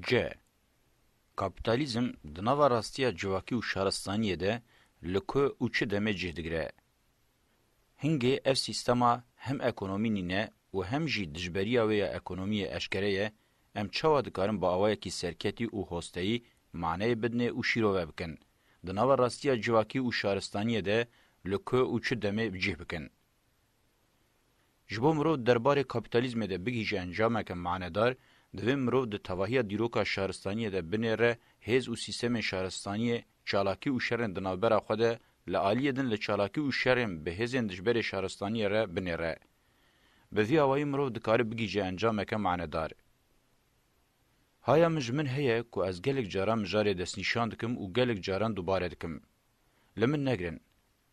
C. Kapitalizm di nava rastiya civakî û şaristaniyê de li ku û çi demê cih digire. Hingê ev sîstema hem ekonomî nîne û hem jî dijberiya wê ya ekonomiyê eşkere ye, em çawa dikarin bi awayekî serketî û hosteyî maneyê bidinê û şîrove bikin. Di nava rastiya civakî û şaristaniyê de li ku û çi demê cih bikin. Ji bo mirov derbarê kapitalizmê de bigîje encameke manedar, دوی مرو د توهیه دیروکا شهرستانی ده بنره هیز او سیستم شهرستانی چالاکی او شرن د نوبره خو ده لعالی دن لچالاکی او شرم به هیزن دجبر شهرستانی ره بنره به وی اوای مرو د کار بگیجه انجام که معنی دار هایا مجمن هيا کو از گلک جارم جاری دس نشان دکم او گلک جاران دوباره دکم لمن نگرن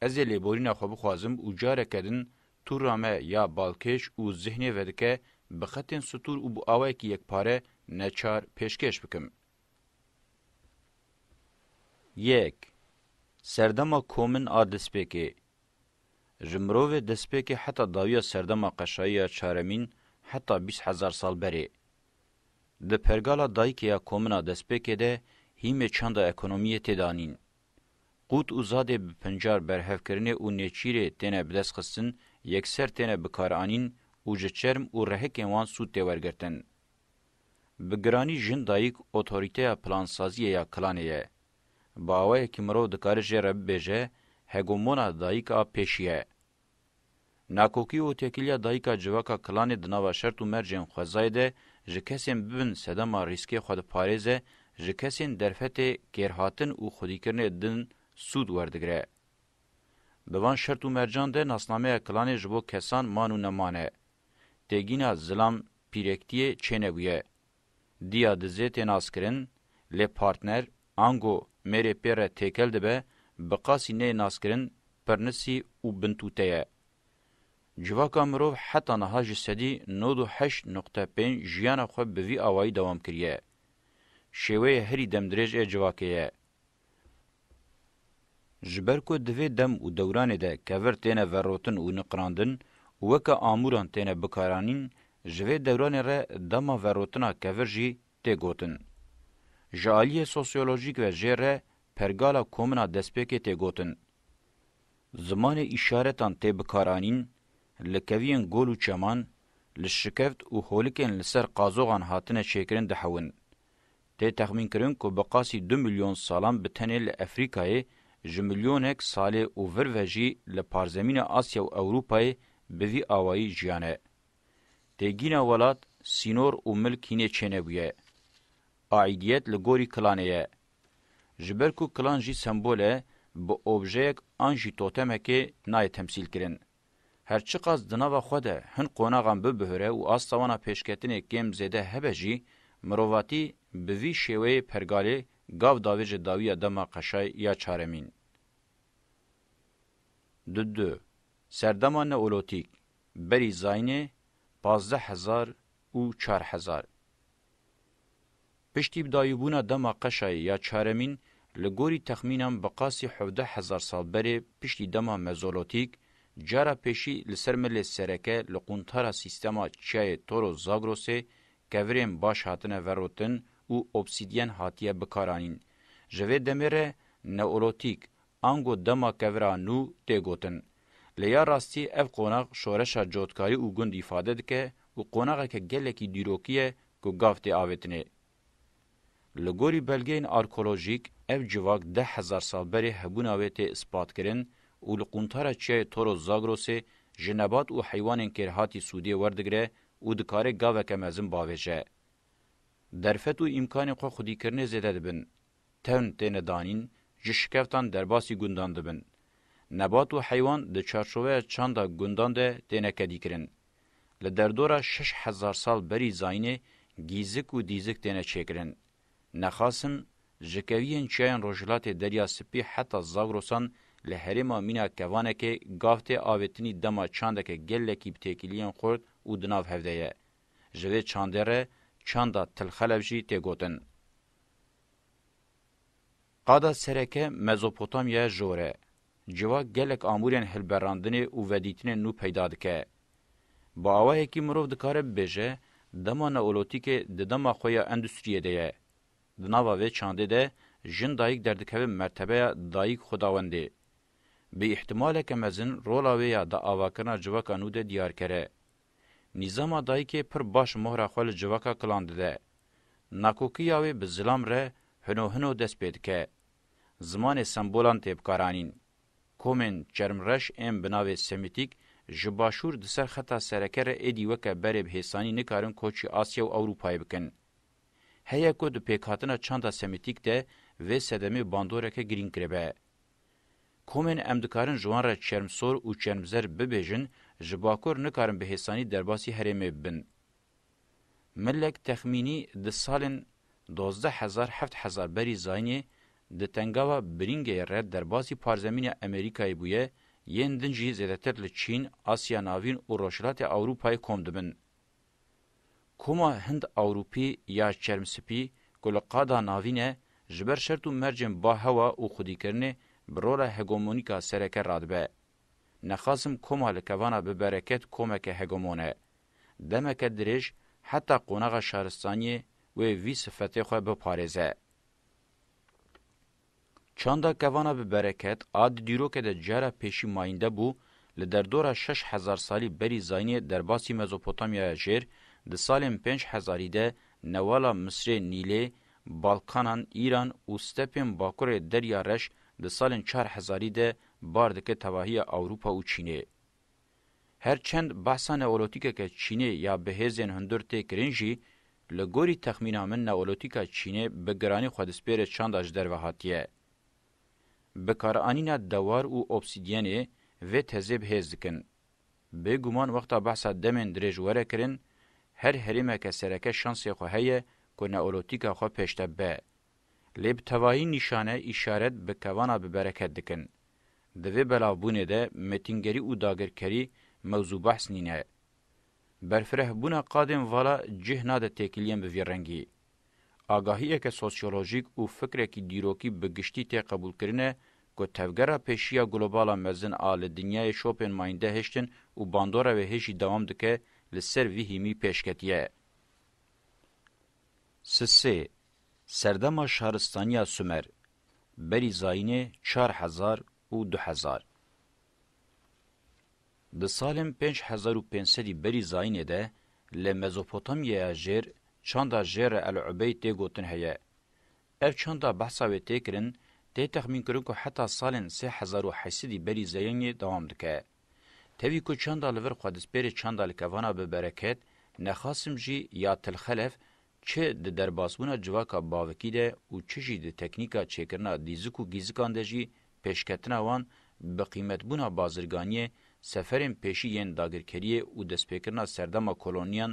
از لیبورینا خو بخوازم او جاره کدن تورامه یا بالکش او ذهنی ودکه به خطین سطور و بو آوایکی یک پاره نچار پیشکش بکم. یک سردما کومن آ دسپیکی جمروه دسپیکی حتی داویا سردما قشایی چارمین حتی بیس هزار سال بری. ده پرگالا دایکیا کومنا دسپیکی ده هیمه چند اکنومی تدانین. قوت او زاده به پنجار برهف کرنه او نیچیره تینه بدست خستن یکسر تینه بکارانین û ji çerm û rehekên wan sûd tê wergirtin. Bi giranî jin dayîk otorîteya plansaziyê ya klanê ye. Bawayekî mirov dikare jê re bibêje hegomona dayîka pêşî ye. Nakokî û têkiliya dayîka civaka klanê di nava şert û mercên xwezayê de ji kesên bibin sedema rîskê xwe diparêze, ji kesên derfetê kêrhatin û xwedîkirinê din sûd werdigire. Bi van şert û mercan de nasnameya klanê ji bo kesan man û neman e. تگینا زلام پیرکتی چنبویه. دیا دزه تناسکرین لی پارتنر انگو مری پیره تکل دبه بقاسی نه ناسکرین پرنسی و بنتوتیه. جواکا مروف حتا نها جسدی نود و هشت نقطه پین جیان خو به وی آوائی دوام کریه. شوه هری دمدرج ای جواکیه. جبر کو دوی دم او دوران ده کور تینه وروتن او نقراندن weke amûran têne bikaranîn ji vê dewranê re dema verotina kevir jî tê gotin ji aliyê sosyolojîk ve jê re pergala komina destpêkê tê gotin zimanê îşaretan tê bikaranîn li keviyên gol û çeman li şikeft û holîkên li ser qazoxan hatine çêkirin dihewin tê texmîn kirin ku bi qasî du milyon salan bi tenê li efrîkayê ji milyonek salê û vir ve jî li parzemîna asya û ewropayê به وی آوایی جیانه. تگین ولات سینور و ملک هینه چنه بویه. آعیدیت لگوری کلانه یه. جبر کو کلان جی سمبوله به اوبژیک آن جی توتمه که نای تمثیل کرن. هرچی قاز دناوا خوده هن قوناغان ببهره و آستوانا پیشکتنه گم زده هبه جی مرواتی به وی شیوه پرگاله گاو داویج داوی دما قشای یا چارمین. دو دو Serdemane Olotik Berî Zayne Pazde hezar û çar hezar. Piştî bidayîbûna dema Qeşayê ya çaremîn li gorî texmînan bi qasî hevde hezar salberê piştî dema Mezolotik, cara pêşî li ser milê sereke li quntara sîstema çiyayê Toro Zagrosê kevirên baş hatine verotin û obsidyen hatiye bikaranîn. Ji vê demê re neolotik, ango dema kevira nû tê gotin. لیا راستی اف قوناغ شورشا جوتکاری او گند ifade dike او قوناغه که گلکی دیروکیه کو گافتی آوتنه لګوري بلګین آرکولوژیک اف جواک 10000 سال بری هبونه وته اثبات کړي او لقونتارا چي تورو زاگروسي جنبات او حیوانن کې هاتی سودی وردګره او د کارې گاوه کې مزم باوجه درفت او امکان خو خودی کړنه زیاده دبن تن تن دانین جشکفتان درباسی ګوندان دبن نبات و حیوان د چارچوبه چاندا گوندان ده تینکدی کرن. لدردورا 6 هزار سال بری زاینه گیزک و دیزک تینه چکرن. نخاسن جکوین چاین روجلات دریا سپی حتی زاوروسان له هریما مینا کوانه کې گافت آوتنی دما چاندا کې گله کې بتکلیان خورد او دناو هفدهه. جوی چاندره چاندا تلخلبجی تی گوتن. قادا سرکه مزوپوتامیا جوره جوا گلک امورین هلبراندنی او ودیتن نو پیدا دکه با اوه کی مرو د کار بهجه دما نه اولوتیک د دما خویا اندستریه ده د ناوا و چانده ده جن دایک در دکوه مرتبه دایک خداوندی به احتمال که مزن رولا و یا د اواکنا جوا کانو ده دیار کره نظام دایک پر باش مهر خپل جوا کا کلاند ده ناکوکی او به ظلم ره هنو هنو دست پید که زمان سمبولان تیبکارانین کومن چرمرش ام بناوی سمیتیک جباشور د سر خطا سرکره ادی وکه برب هیسانی نکارن کوچی آسیا او اروپای بکن هيا کو د پېکاتنه چاندا سمیتیک ده و سدمه باندورکه گرین کربه کومن امدکارن جوان را چرمسور او چرمزر ببیجن جباکور نکارن به هیسانی درباسی هرمه بن ملک تخمینی د سالن 12000 7000 بری زاینی د تنگاوا برینګ رد دربازي پارزمین امریکای بویه یین دنجی زیدتر له چین، آسیا ناوین او روشلات اوروپای کومدبن. کوما هند اوروپی یا چرمسپی ګلقادا ناوینه جبر شرط مرجم با هوا او خودی کرنه برورا هګومونیکا سرکه رادبه. نخاسم کوما لکوانا به برکت کومکه هګومونه. دمکه درش حتی قونغه شهرستانی و وی صفته خو به پارزه. çanda kevana bi bereket ad dîrokê de cara pêşî mayînde bû li derdora 6 hezar salî berî zaniyê derbasî Mezopotamyaya jêr di salên 5 hezarî de newala Misrê Nîlê, Balkanan, İran û stepên Bakurê derya reş di salên 4 hezarî de bar dike tevahiya Awropa û Çînê. Herçend behsa neolotîkeke Çînê ya bihêzên hundir tê kirin jî, li gorî texmîna min neolotîka Çînê bi giranî xwedespêrê çanda ji dervehatiye. بکارانینا دوار او اوبسیدیانه و تزیب هیز دکن. به گمان وقتا بحثا دمین دریج وره کرن، هر هریمه که سرکه شانسی خو هیه که نئولوتیکا خو پیشته به. لیب تواهی نشانه اشارت به کوانا ببرکت دکن. دوی بلاوبونه ده متینگری او داگرکری موضوع بحث نینه. برفره بونه قادم والا جهنا ده تکیلیم بویرنگی. آگاهی که سوسیولوژیک او فکر کی دیروکی بگشتی ته قبول کرنه کو تفگرا پیشیا گلوبالا مزن آل دنیای شوپن ماینده هشتن و باندورا و هشی دوام دکه لسر وی هیمی پیشکتیه. سسی سردما شهرستانیا سومر بری زاینه چار هزار و دو هزار. د سالم پنج هزار و پنسدی بری زاینه ده لمزوپوتامیا جر چاندا جر العبید ده گوتن هیه. اف چاندا بحثا و تکرن ده دی تخمین کرن که حتی سالن 3800 بری زینگ دوام دکه. تاوی که چندال ور خودسپیر چندال کوانا به برکت نخاسم جی یا تلخلف چه د درباسبونه جواکا باوکی ده او چه جی ده تکنیکا چکرنا دیزکو گیزکان ده جی پیشکتنا وان به قیمتبونا بازرگانی سفرین پیشی ین داگرکریه او دسپیکرنا سردما کولونیان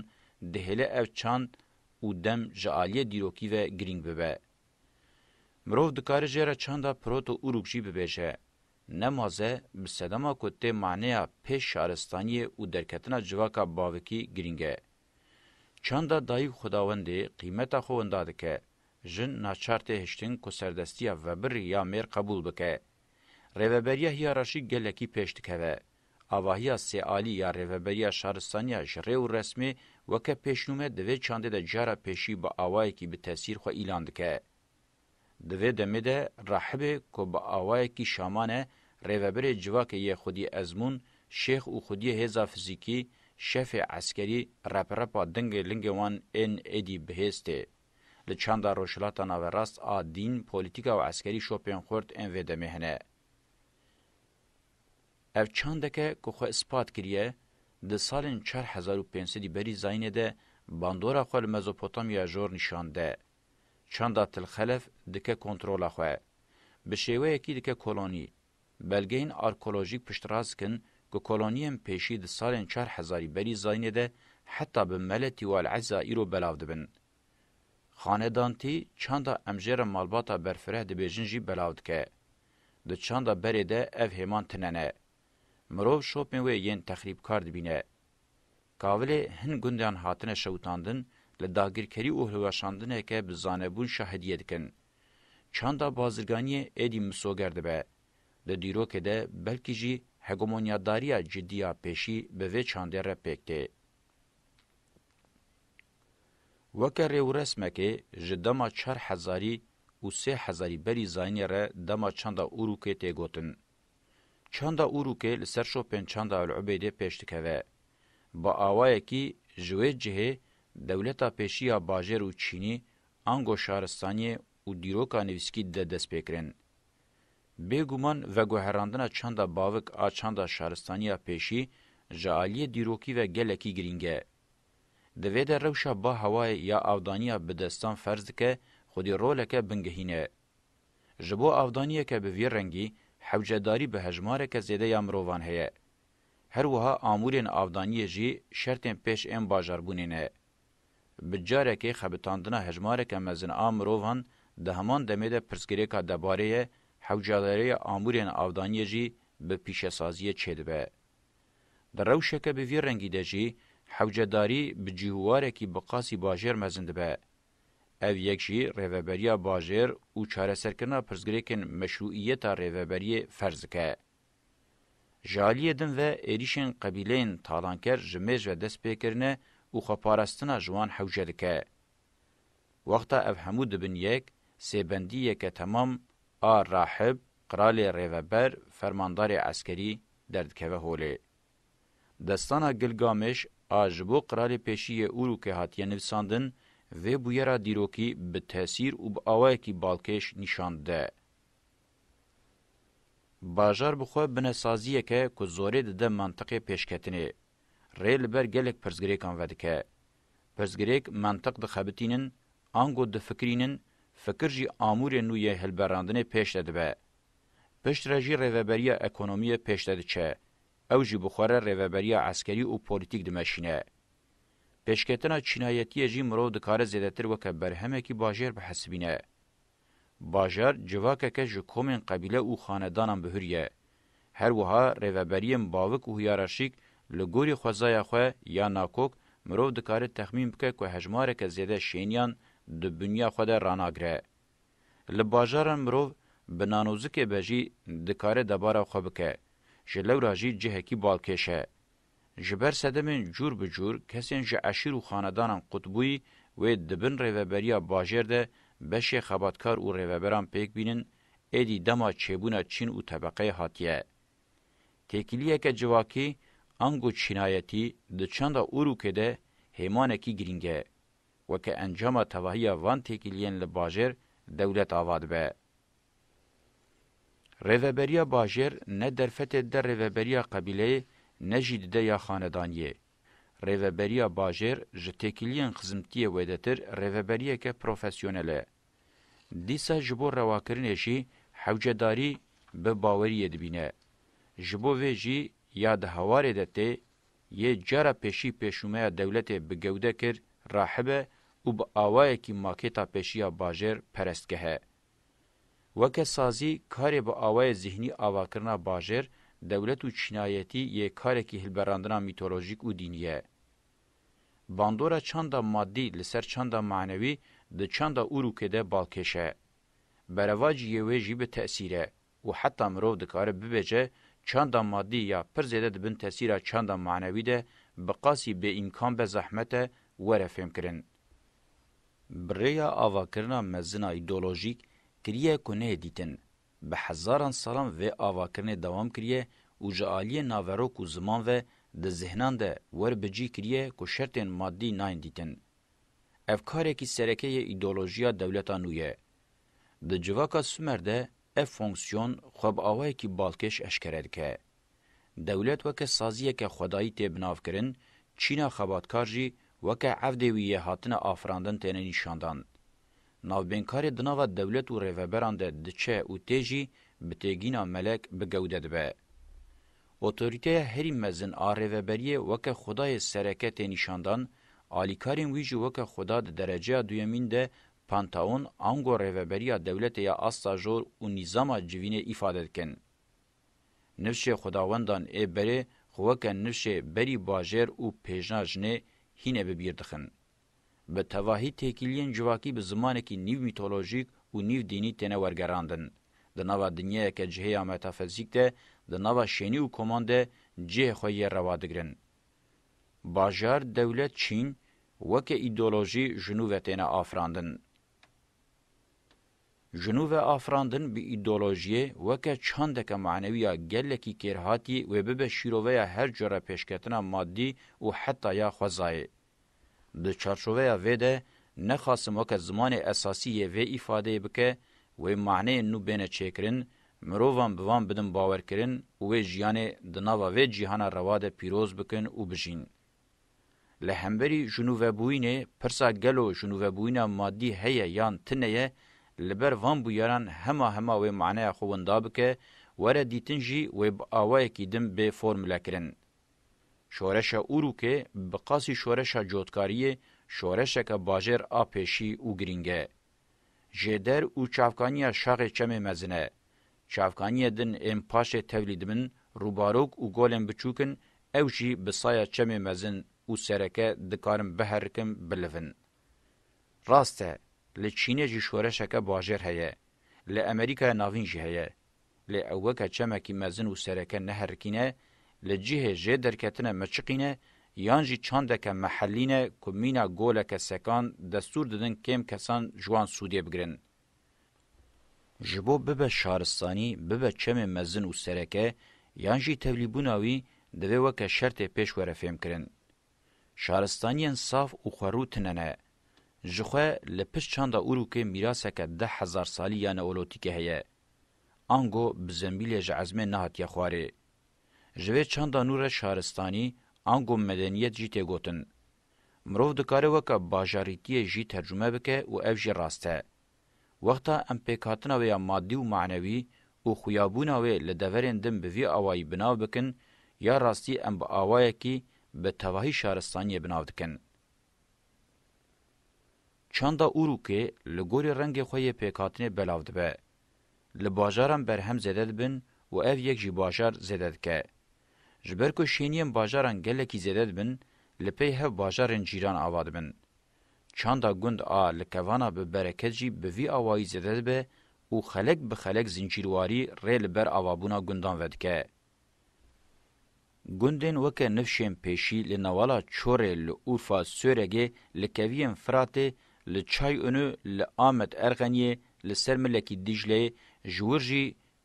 دهله اف چاند او دم جالیه دیروکی و گرینگ ببه. مرو دکار جره چاندا پروتو اوروکشی ببیشه نمازه به سدما کو ته معنی پیش شارستانی او درکتنا جواکا باوکی گرینگه چاندا دایو خداوندی قیمت خو انداده که جن ناچارته هشتن کو سردستی و بر یا مر قبول بکه ریوبریا هیاراشی گلکی پیشتکوه اواهیا سیالی یا ریوبریا شارستانیا جره و رسمی وکه پیشنومه دوی چانده ده جارا پیشی با آوائی کی به تاثیر خو ایلاندکه دوی دمیده راحب کو با آوای کی شامانه ریوبر جواک یه خودی ازمون شیخ او خودی هزا فزیکی شف عسکری رپرپا دنگ لنگ وان ان ایدی بهسته لچاندا روشلاتا ناوراست آ دین پولیتیکا و عسکری شوپین خورد ان و دمهنه اف چاندکه که خو اثبات کریه د سالن 4500 بری زاینه ده باندورا خو مزوپوتامیا جور نشانده چندا تلخلف دکه کنترولا خواه. به شیوهیکی دکه کلونی. بلگین آرکولوژیک پشتراز کن که کلونیم پیشی ده سالین چار هزاری بری زاینه ده حتی به ملتی و العزائیرو بلاو دبن. خاندانتی چندا امجر مالباتا برفره ده بیجنجی بلاو دکه. ده چندا بری ده اف همان تننه. مرو شوپن و یین تخریب کار دبینه. کاوله هن گوندان هاتنه شوتاندن، له داګیرکری او هواشاندنه کې بزانبون شاهدیه دکن چاندا بازرګانی ادی مسوګرد به د دیرو کې ده بلکې جی هګومونیاداریا جدیا پېشي به و چاندره پېکته وکر یو رسمه کې جدما 4000 او 3000 بری زاینی را دما چاندا اوروکې ته ګوتن چاندا اوروکې لسر شو پنچاندا العبیده پېشتکوه با اوایه کې جوې جهه Devleta Pêşiya Bajer û Çînî ango şaristaniyê û dîroka nivîskî de destpêkirin. Bêguman veguherandina çanda bavik a çanda şaristaniya pêşî ji aliyê dîrokî ve gelekî giring e. Di vê de rewşa ba hewayê ya avdaniya bi destan ferz dike xwedî roleke bingehîne. Ji bo avdaniyeke bi vê rengî hewcedarî bi hejmareke zêde ya mirovan heye. Her wiha amûrên avdaniyê jî şertên pêş ên bajarbûnê ne. bi carekê xebitandina hejmareke mezin a mirovan di heman demê de pirsgirêka debarê ye hewcadarêya amûrên avdaniyê jî bi pîşesaziyê çêdibe. Di rewşeke bi vî rengî de jî hewcedarî bi cihwarekî bi qasî bajêr mezin dibe. Ev yek jî rêveberiya bajêr û çareserkirina pirsgirêkên meşruiyeta rêveberiyê ferz dike. Jaliyê din ve êrişên qebîleyên talanker ji mêj ve dest pêkirine او خپارستنا جوان حوجه دکه وقتا اف حمود بن یک سیبندیه که تمام آ راحب قرال ریوبر فرماندار عسکری دردکوه هوله. دستانا گلگامش آجبو قرال پیشی اورو که هاتیه نوساندن و بویرا دیروکی به تاثیر و به آوه کی بالکش نشانده. باجار بخواه بنسازیه که که زوره ده منطقه پیشکتنه. ری لبر گلک پرزگریکان ودکه. پرزگریک منطق دخبتینن، آنگو دفکرینن، فکر جی آمور نوی هلبراندن پیش دبه. پشت رجی ریوبری اکونومی پیش دچه. او جی بخوره ریوبری عسکری و پولیتیک دمشینه. پیشکتنا چینایتی جی مرو دکار زیدتر وکه برهمه کی باجر به حسبینه. باجر جواکه که جکومین قبیله او خاندانان بهریه. هر وها ریوبریم باوک و هیارشیک لګوري خوځای خو یا ناکوک مرو د کار تخمین بکې کو حجماره کې زیاده شینیان د دنیا خو ده راناګره ل بازار مرو بنانوزه کې بجی د کار د بار خو بکې جلو راجی جهه کې بالکشه جبر سدمن جور به جور کسین ج عشیر و خاندانان قطبوی و دبن ریوبریا باجر ده بشه خباتکار او ریوبران پک بینن ادی دما چبونه چین او طبقه هاتیه تکیلیه که جواکی انگو چینایتی د چنده اورو کده هیمانکی گرینگه وکه انجام تواهی وان تکیلین لباجر دولت آواد به. ریوبریا باجر نه درفت در ریوبریا قبیله نه جدیده یا خاندانیه. ریوبریا باجر جتکیلین خزمتیه ویدتر ریوبریا که پروفیسیونله. دیسا جبو رواکرنشی حوجداری به باوریه دبینه. جبو ویجی یا ده هوارده ته یه جره پیشی پیشومه دولت بگوده کر راحبه و با آوائه که ماکتا پیشی باجر پرستگه وکه سازی کاری با آوائه ذهنی آواکرنا باجر دولت و چنایتی یه کاری که هلبراندنا میتولوژیک و دینیه. باندورا چاندا مادی لسر چاندا معنوی د چاندا اوروکه ده بالکشه. برواج یوه جیب تأثیره و حتی مرو دکاره ببجه çanda maddi ya pir zêde dibin tesîra çanda manevî de bi qasî bêîmkan be zehmete were fêm kirin birêya avakirina mezina îdeolojîk kiriye ku neyê dîtin bi hezaran salan vê avakirinê dewam kiriye û ji aliyê naverok û ziman ve di zihnan de werbicî kiriye ku şertên maddî nayên dîtin ev karekî serekeyê îdeolojiya dewleta nû ye di civaka Sümer de اف فونکسیون خوب آوه کی بالکش اشکره دکه. دولت وکه سازیه که خدایی تبناف کرن، چینا خباتکار جی وکه عفدویه هاتن آفراندن تینه نیشاندان. ناوبینکار دناوه دولت و ریوبران ده دچه و تیجی بتگینا ملک بگوده دبه. اوتوریته هری مزن آریوبریه وکه خدای سرکه تینیشاندان، آلیکارین ویجی وکه خدا ده درجه دویمین ده Pantaon, ango reveberiya devletê ya asta jor û nîzama civînê îfade dikin. Nifşê xwedawendan ê berê, xweken nifşê berî bajêr û pêjna jinê hîne bibîr dixin. Bi tevahî têkiliyên civakî bi zimanekî nîv mîtolojîk û nîv dînî têne wergerandin. Di nava dinyayeke cihêya metafizik de, di nava şenî û koman de cihê xwe yê rewa digirin. Bajar dewlet Çîn, weke îdeolojî jinû ve têne afirandin. جنوب افراندن به ایدئولوژی وکه چندکه معنویه گلکی کرهاتی و به شیروه هر جره پیشکتنا مادی و حتی یا خوزای. ده چارچوه ویده نخواستم وکه زمان اساسی و ایفاده بکه و معنی نو بینه چکرن مروان بوان بدن باور کرن و جیان دناوا و جیهان رواد پیروز بکن و بجین. لهمبری جنوب بوینه پرسا گلو جنوب بوینه مادی هیه یان تنه لبر وان بو یاران هما هما و معنی خو وندا بکه وره دیتن جی و با اوای کی دم به فرموله کرن شورش اورو که بقاسی شورش جوتکاری شورش که باجر آپیشی او گرینگه جدر او چافکانی شاق چم مزنه چافکانی دن ام پاش تولید من روباروک او گولم بچوکن او جی بسایا چم مزن او سرکه دکارم بهرکم بلفن راسته لچینه جی شورشکه باجر هیه ل امریکا ناوین جی هیه ل اوکه چمکی مزن و سرکه نهرکینه ل جیه جه درکتنه مچقینه یان جی چاندکه محلینه کمینا گولکه سکان دستور ددن کم کسان جوان سودیه بگرن. جبو ببه شارستانی ببه چم مزن و سرکه یان جی تولیبوناوی دوه وکه شرط پیش ورفیم کرن. شارستانیان صاف و خورو تننه jixwe li piş çanda Urukê mîraseke deh hezar salî ya neolotîkê heye. Ango bi zembilê ji ezmê nehatiye xwarê. Ji vê çanda nû re şaristanî, ango medeniyet jî têgotin. Mirov dikare weka bajarîtiyê jî tercüme bike û ev jî rast e. Wexta em pêkhatina wê ya maddî û manevî û xuyabûna wê li deverên din bi vî awayî binav bikin, ya rastî em bi awayekî bi tevahî şaristaniyê binav dikin. çanda Urukê li gorî rengê xwe yê pêkhatinê belav dibe. Li bajaran berhem zêde dibin û ev yek jî bajar zêde dike. Ji ber ku şêniyên bajaran gelekî zêde dibin, li pey hev bajarên cîran ava dibin. Çanda gund a li kevana bi bereket jî bi vî awayî zêde dibe û xelek bi xelek zincîrwarî rê li ber avabûna gundan vedike. Gundên weke nifşên pêşî li newala çorê li Urfa Sûregê li keviyên Firatê ل چای اونو ل آمد ارغنیه ل سر ملکی دیجله جورجی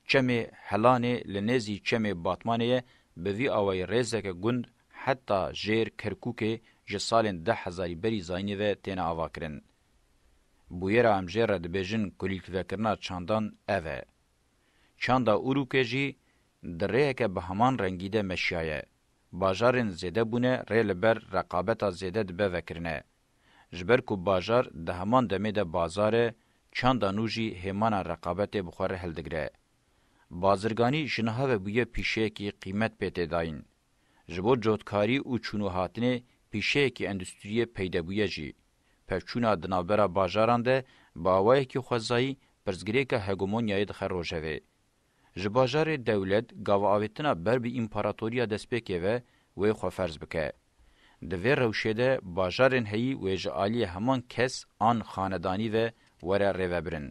چمه هلانه لنزی چمه باتمانه به وی آوای ریزک گند حتی جیر کرکوکه جسالن ده هزاری بری زاینی و تین آوا کرن. بویر امجیر را دبیجن کلیکتوه کرنا چاندان اوه. چاندا اروکه جی دره که به همان رنگیده مشیایه. باجارن زیده بونه ری لبر رقابتا زیده دبه وکرنه. جبر کو بازار د همان دمه د بازار چاندا نوجی همانا رقابت بخور هل دګره بازرگانی شنها و بویه پیشه کی قیمت پته داین جبو جوتکاری او چونو هاتنه پیشه کی اندستری پیدا بویه جی پچونا دنابرا بازاران ده باوای کی خوځای پرزګری که هګومونیای د خروجوي جباجار دولت گاو اوتنا بر به امپراتوریا دسپکه و وی خو فرض بکه د وی روشده باجارن هی و اجالی همان کس آن خاندانی و وره ریوبرن.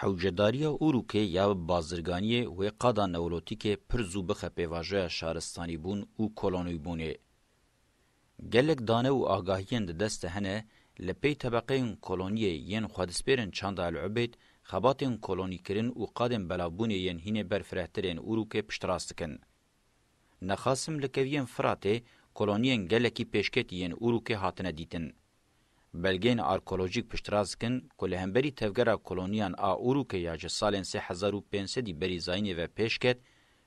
حوجداریا اوروکه یا بازرگانی و قادا نولوتیک پر زوبه خپیواجه شارستانی بون او کلونوی بونه. گلک دانه و آگاهیان ده دست هنه لپی طبقین کلونیه ین خودسپیرن چانده العبید خباتین کلونی کرن و قادم بلابونه ین هینه برفرهترین اوروکه پشتراستکن. نخاسم لکویین فراتې koloniyên gelekî pêşketiyên Urukê hatine dîtin. Belgên arkeolojîk piştrazkin ku li hemberî tevgera koloniyan a Urukê ya ji salên 3500 berî zayînê ve pêşket,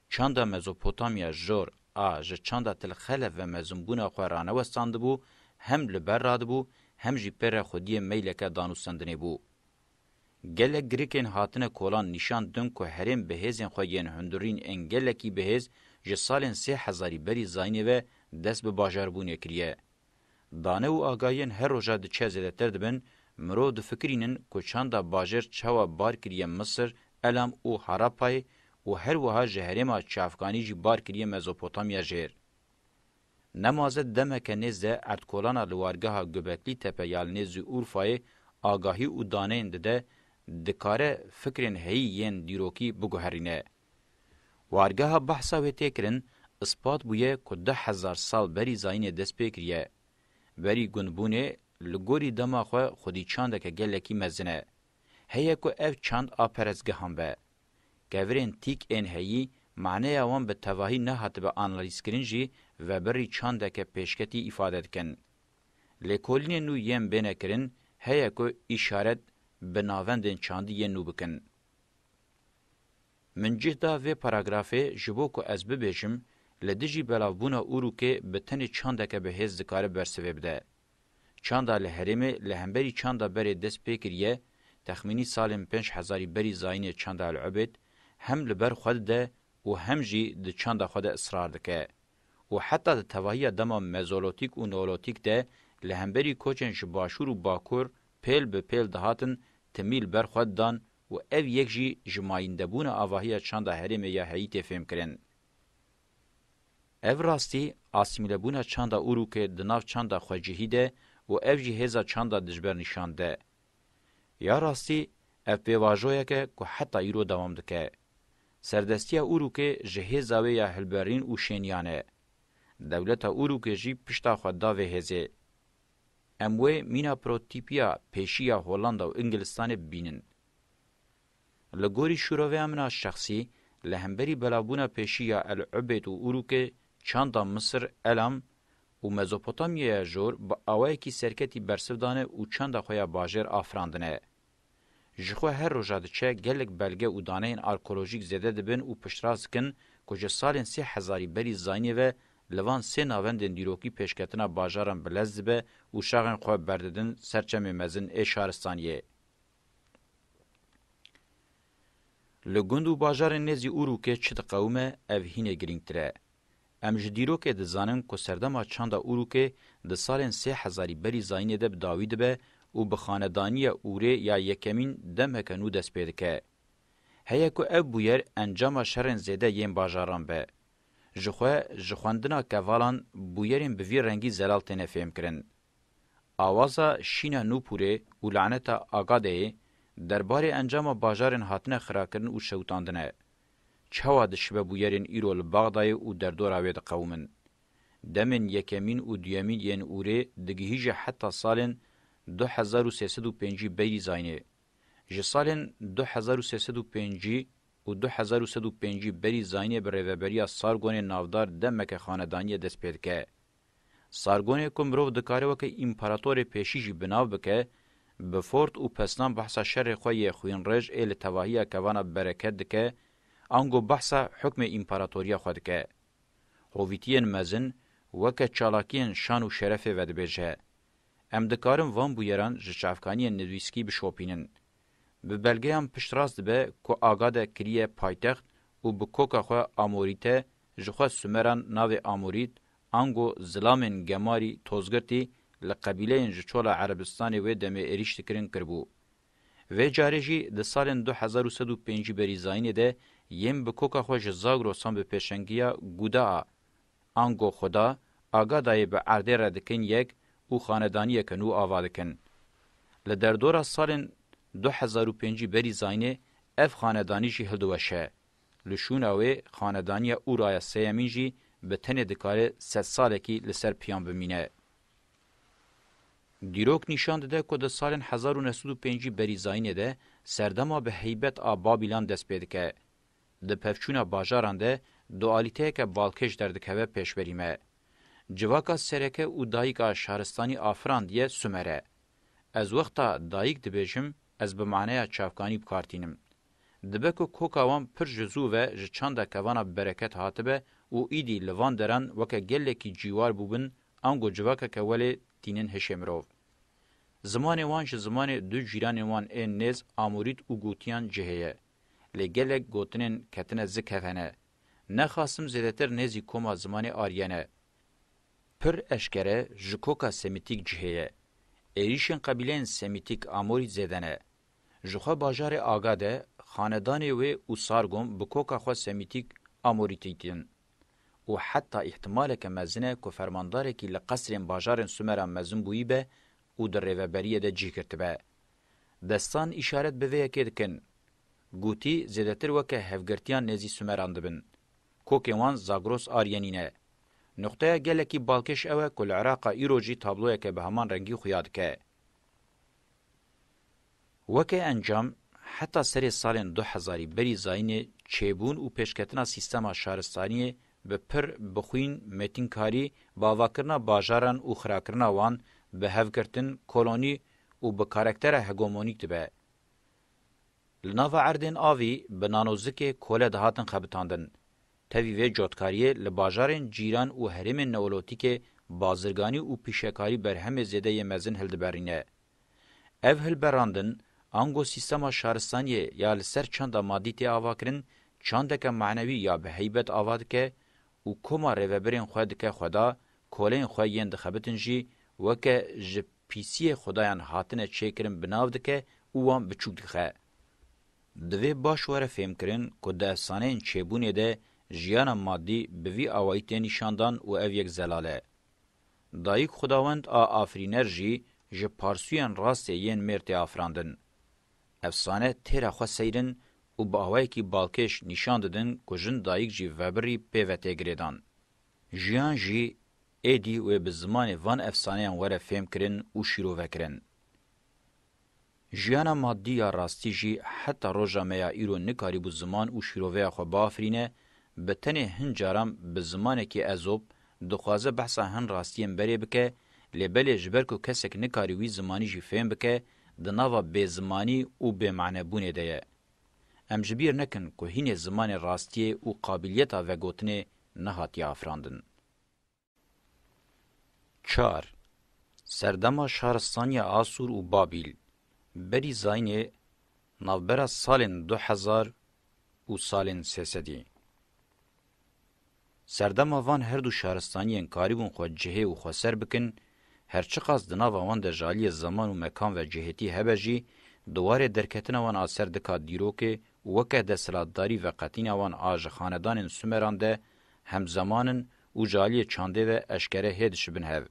çanda Mezopotamya jor a ji çanda tilxelev ve mezumbûna xwe ranewestand bû, hem li ber radibû, hem jî pere xwediyê meyleke danûsendinê bû. Gelek Grîkên hatine kolan nîşan din ku herên bihêzên xwe yên hundurîn ên gelekî bihêz ji salên sê hezarî berî zayinê ve dest bi bajarbûnê kiriye. Dane û agayên her roja diçe zêdeter dibin, mirov difikirînin ku çanda bajêr çawa bar kiriye Misir, Elam û Harapay û her wiha ji herêma çavkanî jî bar kiriye Mezopotamya jêr. Nemaze demeke nêzde erdkolana li wargeha Göbeklî Tepe yalinê zû Urfayê agahî û daneyên dide dikare fikrên heyî yên dîrokî biguherîne. وارگاها بحثا و تکرن اثبات بویه که ده هزار سال بری زاینه دست پیکریه. بری گنبونه لگوری دما خو خودی چانده که گلکی مزنه. هیه که اف چاند آپرزگهان به. گورین تیک این هیی معنی اوان به تواهی نه حتی به آنالیز کرنجی و بری چانده که پیشکتی ایفاده کن. لکولین نو یم بینه کرن هیه که اشارت به ناوندین چاندی یه نو بکن. من جهدا و پاراگرافه جبو کو از ببیجم لدجی بلاوبونا اوروکه به تن چاندکه به هز دکاره برسوه بده. چاندا لحرمه لهمبری چاندا بری دست پیکریه تخمینی سالم پنج هزاری بری زاین چاندا العبد هم لبر خود ده و هم جی د چاندا خود اصرار دکه. و حتی د تواهی دما مزولوتیک و نولوتیک ده لهمبری کوچن شباشور و باکور پیل به پیل دهاتن تمیل بر خود دان و ev yek jî ji mayîndebûna avahiya çanda herêmê ya Heyîtê fêm kirin. Ev rastî asîmîlebûna çanda Urûkê di nav çanda xwecihî de û ev jî hêza çanda dijber nîşan de. Ya rastî ev pêvajoyeke ku heta îro dewam dike. Serdestiya Urûkê ji hêza wê ya hilberîn û şêniyan e. Dewleta Urûkê jî pişta xwe davê hêzê. Em wê mîna protîpiya pêşiya Hollanda û Ingilistanê bibînin. E لە گۆری شوورەوەیان منا شخصی لە هەمبەری بەلابوونە پێشیە ئەل عوبێت و ئوروکێ چاندا مسر ئەلام و مەزۆپۆتامیە ژۆر بە ئاوایەکی سەرکەتی بەرسدانە و چەندە خۆیان باژێر ئافراندنێ ji xwe her roja diçe gelek belge û daneyên arkeolojîk zêde dibin û piştrazkin ku ji salên sê hezarî berî zaniyê ve li van sê navendên dîrokî pêşketina bajaran bilez dibe û şaxên xwe berdidin serçemê mezin ê şaristaniyê Li gund û bajarên nêzî Urûkê çi diqewime ev hînê girîngtir e. Em ji dîrokê dizanin ku serdema çanda Urûkê di salên sê hezarî berî zayînê de bidawî dibe û bi xanedaniya Ûrê ya yekemîn demeke nû dest pê dike. Heye ku ev bûyer encama şerên zêde yên bajaran be. Ji xwe ji xwendina kevalan bûyerên bi vî rengî zelal têne fêm kirin. Awaza şîna Nûpûrê û laneta Agadeyê دربارې انجام باجارن هاتنه خراکرن او شوتاندنه چاوا د شبه بویرن ایرول بغدای او در دور اوید قومن دمن یکمین او دیمین ین اوره دگهیج حتی سالن 2305 بیری زاینه ج سالن 2305 او 2105 بری زاینه بر رهبری سارګون نافدار د مکه خاندانی دسپیدکه سارګون کومرو د کارو کې امپراتور پېشیج بناو بکه بفورد و پسنان بحثا شر خوی خوین رج ایل تواهی کوانا برکت دکه انگو بحثا حکم امپراتوریا خود که. هوویتین مزن وکه چالاکین شان و شرف ودبیجه. ام دکارن وان بویران جشافکانی ندویسکی بشوپینن. به بلگه هم پشتراست به که آگا ده کریه پایتخت و به کوکا خواه آموریته جخواه سومران ناو آمورید انگو زلامن گماری توزگرتی لقبیلین ژ چولا عربستان و دمه اریشت کرین کربو و جارجی د سالن 2105 بری زاین ده یم به کوکا خو ژ زاگرو سم به پیشنگیا گودا انگو خدا آگا دای به ارده ردکن یک او خاندانی کنو آوادکن ل دردورا سالن 2005 بری زاینه اف خاندانی جی هلدوشه لشوناوی خاندانی اورای سیمین جی به تنه دکاره ست سالکی لسر پیان بمینه. دیروک نشان داده که در سال 1905 بریزاینه ده سردما به هیبت آب بابیلان دست پیدا که. د پفچونا باجاران ده دوالیته که بالکش دردکوه پیشوریمه. جواکا سرکه او دایکا شهرستانی آفران دیه سومره. از وقتا دایک دبیجم از به معنی چافکانی بکارتینم. دبکو کوکاوان پر جزو و جچاندا کوانا برکت هاتبه او ایدی لوان درن وکه گله کی جیوار بوبن انگو جواکا که ولی تینن هشمروف. Zimanê wan ji zimanê du cîranên wan ên nêz amûrît û gotiyan cih heye. Lê gelek gotinên ketine zik hevene. Nexasim zêdetir nêzî koma zimanê aryene. Pir eşkere ji koka semîtik cih heye. Êrişên qebîleyên semîtik amûrî zêdene. Ji xwe bajarê aga de xanedanê wê û Sargom bi koka xwe semîtik amûrîtîtin. û heta îhtimaleke mezin e ku fermandarekî li qesrên bajarên Sumeran mezin bûyî be او در ریوبریه ده جی کرتبه. دستان اشارت به ویه که دکن. گوتی زیدتر وکه هفگرتیان نزی سومران دبن. کوکن وان زاگروس آریانینه. نقطه گلکی بالکش اوه کل عراق ایروجی تابلوه که به همان رنگی خویاد که. وکه انجام حتی سری سالین دو هزاری بری زاینه چیبون و پیشکتنا سیستما شهرستانیه به پر بخوین متینکاری باواکرنا باجاران او خراکرنا وان به هفکرتن کلونی او به کارکتر هگمونیک دبه. لناو عردن آوی به نانوزک کل دهاتن خبتاندن. تاوی و جوتکاری لباجارن جیران او هرم نولوتیک بازرگانی او پیشکاری برهم زده مزن هلدبرینه. او هلبراندن انگو سیستما شارستانی یا لسر چند مادی تی آوا کرن چندک معنوی یا به حیبت آواد که او کما روبرین خود که خدا کولین خو یند خبتن جی وکه ژ پیسی خدایان هاتنه چیکرین بناو دکه اوان بچوک دخه دوی باش وره فهم کرن که ده سانین چیبونه ده جیان مادی بوی آوائیت نشاندان و او یک زلاله. دایک خداوند آ آفرینر جی جه پارسویان راست یین مرتی آفراندن. افسانه تیره خواه سیرن و با آوائی که بالکش نشانددن که جن دایک جی وبری پیوته گریدان. جیان جی êdî wê bi zimanê van efsaneyan were fêm kirin û şîrovekirin jiyana maddî ya rastî jî heta roja me ya îro nikarîbû ziman û şîroveya xwe biafirîne bi tenê hin caran bi zimanekî ezop dixwaze behsa hin rastiyên berê bike lêbelê ji ber ku kesek nikarî wî zimanî jî fêm bike di nava bêzimanî û bêmanebûnê de ye em ji bîr nekin ku hînê zimanê rastiyê û qabiliyeta vegotinê nehatiye afirandin 4 Serdema Şahristaniya Asur û Babil berî Zaynê navbera salên 2000 û salên sêsedî. Serdema van her du şaristaniyên karîbûn xwe cihê û xweser bikin, her çi qas di nava wan de jaliyê zaman û mekan ve cihêtî hebe jî, duwarê derketina wan a ser dika dîrokê û weke desthilatdarî ve qetîna wan a ji xanedanên Sümeran de hemzemanın û jaliyê çandê ve eşkere hê dişibin hev.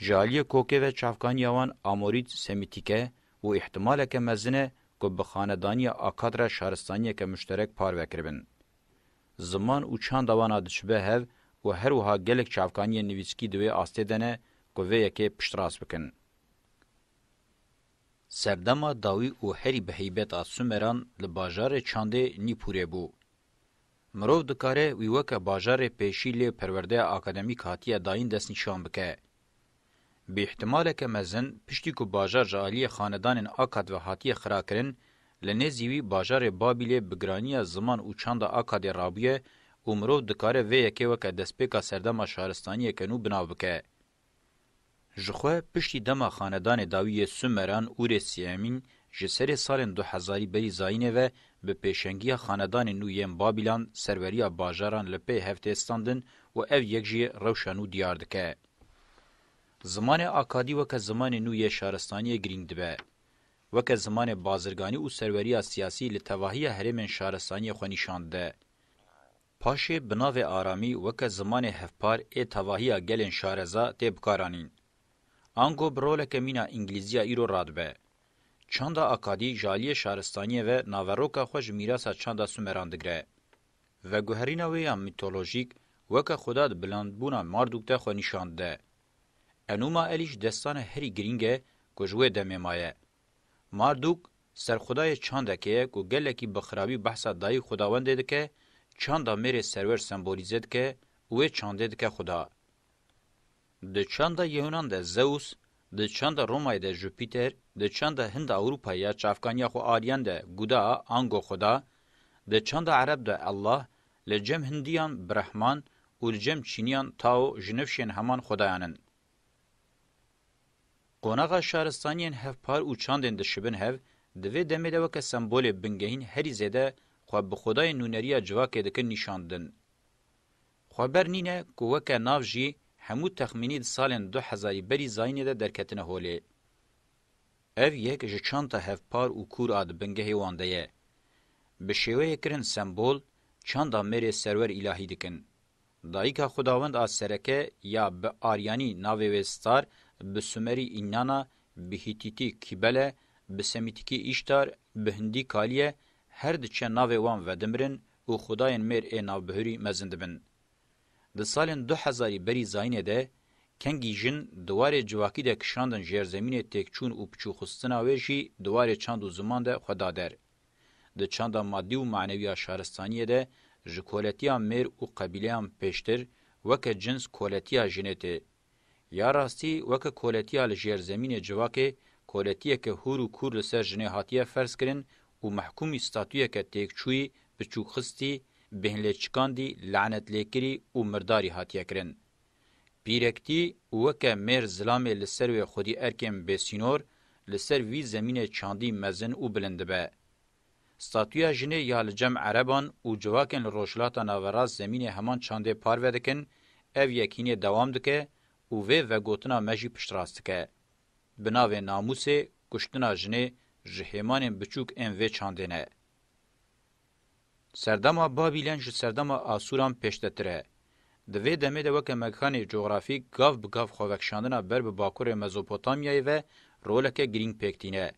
jaliye kokê ve çavkaniya wan amorî semîtîke û ihtimaleke mezin e ku bi xanedaniya akadra şaristaniyeke müşterek par vekiribin. Ziman û çanda wana dişibe hev û her wiha gelek çavkaniya nivîskî divê astê dene ku vê yekê piştras bikin. Serdema dawî û herî bi heybeta Sumeran li bajarê çandê Nîpûrê bû. Mirov dikare wî weke bajarê pêşî lê perwerdeya akademîk hatiye dayîn destnîşan bike. bi ihtimaleke mezin piştî ku bajar ji aliyê xanedanên Akad ve hatiye xirakirin, li nêzî wî bajarê Babilê bi giraniya ziman û çanda Akadê rabûye û mirov dikare vê yekê weke destpêka serdema şaristaniyeke nû binav bike. Ji xwe piştî dema xanedanê dawiyê Sümeran ûrê Siyemîn ji serê salên 2000 berî zayînê ve bi pêşengiya xanedanên nû yên Babilan serveriya bajaran li pê heftê standin û ev yek jî rewşa nû diyar dike. Zimanê akadî weke zimanê nû yê şaristaniyê girîng dibe. Weke zimanê bazirganî û serweriya siyasî li tevahiya herêmên şaristaniyê xwe nîşan dide. Paşê bina vê aramî weke zimanê hevpar ê tevahiya gelên şareza tê bikaranîn. Ango bi roleke mîna İngilîziya îro radibe. Çanda akadî jaliyê şaristaniyê ve naveroka xwe ji mîrasa çanda Sumeran digre. Veguherîna wê ya mitolojîk weke xuda di bilandbûna Marduk de xwe nîşan dide. Enûma elîş destana herî girîng e ku ji wê demê maye. Marduk serxudayê çandekê ye ku gelekî bi xirabî behsa dayî xudawendê dike, çanda mêrê server sembolîze dike û wê çandê dike xuda. Di çanda Yewnan de Zeus, di çanda Romayê de Jupiter, di çanda Hind Avrupayê ya çavkaniya xu aliyan de guda ango xuda, di çanda Arab de Allah, li cem Hindiyan Brahman û li cem Çîniyan Tao ji nifşên heman xudayanin. Qonağa şaristaniyên hevpar û çandên dişibin hev, di vê demê de weke sembolê bingehîn herî zêde xwe bi xwedayên nûneriya civakê dikin nîşandin. Xweber nîne ku weke nav jî hemû texmînî di salên du hezayî berî zayînê de derketine holê. Ev yek ji çanta hevpar û kûr a di bingehê wan de ye. Bi şêweyê kirin sembol, çanda merê serwer ilahî dikin. Dayika Xudawend a sereke ya bi aryanî navê wê star bi Sümerî İnnana, bi Hitîtî Kîbele, bi Semîtikî Îştar, bi Hindî Kaliye her diçe navê wan vedimirin û xudayên mêr ê navbihurî mezin dibin. Di salên 2000 berî zayînê de kengî jin duwarê civakî de kişandin jêrzemînê têkçûn û piçûxistina wê jî duwarê çand û ziman de xweda der. Di çanda maddî û maneviya şaristaniyê de ji koletiya mêr û qebîleyan pêştir weke cins koletiya jinê tê یا راستی وک کولتیا لجیر زمین جواکه کولتیه که هور و کور لسر جنه هاتیه فرس کرن و محکومی ستاتویه که تیک چوی بچو خستی بهنله چکاندی لعنت لیکری و مرداری هاتیه کرن. بیرکتی وکه میر زلامه لسر و خودی ارکم بسینور لسر وی زمین چاندی مزن و بلنده به. ستاتویا جنه یا لجم عربان و جواکن روشلاتا ناوراز زمین همان چانده پارودکن او یکینه دوام دکه û vê vegotina me jî piştrast dike. Bi navê namusê kuştina jinê ji hêmanên biçûk ên vê çandêne. Serdama Babilen ji serdama Asuran pêştetir e. Di vê demê de weke megxanê coğrafî gav bi gav xwevekşandina ber bi bakurê Mezopotamyayê ve roleke girîng pêktîne.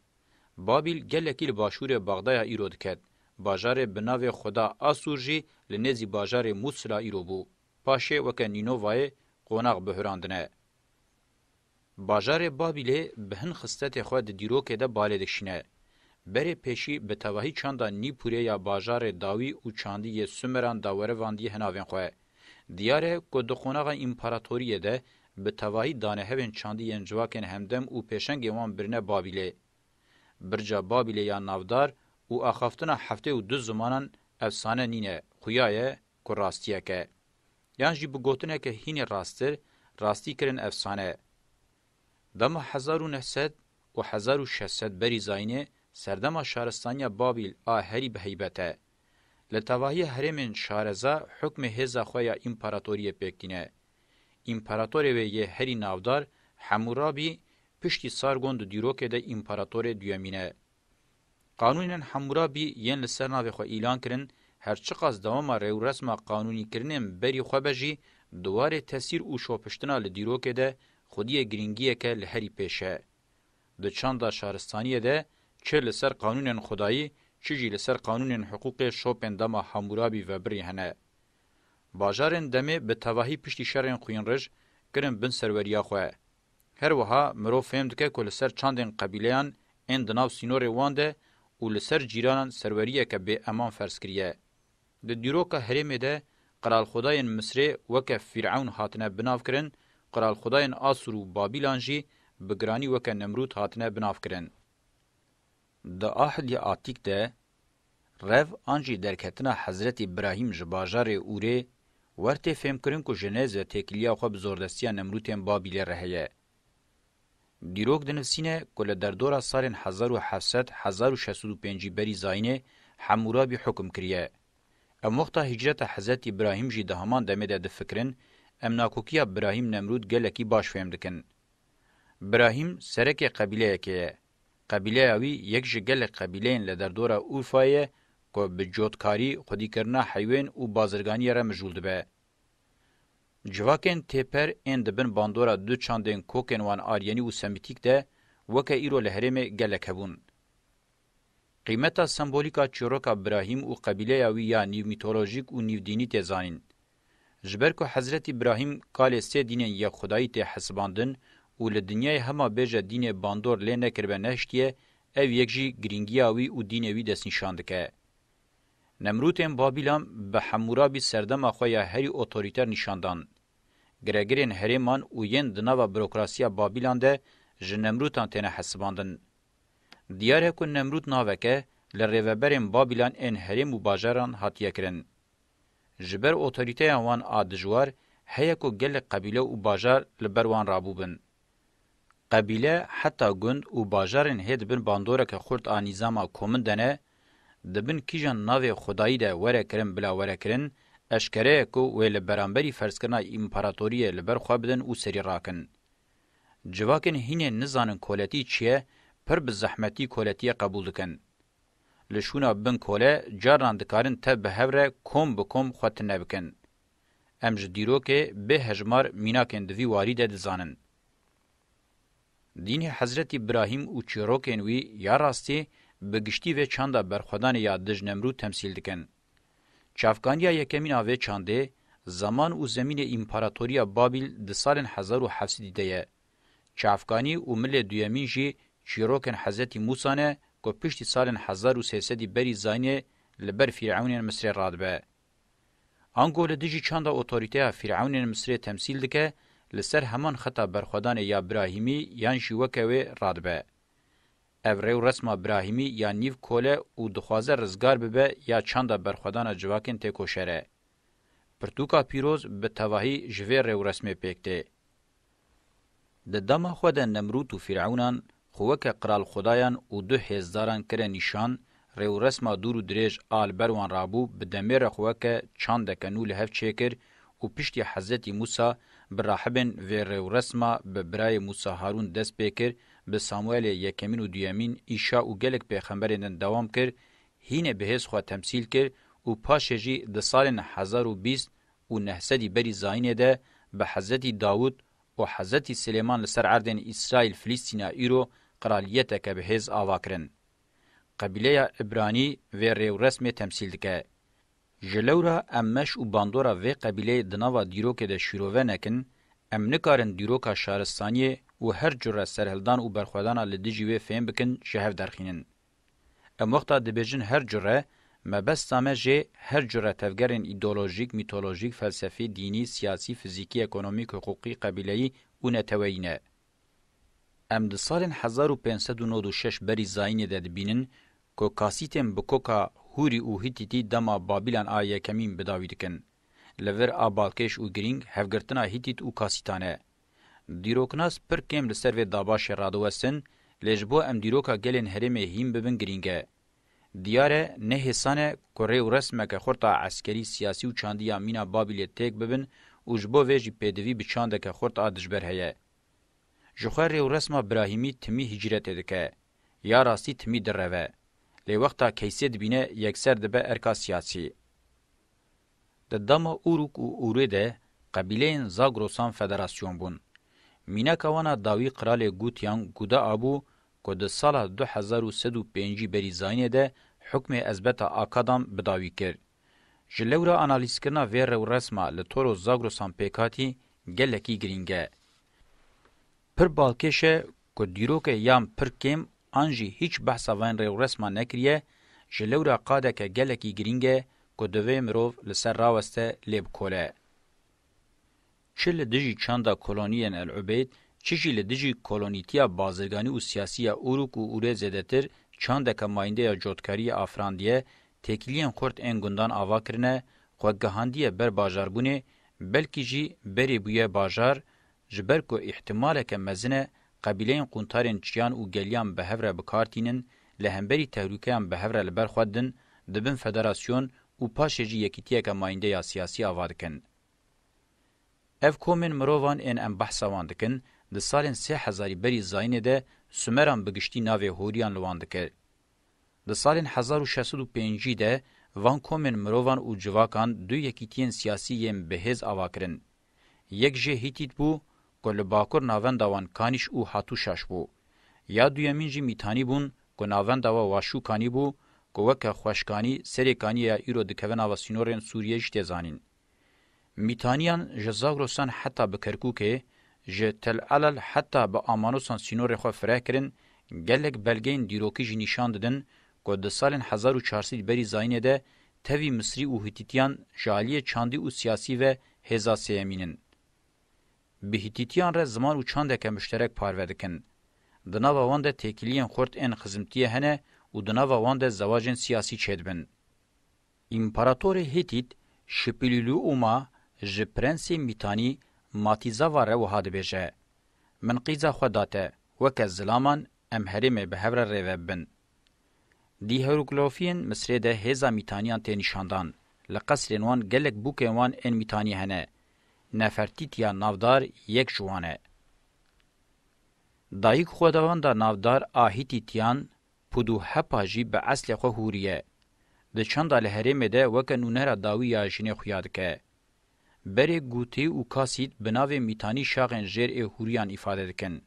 Babil gelekî li başûrê Bagdaya îro diket. Bajarê bi navê Xweda Asur jî li nêzî bajarê Musul a îro bû. Paşê weke Nînovayê qonaq bihirandine. Bajarê Babilê bi hin xistetê xwe di dîrokê de balê dikşîne. Berê pêşî bi tevahî çanda Nîpûrê ya bajarê Dawî û çandiyê Sümeran da werevandiye hinavên xwe. Diyare ku di qonaxa împaratoriyê de bi tevahî danehevên çandiyên civakên hemdem û pêşengê wan birine Babilê. Birca Babilê ya navdar û axaftina heftê û du zimanan efsane nîne, xuya ye ku rastiyek e. یان جی بگوتنکه هینی راستر راستی کرن افسانه. دما هزار و نهصد و هزار و ششصد بری زاینه سردما شارستانیا بابیل آ هری به هیبته. لتواهی هرمین شارزا حکم هزا خویا امپراتوریه پکتینه. امپراتوری و یه هری نافدار حمورابی پشتی سارگون دو دیروکه ده امپراتور دویمینه. قانونن حمورابی ین لسر ناوی خو اعلان کرن هرچی قاز دواما رێو رسما قانونیکردنێم بەری خوابەژی دووارێ تەسیر و شۆپشتنا لە دیرۆکێ دە خودیە گرنگیەکە لە هەری پێشە د چاندا شارستانیە دە چه لەسەر قانونێن خودایی چجی لەسەر قانونێن حقوقێ شۆپێن دەما هەمورابی و بری هەنە باژارên demê bi tevahî piştî şerên xuyên rij kirin bin serweriya xwe her wiha mirov fêm dike ku li ser çandên qebîleyan ên di nav sînorê wan de û li ser cîranan serweriyeke bê eman ferz kiriye Di dîroka herêmê de Qiralxudayên Misrê weke Fir'ewn hatine binavkirin, Qiralxudayên Asûr û Babîlan jî bi giranî weke Nemrûd hatine binavkirin. Di ahlî atîk de rev an jî derketina Hezretî İbrahîm ji bajarê Ûrê wertê fêmkirin ku jenêze têkiliya xwe bi zordestiya Nemrûdên Babîlê re heye. Dîrok dinivsîne ku li derdora sarên 1700 1605 berî zayînê Hemûrabî hukm kiriye. Ev moxta hicreta Hezretî İbrahim jî di heman demê de difikirin em nakûkiya Birahîm Nemrûd gelekî baş fêm dikin. Birahîm serekê qebîleyekê ye. Qebîleya wî yek ji gelek qebîleyên li derdora Urfayê ku bi cotkarî, xwedîkirina heywên û bazirganiyê re mijûl dibe. Civakên têper ên dibin bandora du çandên kokên wan aryenî û semitîk de weke îro li herêmê gelek hebûn. قیمتا سمبولیکا چیروکا براهیم او قبیله وی یا نیو میتولوژیک او نیو دینی ته زانین جبر کو حضرت ابراهیم کال سه دین یا خدای ته حسباندن او له دنیای همه بهجه دین باندور لنه کربه نشتیه او یکجی گرینگیاوی او دینوی دس نشاندکه نمروتن بابیلام به حمورابی سردم خویا هری اوتوریتر نشاندان گرگرین هریمان او یین دناوا بروکراسیا بابیلان ده ژنمروتان تنه حسباندن Diyarê ku Nemrûd naveke, li rêveberên Babilan ên herêm û bajaran hatiye kirin. Ji ber otorîteya wan a dijwar, heye ku gelek qebîle û bajar li ber wan rabûbin. Qebîle heta gund û bajarên hê dibin bandoreke xurt a nîzama komîndene, dibin kîjan navê xudayî de werekirin bila werekirin, eşkereye ku wê li beramberî ferskirina împaratoriyê li ber xwe bidin û serî rakin. Civakên hînê nizanin koletî çi ye, پر بزحمتی کولتی قبول دکن. لشونا بن کوله جاران دکارن ته به هوره کوم بکوم خوت نبکن. ام جدیرو که به هجمار میناکن دوی واریده دزانن. دین حضرت ابراهیم او چیروکن وی یا راستی بگشتی و چاندا برخودان یا دج نمرو تمثیل دکن. چافکانیا یکمین آوه چانده زمان او زمین امپراتوریا بابل د سال 1700 دیده. چافکانی او مل دویمین جی چیروکن حضرت موسانه کو پشتی سالن 1300 بری زاینه لبر فرعون مصر رادبه انګول دجی چاندا اوتوریته فرعون مصر تمثيل دکه لسر همان خطا برخدان یا ابراهیمی یان شوکوي رادبه اورو رسم ابراهیمی یا نیو کوله او دخوازه رزگار به یا چاندا برخدان جواکن ته کوشره پرتوکا پیروز به تواهی جوی رو رسمه پکته د دمه خود نمروت و فرعونان خوکه قرال خدایان او دو هزاران کره نشان ریو رسما دور و دریج آل بروان رابو به دمیر خوکه چانده کنو لحف چکر او پشتی حضرت موسی براحبن و ریو رسما به برای موسی هارون دست بکر به ساموئل یکمین و دویمین ایشا او گلک پیغمبرین دوام کر هینه بهز خو تمثيل کر او پاشجی د سال 1020 او نهسدی بری زاینه ده به حضرت داوود او حضرت سلیمان لسر عردن اسرائیل فلسطین ایرو qiraliyeteke bi hêz ava kirin. Qebîleya İbranî vê rêwresmê temsîl dike. Ji lewra em meş û bandora vê qebîleyê di nava dîrokê de şîrove nekin, em nikarin dîroka şaristaniyê û her cure serhildan û berxwedana li dijî wê fêm bikin ji hev derxînin. Em wexta dibêjin her cure, مبستا ما جه هر جره تفگرین ایدولوژیک، میتولوژیک، فلسفی، دینی، سیاسی، فیزیکی، اکونومیک، حقوقی، قبیلهی و نتوینه. Em di salên hezar û pênsedû nod û şeş berî zayînê de dibînin ku kasîtên bi koka Hûrî û Hîtitî dema Babilan a yekemîn bidawî dikin. Li vir a balkêş û girîng hevgirtina Hîtit û kasîtan e. Dîroknas pir kêm li ser vê dabaşê radiwestin, lê ji bo em dîroka gelên herêmê hîn bibin girîng e. Diyare ne hêsane ku rê û resmeke xurta eskerî siyasî û çandiya mîna Babilê têk bibin û ji bo vê jî pêdivî bi çandeke xurt a dijber heye. جخه ریو رسمه براهیمی تمی هجرت دکه یا راستی تمی دروه لی وقتا کیسید بینه یکسر دبه ارکا سیاسی د دمه اوروک او اوره ده قبیلین زاگروسان فدراسیون بون مینا کوانا داوی قرال گوتیان گودا ابو کو د سال 2105 بری زاینه ده حکم ازبتا آکادام بداوی کرد. جلورا انالیز کرنا ویر و رسما لطورو زاگروسان پیکاتی گلکی گرینگه. Pir balkêşe ku dîroke yan pir kêm an jî hîç behsa van rêwresma nekiriye, ji lewra qadeke gelekî girîng e ku divê mirov li ser raweste lê bikole. Çi li dijî çanda koloniyên El Ubeyd, çi jî li dijî kolonîtiya bazirganî û siyasiya Uruk û Urê zêdetir, çandeke mayîndeya cotkariya Afrandiye, têkiliyên xurt ên gundan ava kirine, xwegihandiye ber bajarbûnê, belkî jî berê bûye bajar, ji ber ku ihtimaleke mezine قبیلین قونتارین چیان او گلیان به هفره بکارتینن لهمبری تحریکیان به هفره لبر خودن دبن فدراسیون او پاشجی یکیتیه که ماینده یا سیاسی آوادکن. اف کومن مرووان این ام بحثاواندکن ده سالین سه هزاری بری زاینه ده سومران بگشتی ناوی هوریان لواندکر. ده سالین هزار و شسد و پینجی ده وان کومن مرووان او جواکان دو یکیتین سیاسی یم بهز آواکرن. یک جه هیتید بو کو لباکور ناوند وان کانیش او هاتو شاش بو یا دویمین جی میتانی بون کو ناوند وا واشو کانی بو کو وک خوشکانی سری کانی یا ایرو د کوین او سینورن سوریه جته زانین میتانیان جزاغروسان حتی به کرکوکه ژ تل علل حتی به امانوسان سینور خو فراکرین گلک بلګین دیروکی ج نشان ددن کو د سالن 1400 بری زاینه ده توی مصری او هتیتیان جالیه چاندی او سیاسی و هزا سیمینن بهتیتیان را زمان و چاندکه مشترک پارو دکن. دناوا وان ده تکیلین خورد این خزمتیه هنه و دناوا وان ده زواجن سیاسی چید بن. امپراتور هیتیت شپیلیلو اوما جه پرنسی میتانی ماتیزا واره و هاده بیجه. من قیزا خوداته وکه زلامان ام هرمه به هوره ریوه بن. دی هروگلوفین مصره ده هیزا میتانیان ته نشاندان. لقصرین وان گلک بوکین وان این میتانی هنه. نفرتیتیا نافدار یک جوانه. دایک خداوند دا نافدار آهیتی تیان پودو هپا جی به اصل خو هوریه. د چندال هریم ده وک نونره داوی یاشینه خویاد که. بری گوتی او کاسید بناوی میتانی شاغن جر ای هوریان ifade دکن.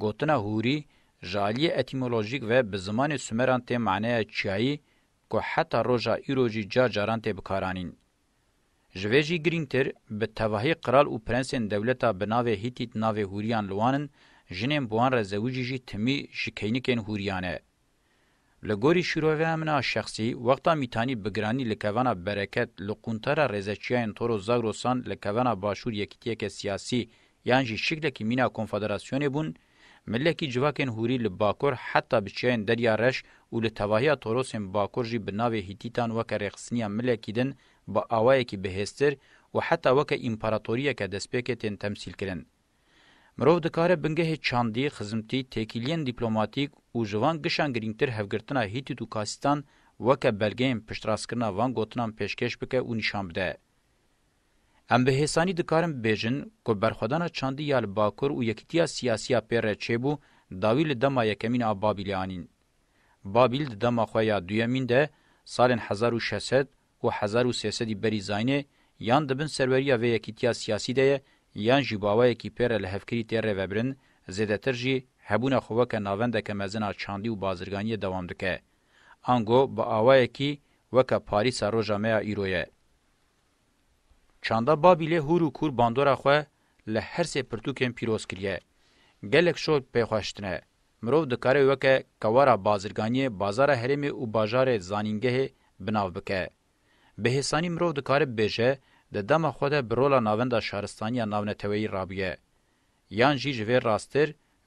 گوتنا هوری جالی اتیمولوژیک و به زمان سومران ته معنی چایی که حتی روژا ایروژی جا جاران ته بکارانین. Ji vê jî girîngtir bi tevahî Kral û Prensên dewleta bi navê Hîtît navê hûriyan li wan in, jinên buhan re zewicî jî timî ji keynikên hûriyan e. Li gorî şîroveya min a şexsî, wexta mîtanî bigiranî li kevana bereket li quntara rêzeçiyayên Toro Zagrosan li kevana başûr yekîtiyeke siyasî yan jî şiklekî mîna konfederasyonê bûn, milekî civakên hûrî li Bakor heta bi çiyayên derya reş û li tevahiya Torosên Bakor jî bi navê Hîtîtan weke rêxisiniya milekî din با آوایکی بهستر و حتی وکه امپراتوریه که دسپیکتین تمثیل کرن. مروف دکاره بنگه چاندی خزمتی تکیلین دیپلوماتیک و جوان گشان گرینگتر هفگرتنا هیتی دو کاسیتان وکه بلگهیم پشتراسکرنا وان گوتنان پیشکش بکه و نشان بده. ام به حسانی دکارم بیجن که برخودانا چاندی یال باکر و یکیتیا سیاسیا پیره چه بو داویل دما یکمین آبابیلیانین. بابیل دما خویا دویمین ده سال 1600 و 1300 بری زاینه یان دبن سروریا و یکیتیا سیاسی ده یان جباوه کی پر له هفکری تر وبرن زیدتر جی هبونه خو وک ناوند ک مزنا چاندی و بازرگانی دوام دکه انگو با اوای کی وک پاریس روجامه ایرویه چاندا بابیله هورو کور باندورا خو له هر سه پرتوکم پیروز کړیه گلک شو په خوشتنه مرو د کاري وکه کوارا بازرګانی بازار هرمه او بازار زانینګه بناو بکه بهسانی مرو د کار بهجه د دمه خو ده برولا ناوند شهرستانیا ناونتوی رابیه یان جی جوی راستر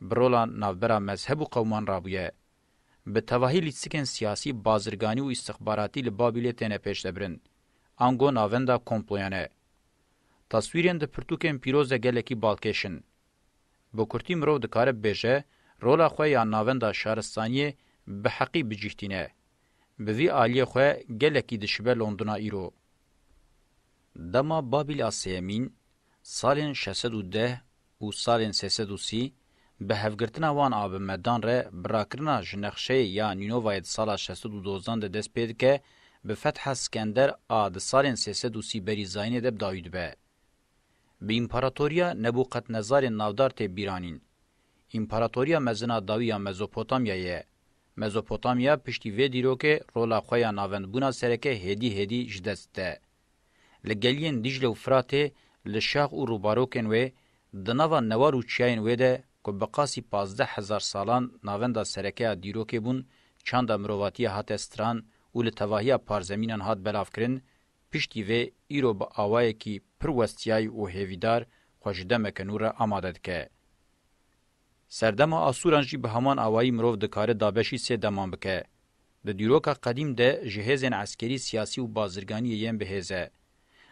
برولا ناوبرا مذهب و قومان رابیه به تواهی لیتسکن سیاسی بازرگانی و استخباراتی لبابیلی تینه پیش دبرن انگو ناوندا کمپلویانه تصویرین د پرتوکن پیروز گلکی بالکشن بو کورتی مرو د کار بهجه رولا خو یا ناوندا شهرستانی به حقی بجیتینه Bivî aliyê xwe gelekî dişibe Londona îro. Dema Babîl a sêyemîn, salên şesed û deh û salên sêsed û sî, bi hevgirtina wan a bi medan re birakirina ji nexşeyê ya Nînovayê di sala şesed û dozdan de dest pê dike, bi fetha Skender a di salên sêsed û sî berî zayînê de bidawî dibe. Bi împaratoriya Nebûqetnezarên navdar tê bîranîn. İmparatoriya mezina dawî ya Mezopotamyayê مزوپوتامیا پشتی وی دیروکه رولا خویا ناوندبونا سرکه هدی هدی جدسته. لگلین دیجل و فراته لشاق و روباروکن وی دنوا نوار و چیاین وی ده که بقاسی پازده هزار سالان ناوندا سرکه دیروکه بون چاندا مروواتی هات استران و لتواهی پارزمینان هات بلاف کرن پشتی وی ایرو با آوائی کی پروستیای و هیویدار خوشده مکنور آمادد که. سردما آسوران جی به همان اوایی مروف دکاره دابشی سه دمان بکه. د دیروکا قدیم ده جهیزن عسکری سیاسی و بازرگانی یم بهزه.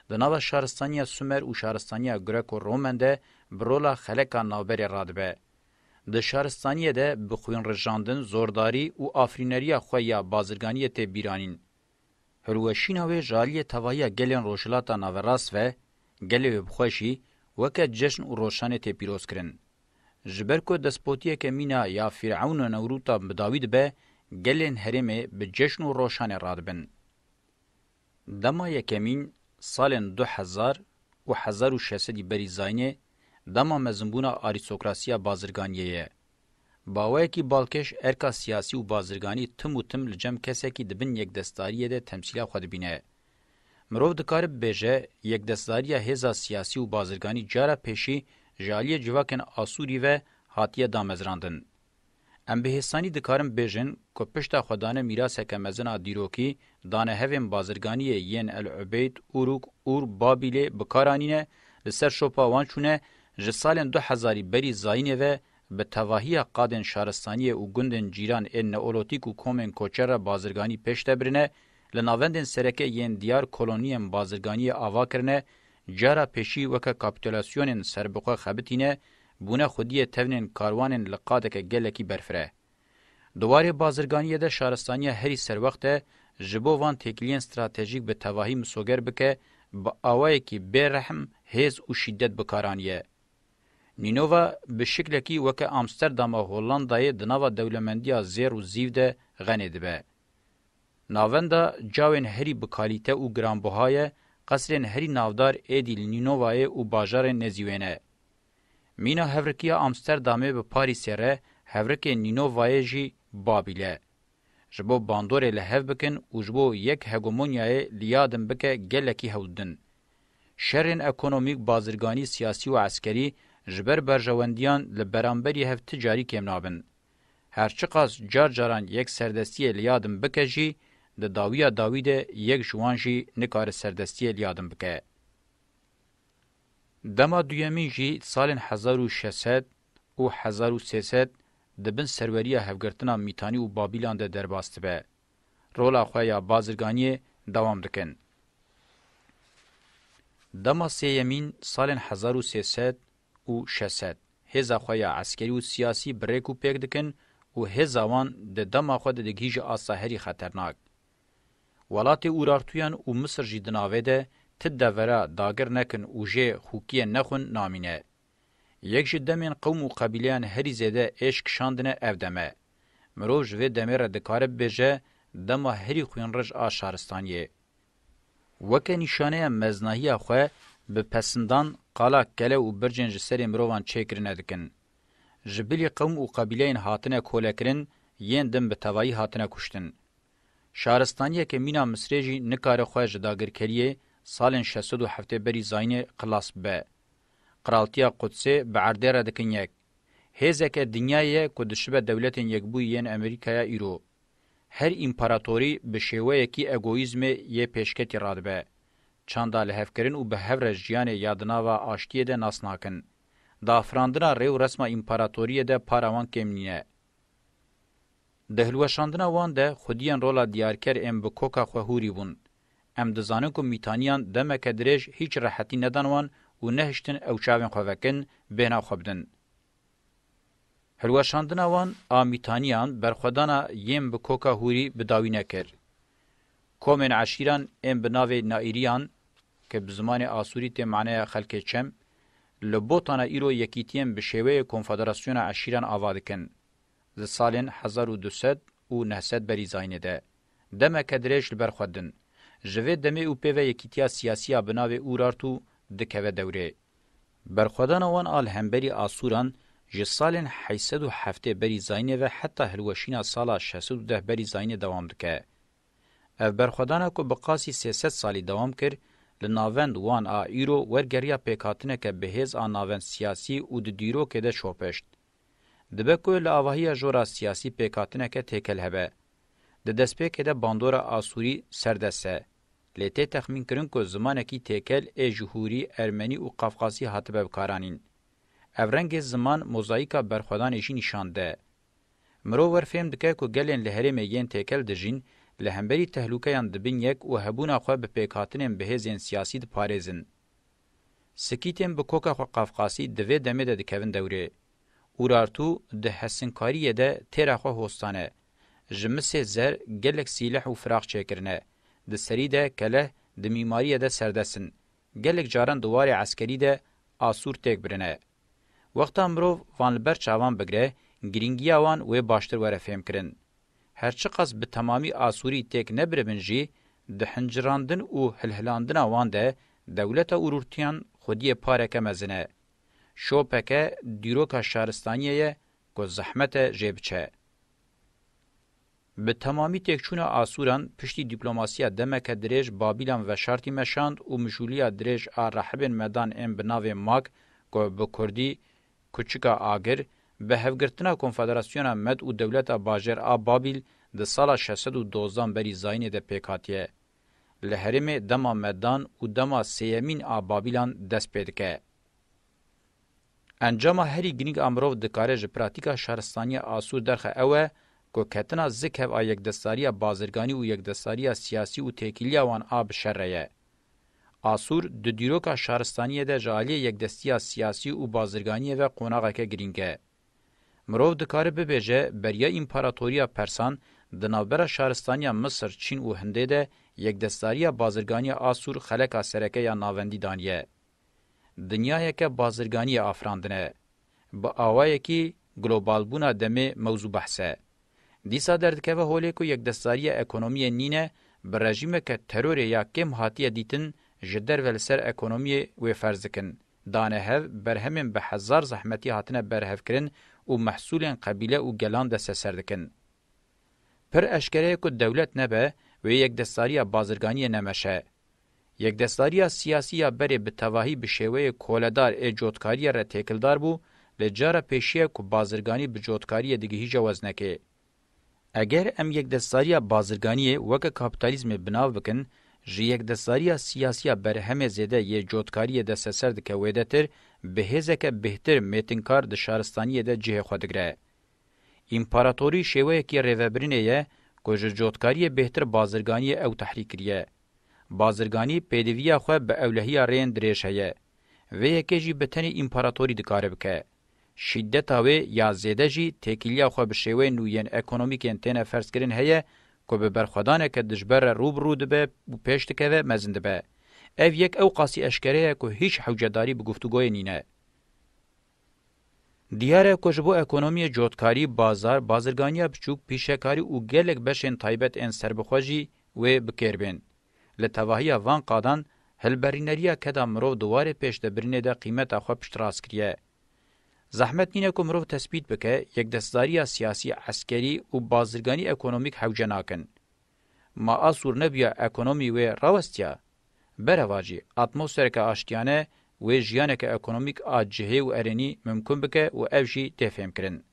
د ناو شهرستانیا سومر او شهرستانیا گرکو رومن ده برولا خلکا نابری رادبه. د شهرستانیه ده بخوین رجاندن زورداری او آفرینریا خویا بازرگانی ته بیرانین. هلوشینا و جالیه توایا گلین روشلاتا ناوراس و گلی بخوشی وکه جشن او روشانه ته پیروز کرن. جبر کو دسپوتیه که مینا یا فرعون نوروتا بداوید به گلین هرمه به جشن و روشان رادبن. دما یکمین سالن دو هزار و هزار و شهسدی بری زاینه دما مزنبونا آریسوکراسیا بازرگانیه یه. باوه کی بالکش ارکا سیاسی و بازرگانی تم و تم لجم کسی کی دبن یک دستاریه ده تمثیلا خود بینه. مرو دکارب بیجه یک دستاریه هزا سیاسی و بازرگانی جارا پیشی جالی جواکن آسوری و هاتیه دامزراندن. ام به حسانی دکارم بیجن که پشتا خودانه میراس که مزنا دیروکی دانه هفیم بازرگانی ین العبید اوروک اور بابیل بکارانینه لسر شوپا وانچونه جسالن دو هزاری بری زاینه و به تواهی قادن شارستانی او گندن جیران این نئولوتیک و کومن کوچر بازرگانی پشت برنه لناوندن سرکه ین دیار کلونیم بازرگانی آوا کرنه جارا پیشی وکا کاپیتولاسیونن سربقه خبتینه بونه خودی تونین کاروانن لقادک گلکی برفره. دواره بازرگانیه ده شارستانیه هری سر وقته جبو وان تکلین استراتژیک به تواهی مسوگر بکه با آوائی که برحم هیز و شدت بکارانیه. نینووا به شکلکی وکه امستردام و هولندای دناوا دولمندیا زیر و زیو ده غنیده به. ناوندا جاوین هری بکالیته و گرانبهای قصرên herî navdar ê dîl Nînovayê û bajarên Nezîwên e. Mîna hevrikiya Amsterdamê bi Parîsê re hevrikê Nînovayê jî babîle. Ji bo bandorê li hev bikin û ji bo yek hegemonyayê liyadin bike gelekî hewdin. Şerên ekonomîk bazirganî siyasî û eskerî ji ber berjewendiyan li beramberî hev ticarî kêm nabin. Her çiqas car caran yek serdestiyê liyadin bike jî د داویا داوید یک جوان جی نکار سردستی لیادم بکه. دما دویمین جی سال 1600 و 1300 دبن سروریه هفگرتنا میتانی و بابیلان ده درباست به. رولا خویا بازرگانی دوام دکن. دما سیمین سال 1300 و 600 هزا خویا عسکری و سیاسی بریکو پیک دکن و هزاوان د دما خود دگیج آساهری خطرناک. ولاتê Urartuyan û Misir jî di navê de tid devera dagir nekin û jê hûkiyên nexwin namîne. Yek ji demên qewm û qebîleyan herî zêde êş kişandine ev deme. Mirov ji vê demê re dikare bibêje dema herî xuyên rij a şaristaniyê. Weke nîşaneya meznahiya xwe bi pesindan qala kele û bircên ji serê mirovan çêkirine dikin. Ji bilî qewm û qebîleyên hatine kolekirin, yên din bi tevayî hatine kuştin. Şaristaniyeke mîna Misrê jî nikare xwe ji dagirkeriyê salên 67 berî zayînê qilas bibe. Qiraltiya Qudsê bi erdê re dikin yek. Hêzeke dinyayê ku dişibe dewletên yekbûyî yên Amerîkaya îro. Her împaratorî bi şêweyekî egoîzmê yê pêşketî radibe. Çanda lehevkirin û bi hevre jiyanê yadinava aştiyê de nas nakin. Dafirandina rêw resma împaratoriyê de parawan kêm nîne. د هلوشاندنا وان ده خودیان رولا دیارکر ام به کوکا خو هوري بون ام د زانه کو میتانیان د مکدرج هیڅ راحتی ندان وان او نهشتن او چاوین خو وکن بنا خوبدن هلوشاندنا وان امیتانیان برخدانا یم به کوکا هوري بداوینه کر کومن عشیران ام بناوی نائریان که بزمان آسوری ته معنی خلک چم لبوتانا ایرو یکیتیم به شیوه کنفدراسیون عشیران آوادکن. ز سالین 1200 و 900 بری زاینه ده دمک درش لبرخودن جوه دمه او پیوه یکیتیا سیاسیا بناوه اورارتو دکوه دوره. برخودان وان آل همبری آسوران جه سالین 807 بری زاینه و حتی هلوشین سالا 610 بری زاینه دوام دکه. اف برخودانه که بقاسی 300 سالی دوام کرد لناوند وان آ ایرو ورگریا پیکاتنه که بهیز آ ناوند سیاسی او د دیرو که ده شوپشت. dibe ku li avahiya jora siyasî pêkhatineke têkel hebe. Di destpêkê de bandora Asurî serdest e. Lê tê texmîn kirin ku zimanekî têkel ê jihûrî Ermenî û Qafqasî hatibe bikaranîn. Ev rengê ziman mozayîka berxwedanê jî nîşan de. Mirov wer fêm dike ku gelên li herêmê yên têkel dijîn, li hemberî tehlukeyan dibin yek û hebûna xwe bi pêkhatinên bihêzên siyasî diparêzin. Sikîtên bi koka xwe Qafqasî divê demê de dikevin dewrê. اورارتو ده حسنکاریه ده تیرخوا هستانه. جمسه زر گلک سیلح و فراخ چکرنه. ده سری ده کله ده میماریه ده سردسن. گلک جاران دوار عسکری ده آسور تک برنه. وقتا مروف وانلبر چاوان بگره، گرینگیا وان و باشتر وره فهم کرن. هرچه قص به تمامی آسوری تک نبرمن جی، ده هنجراندن و هلهلاندن وان ده دولت اورورتیان خودی پارک مزنه. شوپکه دیروکا شهرستانیه کو زحمت جیبچه. به تمامی تکچون آسوران پشتی دیپلوماسیا دمک دریج بابیلان و شرطی مشاند و مجولیا دریج آ رحبین مدان ام بناو ماک کو به کردی کوچکا آگر به هفگرتنا کنفدراسیون مد و دولت باجر آ بابیل د سال 612 بری زاین ده پیکاتیه. لحرم دما مدان و دما سیمین آ بابیلان دست پیدکه. انجام هری گنیگ امرو دکاره ژ پراتیکا شهرستانی آسو درخه اوه کو کتنا زک هف یک دستاری بازرگانی او یک دستاری سیاسی او تکیلی وان اب شرعه آسور د دیروکا شهرستانی د جالی یک دستیا سیاسی او بازرگانی و قوناغه که گرینگه مرو دکاره به بجه بریا امپراتوریا پرسان د نوبره شهرستانی مصر چین او هنده ده یک دستاری بازرگانی آسور خلک سرکه یا ناوندی دانیه دنیایەکە بازرگانیە ئافراندنە بە ئاوایەکی گلۆبالبوونا دەمێ مەوزوع بەحسە دیسا دەردکەوە هۆلێک و یەکدەستاریە ئەکۆنۆمیە نینە بە ڕژیمەکە تەرۆرێ یا کێم هاتیە دیتن ji derve li ser ekonomiyê wê ferz dikin. Dane hev berhemên bi hezar zehmetî hatine berhevkirin û mehsulên qebîle û gelan de seser dikin. Pir eşkereye ku dewlet nebe wê yekdestariya bazirganiye nemeşe. یکدستاریه سیاسیه بری به تواهی به شیوه کولدار ای جوتکاریه را تکلدار بو لجاره پیشیه که بازرگانی به جوتکاریه دیگه هیچ وزنکه. اگر ام یکدستاریه بازرگانیه وکه کپیتالیزم بناو بکن، جی یکدستاریه سیاسیه بر همه زیده یه جوتکاریه ده سسر دکه ویده تر به هزکه بهتر میتنکار ده شارستانیه ده جه خودگره. امپاراتوری شیوه که ریوبرینه یه که جوتکاریه بهتر بازرگانیه او تحریک ریه. بازرگانی پدویا خو به اولهیا رین درېشه و یکه جی به تنی امپراتوری دکاره بکه شدت او یا زیده جی تکیلیا خو به شوی نوین اکونومیک انتن فرسکرین هه کو به برخدانه که دجبر روب رود به پشت که مزند به اف یک او قاسی اشکره کو هیچ حوجداری به گفتگوی نینه دیاره کوجبو اکونومی جوتکاری بازار بازرگانی بچوک پیشکاری او گلک بشن تایبت ان سربخوجی و بکربن لتواهی وان قادان هلبرینریه کدا مرو دواره پیش ده برینه ده قیمت اخو پشتراس کریه. زحمت نینه که مرو تثبیت بکه یک دستداری سیاسی عسکری و بازرگانی اکونومیک حوجه ناکن. ما آسور نبیا اکونومی و راوستیا. برواجی اتموسفرک آشتیانه و ژیانک اکونومیک آجهه و ارنی ممکن بکه و افجی تفهم کرن.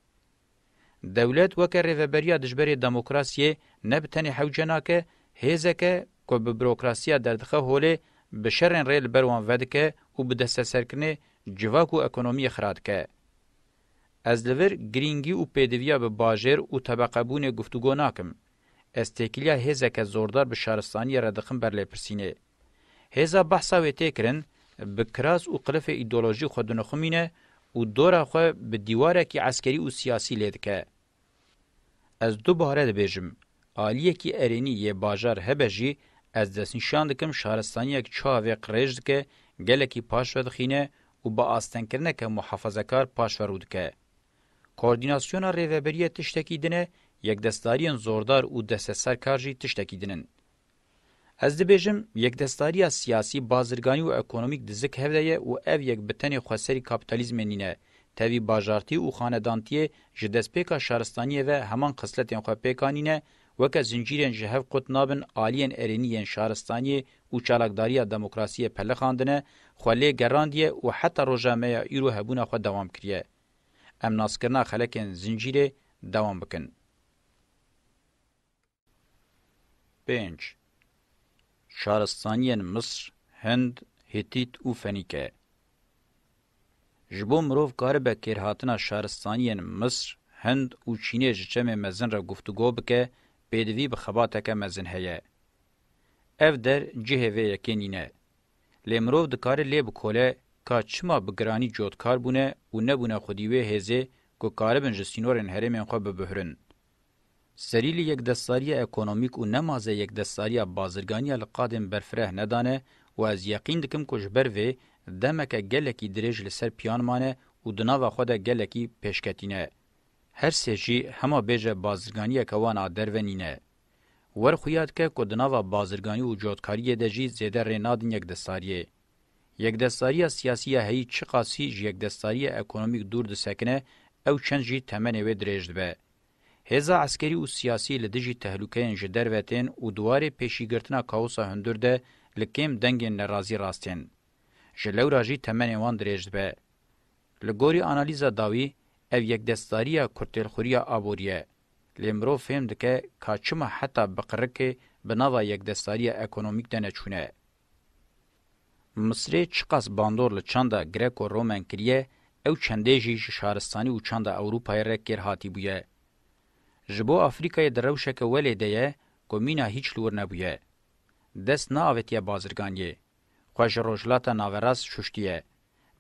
دولت وکر رهبریا دجبری دموکراسی نه بتنی حوجه ناکه هزکه که به بروکراسیا دردخه هوله به شرن ریل بروان ودکه و به دست سرکنه جواک و اکنومی خراد که. از لور گرینگی و پیدویا به باجر و طبقه بونه گفتگو ناکم. از تکیلیا هزه که زوردار به شارستانی ردخم برلی پرسینه. هزه بحثا و تکرن به کراس و قلف ایدولوژی خود نخمینه و دورا خو به دیواره کی عسکری او سیاسی لیدکه از دو باره دبیجم آلیه کی ارینی یه باجار هبجی ez destnîşan dikim şaristaniyek çavê qirêj dike gelekî paş ve dixîne û bi astenkirneke muhefezekar paş ve rû dike koordînasyona rêveberiya tiştekî dine yekdestariyên zordar û desteserkar jî tiştekî dinin Ez dibêjim yekdestariya siyasî, bazirganî û ekonomîk dizik hevdeye û ev yek bi tenê xweserî kapitalizmê nîne. Tevî bajartî û xanedantiyê ji destpêka şaristaniyê ve heman xisletên xwe pêkanîne وکه زنجیرین جه هف قوت نابن آلین ارینین شهرستانی او چالاکداریا دموکراسی پله خواندنه خولې ګراندیه او حتی روجامه ایرو هبونه خو دوام کړی ام ناسکرنا خلکن زنجیره دوام بکن 5 شهرستانین مصر هند هتیت او فنیکه جبو مروف کار به کرهاتنا شهرستانین مصر هند او چینه جچمه مزن را گفتگو بکه pêdivî bi xebateke mezin heye. Ev der cihê vê yekê nîne. Lê mirov dikare lê bi kole ka çima bi giranî cotkar bûne û nebûne xwedî wê hêzê ku karibin ji sînorên herêmên xwe bibihrin. Serîlî yekdestariya ekonomîk û nemaze yekdestariya bazirganiya li qadên berfireh nedane û ez yeqîn dikim ku ji ber vê demeke gelekî dirêj li ser piyan mane û di nava xwe de gelekî pêşketîne. هر سه جی هما بیجه بازرگانی کوانا درونینه ور خویات که کدناوا بازرگانی و جوتکاری ده جی زیده رینادن یک دستاریه یک دستاری سیاسی هی چی قاسی جی یک دستاری اکونومیک دور دسکنه او چند جی تمنه و درجد به هزا عسکری او سیاسی لدجی تهلوکین جی دروتین او دوار پیشیگرتنا کاوسا هندور ده لکیم دنگین نرازی راستین. جلو راجی تمنه وان درجد به. لگوری آنالیزا داوی ev yekdestariya kurtelxuriya aboriye. Lemro fêm dike kaçima heta biqirikê bi nava yekdestariya ekonomîk de neçûne. Misrê çiqas bandor li çanda Greko-Romen kiriye, ew çendê jî ji şaristanî û çanda Ewropayê re kêr hatî bûye. Ji bo Afrikayê di rewşeke welê de ye, komîna hiç li wir nebûye. Dest naavetiye bazirganiyê. Xwe ji rojlata naveraz şuştiye.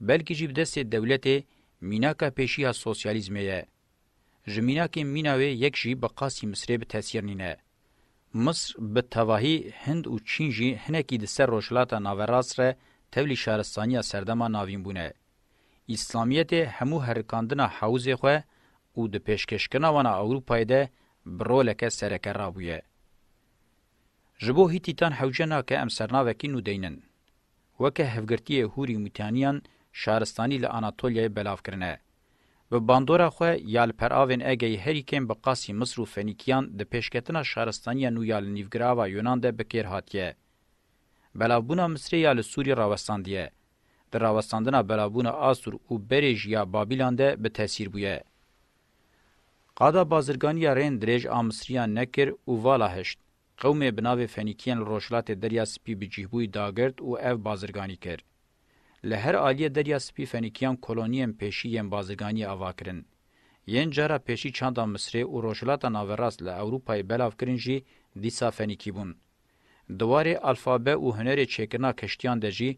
Belkî jî bi destê dewletê میناکا پیشیا سوسیالیزمه جمیناکی میناوی یک جی بقاسی مصری به تاثیر نینه. مصر به تواهی هند و چین جی هنکی ده سر روشلاتا ناوراس ره تولی شهرستانی سردما ناوین بونه. اسلامیت همو هرکاندنا حوزه خواه او د پیشکشکنا وانا اوروپای ده برولکه سرکه رابویه. جبو هیتیتان حوجه ناکه ام سرناوکی نو دینن. وکه هفگرتی هوری متانیان، شهرستانی له اناتولیا بلاف کرنه و باندورا خو یال پراوین اگی هریکن به قاسی مصر و فنیکیان د پیشکتنا شهرستانی نو یال نیوگراوا یونان ده بکیر هاتیه بلابونا مصری یال سوری راوستاندیه در راوستاندنا بلابونا آسور او بریج یا بابیلان ده به تاثیر بویه قادا بازرگانی رین دریج آمسریان نکر او والا هشت قوم بناو فنیکیان روشلات دریا سپی بجیبوی داگرد او اف بازرگانی کرد له هر آلیه دریا سپی فنیکیان کلونیم پیشی یم بازگانی اواکرین ین جرا پیشی چاندا مصری او روشلاتا ناوراس له اوروپای بلاف کرین جی دیسا فنیکی بون دواره الفابه او هنر چکنا کشتیان دجی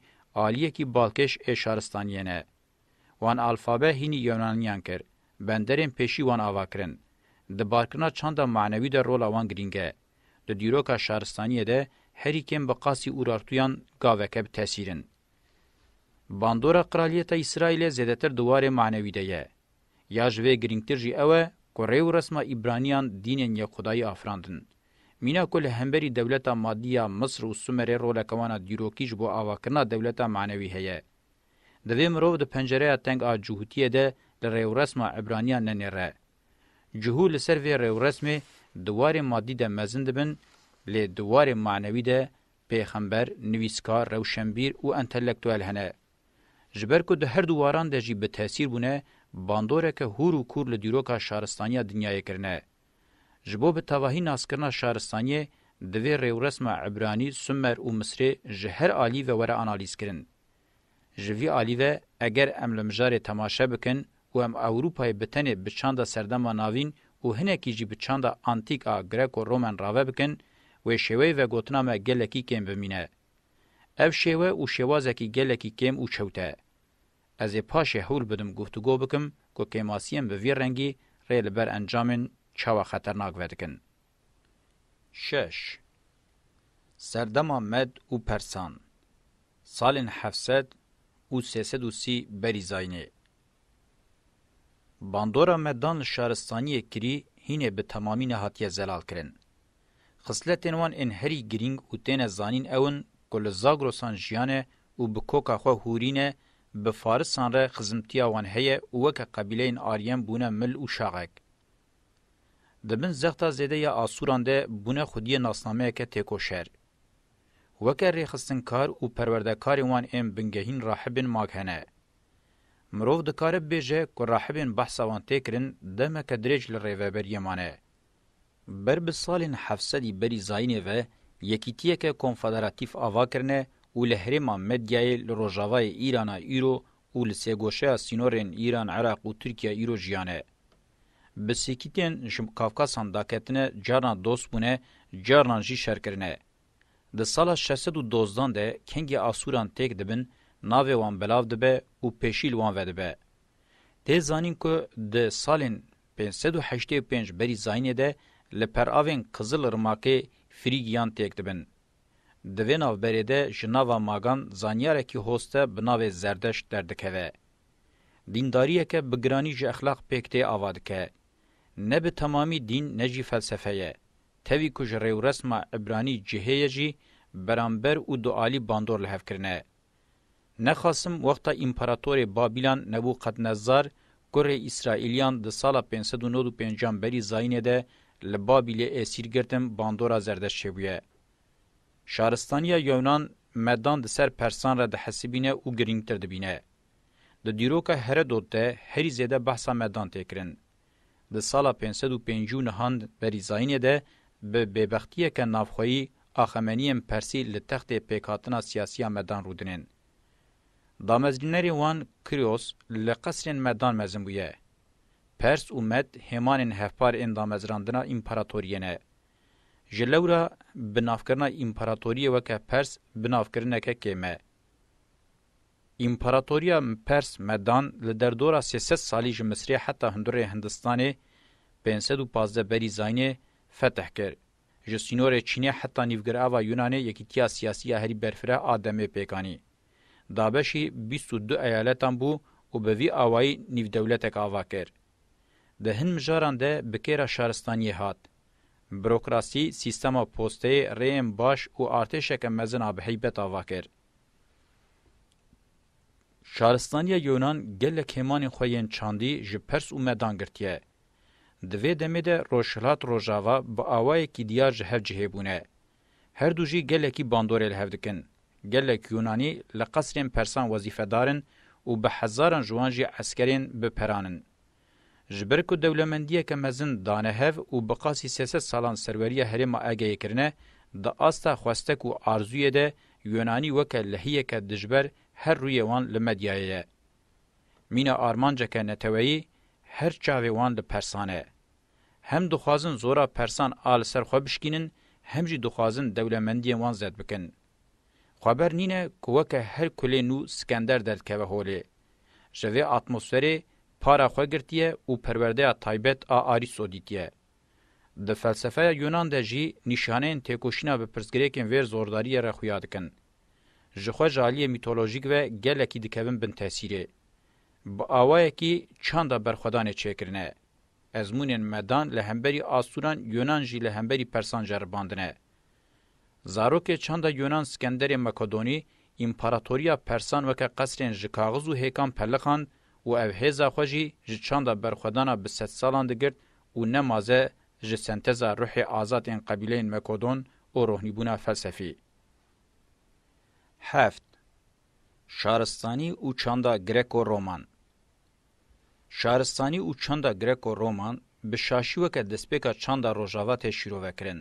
آلیه کی بالکش اشارستانینه وان الفابه هینی یونانیان کر بندرین پیشی وان اواکرین د بارکنا چاندا معنوی در رول اوان گرینگه د دیروکا شارستانیه ده هریکم بقاسی اورارتویان گاوکب تاثیرن باندورا قرالیتا اسرائیل زیدتر دوار معنوی ده یا جوه گرینگتر جی اوه کوری و رسما ایبرانیان دینین یا خدای آفراندن. مینا کل همبری دولتا مادیا مصر و سومره رولکوانا دیروکیج بو آواکرنا دولتا معنوی هیه. دوی مرو د پنجره تنگ آ جهوتیه ده لریو رسما ایبرانیان ننره. جهو لسر وی ریو رسمه دوار مادی ده مزند بن لی دوار معنوی ده پیغمبر، نویسکار، روشنبیر و انتلیکتوال هنه. ji ber ku di her du waran de jî bi tesîr bûne bandoreke hûr û kûr li dîroka şaristaniya dinyayê kirine ji bo bi tevahî naskirina şaristaniyê divê rêwresma ebranî sumer û misrê ji her alî ve were analîz kirin ji vî alî ve eger em li mijarê temaşe bikin û em ewropayê bi tenê bi çanda serdema navîn û hinekî jî bi çanda antîk a greko roman rave bikin wê şêweyê ve gotina me gelekî kêm bimîne ئەو شێوە و شێوازێکی گەلێکی کێم و چەوتە ئەزێ پاشێ هەول بدم گفتوگۆ بکم کۆ کێماسیەم بەڤێ ڕەنگی ڕێ لەبەر ئەنجامن چاوە خەتەرناکوێ دکن شش سەردەما مەد و پەرسان ساڵین حەفسەد و سێسەد و سی بەری زاینێ باندۆرە مەدان شارستانیە کری هینێ بە تەمامی نەهاتیە زەلالکردن خسلەتێن وان ئەن هەری گرنگ و تێنە زانین ئەون ku li Zagrosan jiyane û bi koka xwe hûrîne bi Farisan re xizmetiya wan heye û weke qebîleyên Aryan bûne mil û şaxek. Di bin zexta zêde ya Asuran de bûne xudiyê nasnameyeke têkoşer. Weke rêxistinkar û perwerdekarên wan êm bingehîn rahibên mak hene. Mirov dikare bêje ku rahibên behsa wan têkirin demeke dirêj li rêveberiyê mane. Ber bi salên hefsedî berî zayînê ve, یکیتیه کنفدراتیف آوا کرنه او لهرما مدیای لروجاوای ایرانا ایرو او لسیگوشه سینورین ایران عراق و ترکیه ایرو جیانه. بسیکیتین جم کافکاسان داکتنه جارنا دوست بونه جارنا جی شرکرنه. ده سالا 612 ده کنگی آسوران تیک دبن ناوی وان بلاو دبه و پیشیل وان ودبه. ده زانین که ده سالین 585 بری زاینه ده لپر آوین کزل رماکی Frigiyan têk dibin. Di vê navberê de ji nava magan zanyarekî hoste bi navê zerdeş derdikeve. Dindariyeke bi giranî ji exlaq pêk tê ava dike. Ne bi temamî dîn ne jî felsefeye. Tevî ku ji rêwresma Ebranî cihêye jî beramber û dualî bandor li hevkirine. نخاسم وخت امپراتور بابلان نبوخذ نظر ګره اسرائیلیان د سال 595 بری زاینه ده li Babilê esîr girtin bandora zerdeşçêbûye. Şaristaniya Yewnan medan di ser Persan re dihesibîne û girîngtir dibîne. Di dîroka Herodotê herî zêde behsa medan têkirin. Di sala 550 nihan berîzayînê de bi bêbextiyeke navxweyî Axemeniyên Persî li textê pêkhatina siyasiya medan rûdinin. Damezlînerê wan Krios li qesrên medan mezin bûye. پرس اومد همان هفپار اندامزراندنا امپراتوریه جلورا بنافکرنا امپراتوریه وکه پرس بنافکرنه که کمه. امپراتوریا پرس مدان لدردورا 300 سالی ج مصری حتی هندوره هندستانه 515 بری زاینه فتح کرد. جسینور چینی حتی نیوگر آوا یونانه یکیتیا سیاسی هری برفره آدم پیکانی. دابشی 22 ایالتان بو و به وی آوائی نیو دولتک آوا کرد. د هن مجاران ده بکیره شارستانی هات بروکراسی سیستما پوسته ریم باش او ارتشک مزن اب هیبت اواکر شارستانی یونان گله کمان خوین چاندی ژ پرس او مدان گرتیه د وې دمه روشلات روجاوا با اوای کی دیار ژ هف جهبونه هر دوجی گله کی باندورل هفدکن گله یونانی لقصرن پرسان وظیفه دارن او به هزاران جوانجی عسکرین بپرانن ji ber ku dewlemendiyeke mezin dane hev û bi qasî sêsed salan serweriya herêma Egeyê kirine di asta xwestek û arzûyê de Yunanî weke lehiyeke dijber her rûyê wan li medyayê ye. Mîna armanceke neteweyî her çavê wan li persan e. Hem dixwazin zora persan a li ser xwe bişkînin, hem jî dixwazin dewlemendiyên wan zed bikin. Xweber nîne ku weke her kulê nû Skender derkeve holê. Ji vê atmosferê para xwe girtiye û perwerdeya taybet a Aristo dîtiye. Di felsefeya Yunan de jî nîşaneyên têkoşîna bi pirsgirêkên vêr zordariyê re xuya dikin. Ji xwe jaliyê mîtolojîk ve gelekî dikevin bin tesîrê. Bi awayekî çanda berxwedanê çêkirine. Ezmûnên medan li hemberî Asuran Yunan jî li hemberî Persan ceribandine. Zarokê çanda Yunan Skenderê Makedonî, İmparatoriya Persan weke qesrên ji kaxiz û hêkan pelixan, و او هزا خوجی ji çanda berxwedana bi sed salan digirt û nemaze ji senteza ruhê azatên qebîleyên Mekodon û rohnîbûna felsefî. Heft Şaristanî û çanda Greko-Roman Şaristanî û çanda Greko-Roman bi şaşîweke destpêka çanda Rojavatê şîrovekirin.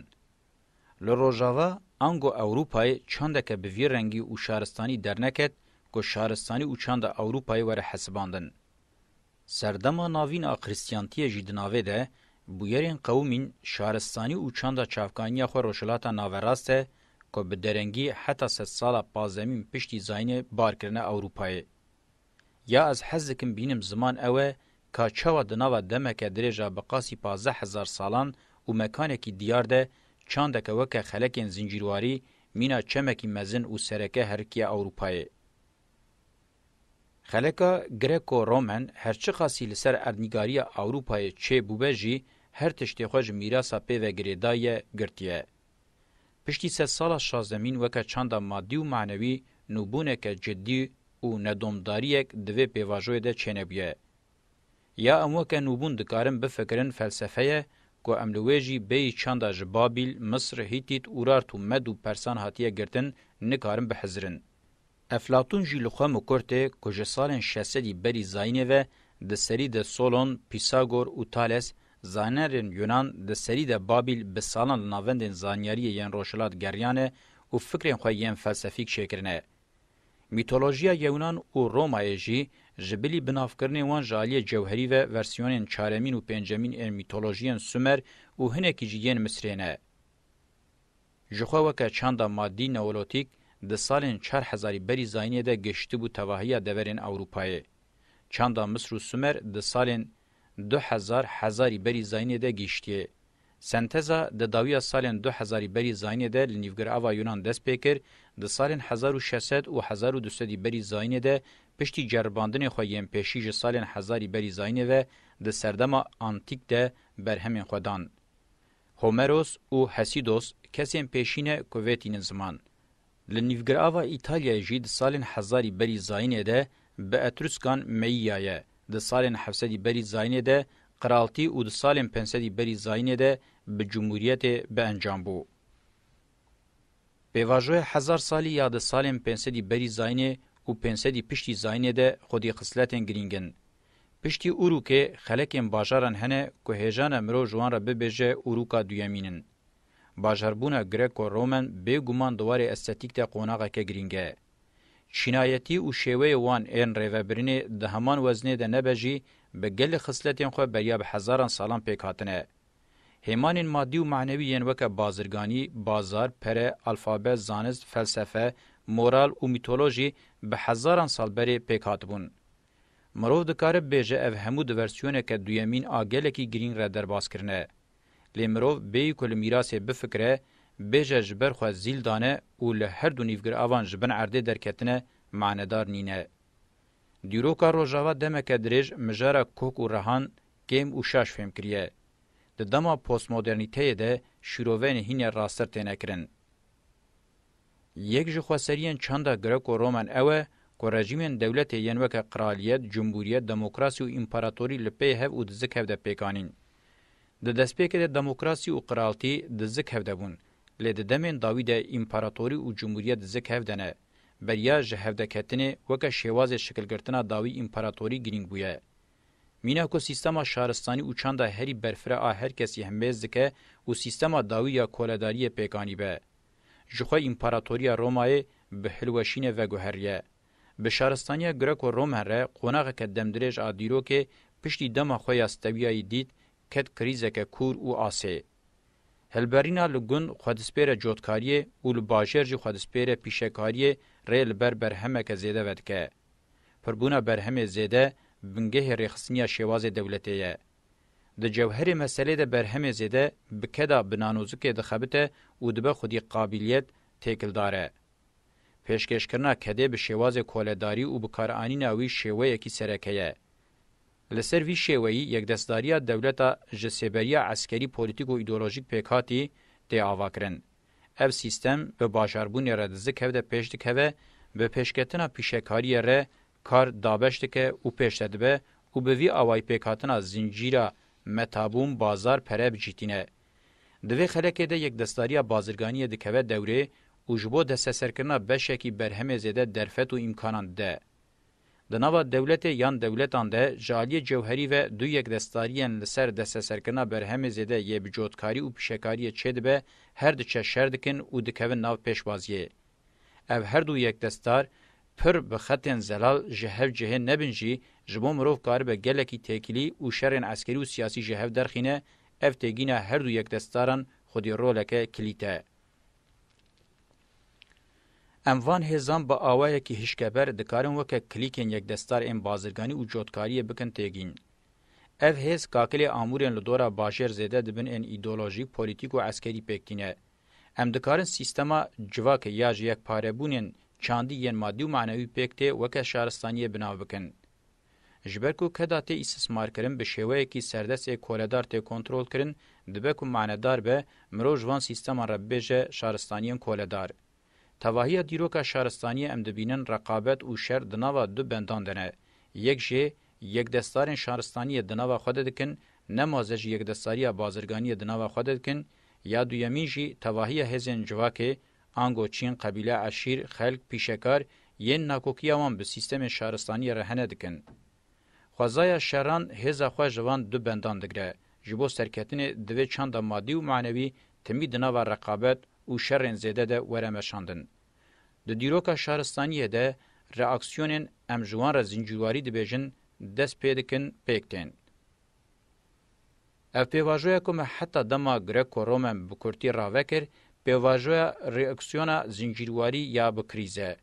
Li Rojava ango Ewropayê çandeke bi vî rengî û şaristanî derneket کو شهرستاني اوچان د اوروپای ور حساباندن سردما ناوین اخريستيانتي جیدناوه ده بویرین قومین شهرستاني اوچان د چافکانیا خو روشلاتا ناوراسته کو به درنګي حتی ست سال پازمین پشتي زاینه بارکرنه اوروپای یا از حزکم بینم زمان اوه کا چاوا د ناوا دمکه درجه بقاسی 15000 سالان او مکانه کی دیار ده چاندکه وکه خلکین زنجیرواری مینا چمکی مزن او سرکه هرکیه اوروپای خلکا گریکو رومن هرچی خاصی لسر ارنگاری اوروپای چه بوبه جی هر تشتی خوش میراسا پی و گریدای گرتیه. پشتی سه سال شازدمین وکا چند مادی و معنوی نوبونک جدی و ندومداریک دوی پیواجوی ده چینه بیه. یا اموک نوبون دکارن بفکرن فلسفه کو املویجی بی چند جبابیل مصر هیتیت اورارتو مد و پرسان هاتیه گرتن نکارن بحزرن. افلاطون جی لخوا مکورته کو جسالن شسدی بری زاینه و د سری د سولون پیساگور او تالس زانرن یونان د سری د بابل بسالن ناوندن زانیاری یان روشلات گریانه او فکرین خو یان فلسفیک شکرنه میتولوژیا یونان او رومای جی جبلی بنافکرنی وان جالی جوهری و ورسیونین چارمین و پنجمین ار میتولوژیان سومر او هنکی جیین مصرینه جخوا وکا چاندا مادی نولوتیک د سالن 4000 بری زاینه ده گشته بو تواهیه دورین اوروپای چاندا مصر و سومر د سالن 2000 هزار بری زاینه ده گشته سنتزا د داویا سالن 2000 بری زاینه ده لنیوګر اوا یونان دس پیکر د سالن 1600 او 1200 بری زاینه ده پشتي جرباندن خو یم پېشیج سالن 1000 بری زاینه و د سردما انتیک ده برهمن خدان هومروس او هسیدوس کسیم پېشینه کووتین زمان Li nîvgirava Îtalyayê jî di salên hezarî berî zayînê de bi Etruskan Meiyaye, di salên hefsedî berî zayînê de qiraltî û di salên pensedî berî zayînê de bi Cumhuriyetê beencam bû. Pêvajoya hezar salî ya di salên pensedî berî zayînê û pensedî piştî zayînê de xwedî xisletên girîngin. Piştî Urûkê xelekên bajaran hene ku hêjana mirov ji wan re bibêje Urûka duyemînin. باجربونا گریکو رومن به ګومان دواره استاتیک ته قوناغه کې گرینګه شنایتی او شیوه وان ان ریوبرینی د همان وزنه ده نبجی به گل خصلتین خو بریا به هزاران سالان پیکاتنه همان مادی او معنوی ین وک بازرگانی بازار پره الفابه زانست فلسفه مورال او میتولوژي به هزاران سال بری پیکاتبون مرو د کار به ژ اف همود ورسیونه ک دویمین اگل کی گرین را در باز کرنه لیمرو به کل میراث به فکره بجه جبر خو زیل دانه او له هر دو نیفګر اوان جبن ارده درکتنه معنادار نینه دیروکا روجاوا دمک درج مجارا کوک او رهان گیم او شاش فهم کریه د دما پوست مدرنیته ده شیروون هینه راستر تنکرن یک جو خسریان چاندا گرکو رومان اوه کو رژیمن دولت ینوک قرالیت جمهوریت دموکراسی او امپراتوری لپه هف او دزک هف ده پیکانین د دسپیکې دموکراسي او قرالتي د زک هفدبون له د دمن داوید امپراتوري او جمهوریت زک هفدنه بریا جهفده کتنی وکه شیواز شکل گرتنا داوی امپراتوری گرینگ بویا مینا کو سیستما شهرستانی او چاندا هری برفره ا هر کس یهمز که او سیستما داوی یا کولداری پیکانی به جوخه امپراتوری رومای به حلوشین و گوهریه به شهرستانی گرکو روم هره قونغه کدم درج ادیرو که پشتی دم خو یاستویای دید کت کریزک کور او آسی. هلبرینا لگون خودسپیر جوتکاریه او لباجر جی خودسپیر پیشکاریه ری لبر برهمک زیده ودکه. پربونا برهم زیده بنگه ریخسنیا شواز دولتیه. د جوهر مسلې د برهم زیده بکدا بنانوزکه د خبته او د به خودی قابلیت تکلداره. پیشکش کرنا کده به شواز کولداری او بکارانی ناوی شوه یکی سرکه. لسر وی شوی یک دستاریه دولت جسبریه عسکری پولیتیک و ایدئولوژیک پکاتی دی آواکرن اف سیستم به باشاربون را دزک هفته پیش دکه به پیشکتنا پیشکاری را کار دابشت که او پیشتد به او به وی آوای پکاتنا زنجیرا متابون بازار پرب جیتینه. دوی خلکه ده یک دستاریه بازرگانی دکه دوره او جبو دسته سرکرنا بشکی برهم زیده درفت و امکانان ده. د نوا دولت یان دولتان ده جالی جوهری و دو یک دستاریان لسر دست سرکنا برهم زده یه بجوتکاری و پیشکاری چید به هر دچه شردکن و دکوین ناو پیشوازیه. او هر دو یک دستار پر به خطین زلال جهو جهه نبنجی جبو مروف کار به گلکی تکیلی و شرین عسکری و سیاسی جهو درخینه اف تگینه هر دو یک دستاران خودی رولکه کلیته. ام وان هزان با اوایکی هشکبر دکارن وک کلیکن یک دستار ام بازرگانی او جوتکاری بکن تگین اف هز کاکلی امورن لدورا باشر زده دبن ان ایدئولوژی پولیټیک او عسکری پکتینه ام دکارن سیستما جواک یا یک پارهبونن چاندی ین مادی او معنوي پکته وک شهرستانی بنا بکن جبرکو کداته استثمار کرن به شوی کی سردس کولدار ته کنټرول کرن دبه کو معنادار به مروج وان سیستما ربجه شهرستانیان کولدار تواهی دیروکا شارستانی ام دبینن رقابت او شر د نوا دو بندان دنه یک جه یک دستارن شارستانی د نوا خود دکن نمازج یک دستاری بازرگانی د نوا خود دکن یا دویمین جی تواهی هزن جواکه انگو چین قبیله عشیر خلق پیشکار ین ناکوکیاوان به سیستم شارستانی رهنه دکن خوازای شران هزا خو جوان دو بندان دګره جبو سرکتنی دوی چاند مادی او معنوي تمی د نوا رقابت û şerên zêde de were meşandin. Di dîroka şaristaniyê de reaksiyonên em ji wan re zincîwarî dibêjin dest pê dikin pêktên. Ev pêvajoya ku me heta dema Greko Romen bi kurtî ravekir, pêvajoya reaksiyona zincîrwarî ya bi krîze.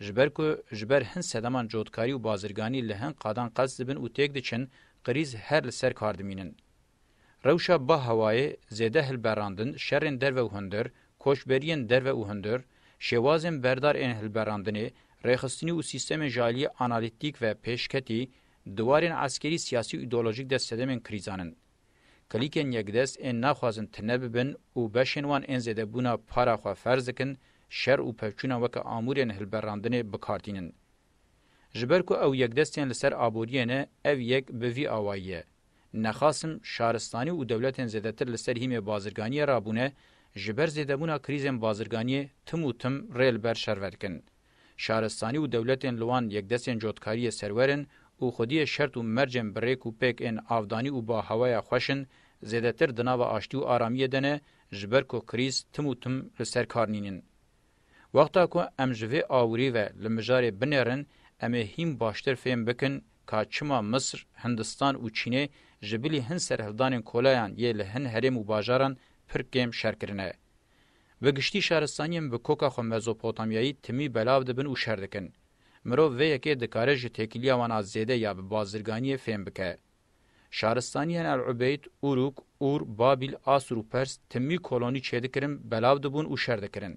Ji ber ku ji ber hin sedeman cotkarî û bazirganî li hin qadan qez dibin û têk diçin, qrîz her li ser kar dimînin. Rewşa ba hewayê zêde hilberandin, şerên derve hundir, کوشبریان درو اوهندر شوازم بردار ان هلبراندنی رخصتنی او سیستم جالی آنالیتیک و پیشکتی دوارین عسکری سیاسی ایدئولوژیک دستدمن کریزانن کلیکن یگدس ان ناخوازن تنببن او بشنوان ان زده بونا پارا خو فرزکن شر او پچونا وک امورن هلبراندنی بکارتینن جبر کو او یگدستین لسر ابورینه او یک بوی اوایه نخاسم شارستانی او دولتن زدتر لسر هیمه بازرگانی رابونه جبر زیدبونا کریزم بازرگانی تم و تم ریل بر شرورکن. شارستانی و دولتین لوان یک دستین جوتکاری سرورن او خودی شرط و مرجم بریک و پیک این آفدانی و با هوای خوشن زیدتر دناو آشتی و آرامیه دنه جبر کو کریز تم و تم لسر کارنینن. وقتا کو امجوه آوری و لمجار بنرن امه هیم باشتر فهم بکن که چما مصر، هندستان و چینه جبلی هن سرهلدان کولایان یه لهن هرم و باجاران پرکم شرکرنه و گشتي شهرستانیم به کوکا خو مزوپوتامیایی تمی بلاو دبن او شهر دکن مرو و یکه د کارج تکلیه وان از زیده یا به بازرگانی فهم بکه شهرستانیان العبید اوروک اور بابل اسر و پرس تمی کلونی چدکرین بلاو دبن او شهر دکرین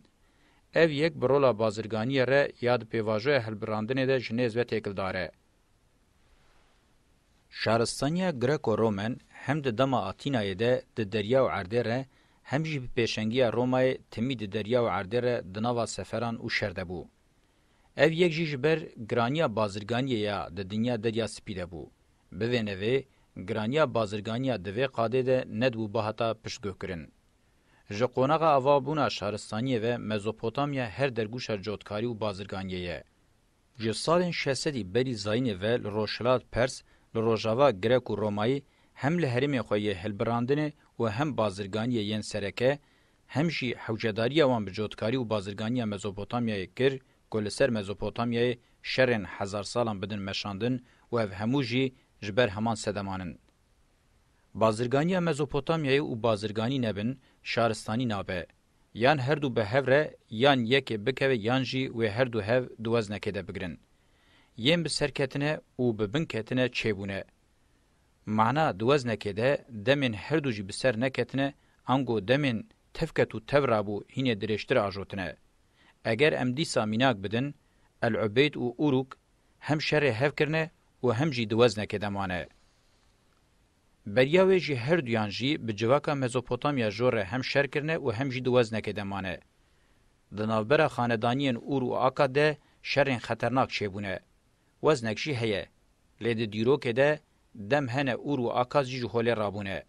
ev yek birola bazirganiye re ya di pêvajoya hilbirandinê de ji nêz ve têkildar e şaristaniya greko romen hem di dema atinayê de di derya û erdê re هم جی پیشنگی رومای تمید دریا و عردره دناوا سفران او شرده بو. او یک جیج بر گرانیا بازرگانیه یا د دنیا دریا سپیده بو. بوینه وی گرانیا بازرگانیا دوی قاده ده ندو بحتا پشتگو کرن. جقونغا اوا بونا شهرستانیه و مزوپوتامیا هر درگوشا جوتکاری و بازرگانیه یه. Ji salên şesedî berî zayînê ve li Roşhilat Pers, li Rojava Grek û Romayî hem li herêmê xwe yê hilbirandinê و هم بازرگانی یین سرکه هم جی حوجداری وان بجوتکاری و بازرگانی مزوپوتامیا کر گل سر مزوپوتامیا شرن هزار سالان بدن مشاندن و اف هموجی جبر همان سدمانن بازرگانی مزوپوتامیا او بازرگانی نبن شارستانی نابه یان هر دو به هوره یان یک بکوه یان جی و هر دو هف دوز نکده بگرن یم به سرکتنه او به بنکتنه چبونه معنا دوز نکده دمن هر دو جی بسر نکتنه انگو دمن تفکت و تورابو هینه درشتر آجوتنه. اگر ام دیسا میناک بدن، العبید و اوروک هم شر هف کرنه و هم جی دوز نکده مانه. بریاوی جی هر دویان جی بجواکا مزوپوتامیا جوره هم شر کرنه و هم جی دوز نکده مانه. دنابرا خاندانین اور و آکا ده شرین خطرناک شیبونه. وزنک جی هیه. لید دیروکه ده دم هنه اور و آکاز جی جهوله رابونه.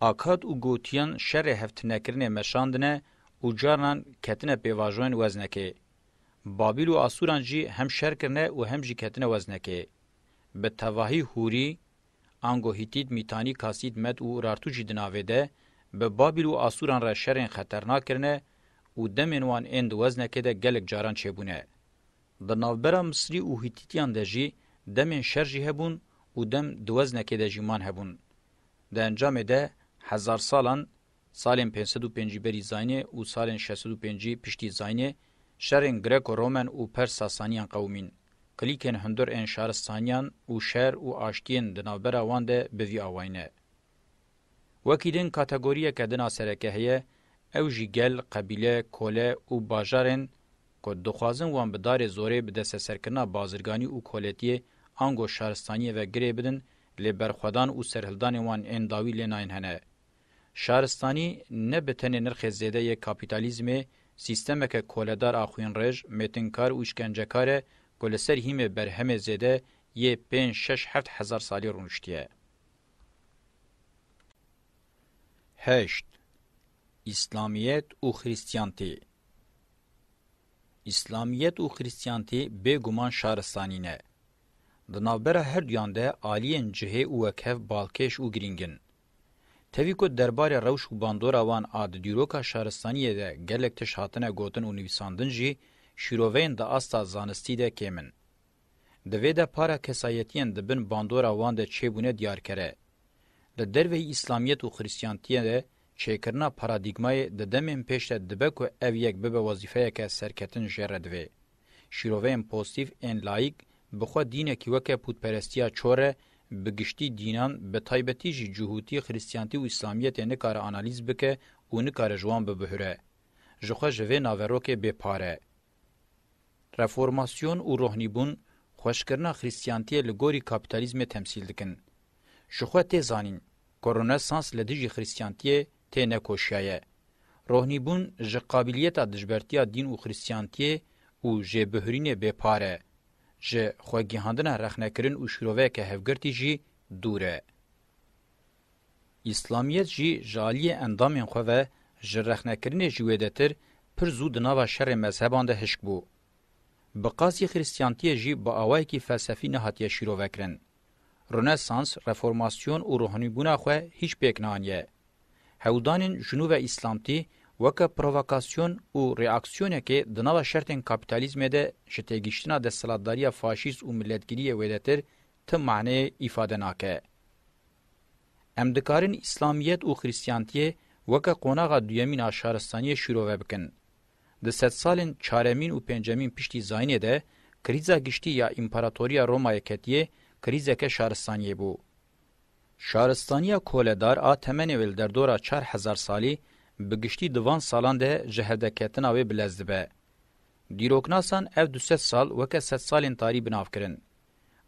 آکاد و گوتیان شر هفت نکرنه مشاندنه و جارنان کتنه پیواجوین وزنکه. بابیل و آسوران جی هم شر کرنه و هم جی کتنه وزنکه. به تواهی هوری، آنگو هیتید میتانی کاسید مد و رارتو جی دناوه ده، به بابیل و آسوران را شرین خطرناک کرنه و دمنوان اند وزنکه ده گلک جاران چه بونه. د نوبره مصری او هیتیتیان د جی دمن شرجه هبون û dem di weznekê de jîman hebûn. Di encamê de hezar salan salên 505 berî Zaynê û salên 605 piştî Zaynê şerên Greko-Romen û Pers Sasaniyan qewmîn. Klîkên hundur ên şaristaniyan û şer û aştiyên di navbera wan de bi vî awayne. Wekî din kategoriyeke dina sereke heye, ew jî gel, qebîle, kole û bajarên ku dixwazin wan bi darê zorê bi desteserkirina bazirganî û koletiyê انگو شهرستانی و گری بدن لبرخودان او سرهلدان وان انداوی لناین هنه. شهرستانی نه بتن نرخ زیده ی کپیتالیزم سیستمک کولدار آخوین رج، متنکار و اشکنجکاره گلسر هیم برهم زیده یه پین شش هفت هزار سالی رونشتیه. هشت اسلامیت و خریستیانتی اسلامیت و خریستیانتی به گمان شهرستانینه. Di navbera her duyan de aliyên cihê û wekhef balkêş û girîng in. Tevî ku derbarê rewş û bandora wan a di dîroka şaristaniyê de gelek tişt hatine gotin û nivîsandin jî şîroveyên di asta zanistî de kêmin. Di vê de para kesayetiyên dibin bandora wan de çêbûne diyarkere. Di derveyî İslamiyet û Xristiyaniyê de çêkirina paradigmayê di demên pêş de dibe ku ev yek bibe wazîfeyeke serketin jê redivê. Şîroveyên pozitif ên layık بخوا دینێکی وەکە پوتپەرستیا چۆرە بگشتی دینان به تایبەتی جی جهوتی خریستیانتی و اسلامیت نکاره آنالیز بکه و نکاره جوان به بهره. جخوا جوه ناوروکه بپاره. رفورماسیون و روحنیبون خوشکرنا خریستیانتی لگوری کپیتالیزم تمثیل دکن. جخوا تی زانین. کرونا سانس لدیجی خریستیانتی تی نکوشیه. روحنیبون جه قابلیت دجبرتیا دین و خریستیانتی و جه بهرین بپاره. ji xwegihandina rexnekirin û şîroveke hevgirtî jî dûr e. İslamiyet jî ji aliyê endamên xwe ve ji rexnekirinê ji wê de tir pir zû di nava şerê mezheban de hişk bû. Bi qasî xrîstiyantiye jî bi awayekî felsefî nehatiye şîrovekirin. Rönesans, reformasyon û ruhanîbûna xwe hiç pêk naniye. Hewdanên junû ve İslamtî Vaka provokasyon û reaksiyonekê di nava şertên kapitalizmê de ji têgihiştina destselatdariya faşîst û milletgiriyê wêdetir ti maneyê îfade nake. Em dikarin İslamiyet û Xrîsyantiyê weke qonağa duyemîn a şaristaniyê şîrove bikin. Di sed salên çaremîn û pencemîn piştî zayinê de kriza giştî ya İmparatoriya Romaya ketiye krizeke şaristaniyê bû. Şaristaniya koledar a temenê wil derdora 4000 salî بگشتی دوان سالان ده جهدکتن آوه بلزدبه. دیروکناسان او دو ست سال وکه ست سالین تاری بناف کرن.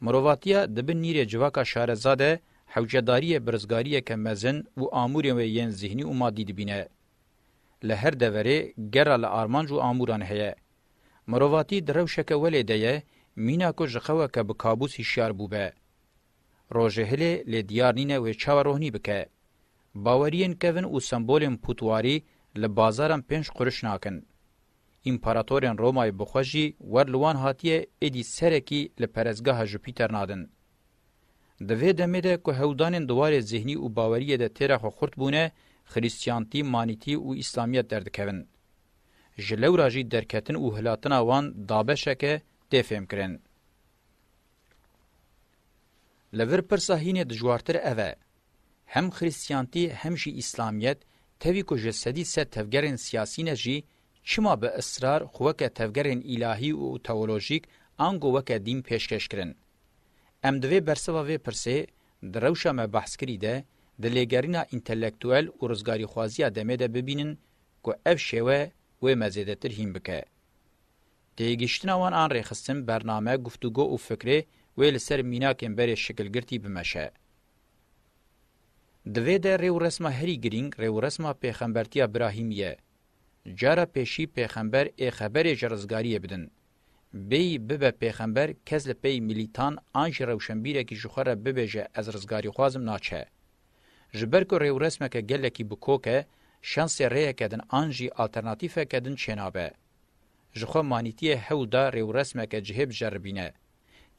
مرواتیا دبن نیر جواکا شارزاده حوجداری برزگاری که مزن و آمور و ین ذهنی و مادی دبینه. لهر دوره گره لارمانج و آموران هیه. مرواتی دروشک ولیده یه مینا کو ژخوا که بکابوس هشیار بوبه. روجهله لدیارنینه و چاوروهنی بکه. Baweriyên kevin û sembolên pûtwarî li bazaran pênc quriş nakin. Împaratorên Romayê bixwe jî wer li wan hatiye êdî serekî li perezgeha Jupiter nadin. Di vê demê de ku hewdanên duwarê zihnî û baweriyê de têra xwe xurt bûne, xrîstiyanî, manîtî û îslamiyet derdikevin. Ji lewra jî derketin û hilatina wan dabeşeke tê fêm kirin. Li vir pirsa hînê dijwartir ev e. hem Hristiyanti hem jî İslamiyet tevî ku ji sedî sed tevgerên siyasî ne jî çima bi esrar xweke tevgerên îlahî û teolojîk ango weke dîn pêşkeş kirin. Em divê berseva vê pirsê di rewşa me behskirî de د لګرینا انټلیکټوال او روزګاری خوازیه د مده ببینن کو اف شوه و مزیدتر هیم بکه دیګشتنا وان ان رخصتن برنامه گفتگو او فکری ویل سر میناکن بر شکل گرتی بمشه دوی د ریورسما هری ګرینګ ریورسما پیغمبرتیا ابراهیمیه جارا پیشی پیغمبر ای خبر جرزګاری بدن بی به پیغمبر کز لپی ملیتان آنج روشنبیره کی جوخره ببیجه از رزگاری خوازم ناچه. جبر که ریو رسمه که گله کی بکوکه شانس ریه کدن آنجی آلترناتیفه کدن چنابه. جخوا مانیتیه هول دا ریو رسمه که جهب جربینه.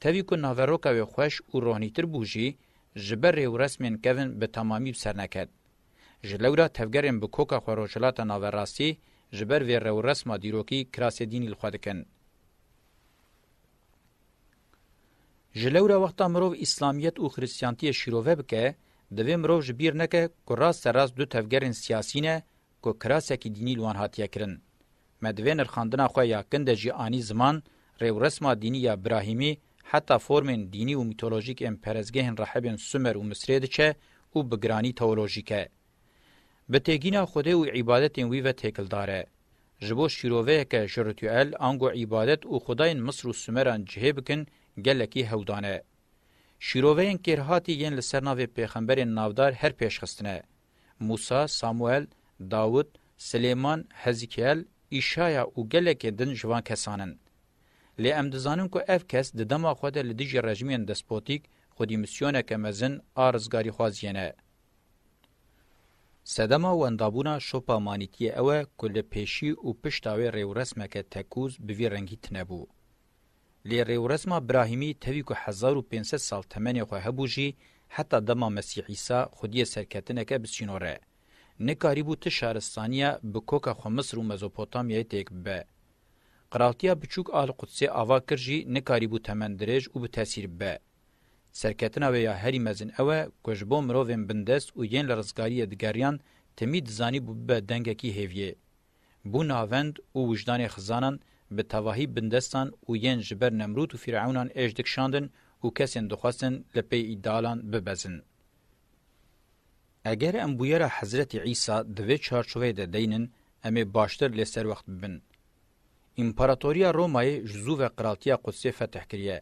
تاوی که ناوروکا وی خوش و روحنیتر بوجی، ji ber rêvresmên kevin bi temamî serneket. Ji lewra tevgerên bi koka xweroşilata naverastî ji ber vê rewresma dîrokî kirasedînî li xwe dikin. Ji lewra wexta mirov îslamiyet û xristiyantiye şîrove bike, divê mirov ji bîr neke ku rast serast du tevgerên siyasî ne ku kirasekî dînî li wan hatiye kirin. Me divê nirxandina xwe ya kin de jî anî ziman rêwresma dînî ya birahîmî حتی فرمن دینی و میتولوژیک ام پرزگهن رحبن سومر و مصری دچه او بگرانی تئولوژیکه به تگینا خوده و عبادت وی و تکل داره جبو شیروه که شرطیل انگو عبادت او خداین مصر و سومران جهه بکن گلکی هودانه شیروه ان کرهاتی ین لسرناو پیغمبر نافدار هر پیشخستنه موسی ساموئل داوود سلیمان حزکیل ایشایا او گلکی دن جوان کسانن لی ام دزانن کو اف کس د دما خو د لدی رژیمین دسپوتیک خودی میسیونه کمزن ارزګاری خوازینه سدما و اندابونا شوپا مانیتی او کل پیشی او پشتاوی ریو رسمک تکوز بوی رنگی تنبو. لی ریو رسم براهیمی تاوی که 1500 سال تمنی خواه بوجی حتی دما مسیح عیسا خودی سرکتنک بسینوره. نکاری بو تشارستانیا بکوک خو مصر و مزوپوتامیه تیک به. قراتیا بچوک آل قدسی آوا کرجی نکاری بو تمندرج و بو تاثیر به. سرکتنا ویا هری مزن اوه کجبو مرووین بندست و ین لرزگاری دگریان تمی دزانی بو به دنگکی هیویه. بو ناوند و وجدان خزانان به تواهی بندستان و ین جبر نمروت و فرعونان اجدک شاندن و کسین دخواستن لپی ایدالان ببزن. اگر ام بویر حضرت عیسی دوی چارچوه ده دینن امی باشتر لسر وقت ببن. İmparatoriya Romayı jzû ve Qiraltiya Qudsê feteh kiriye.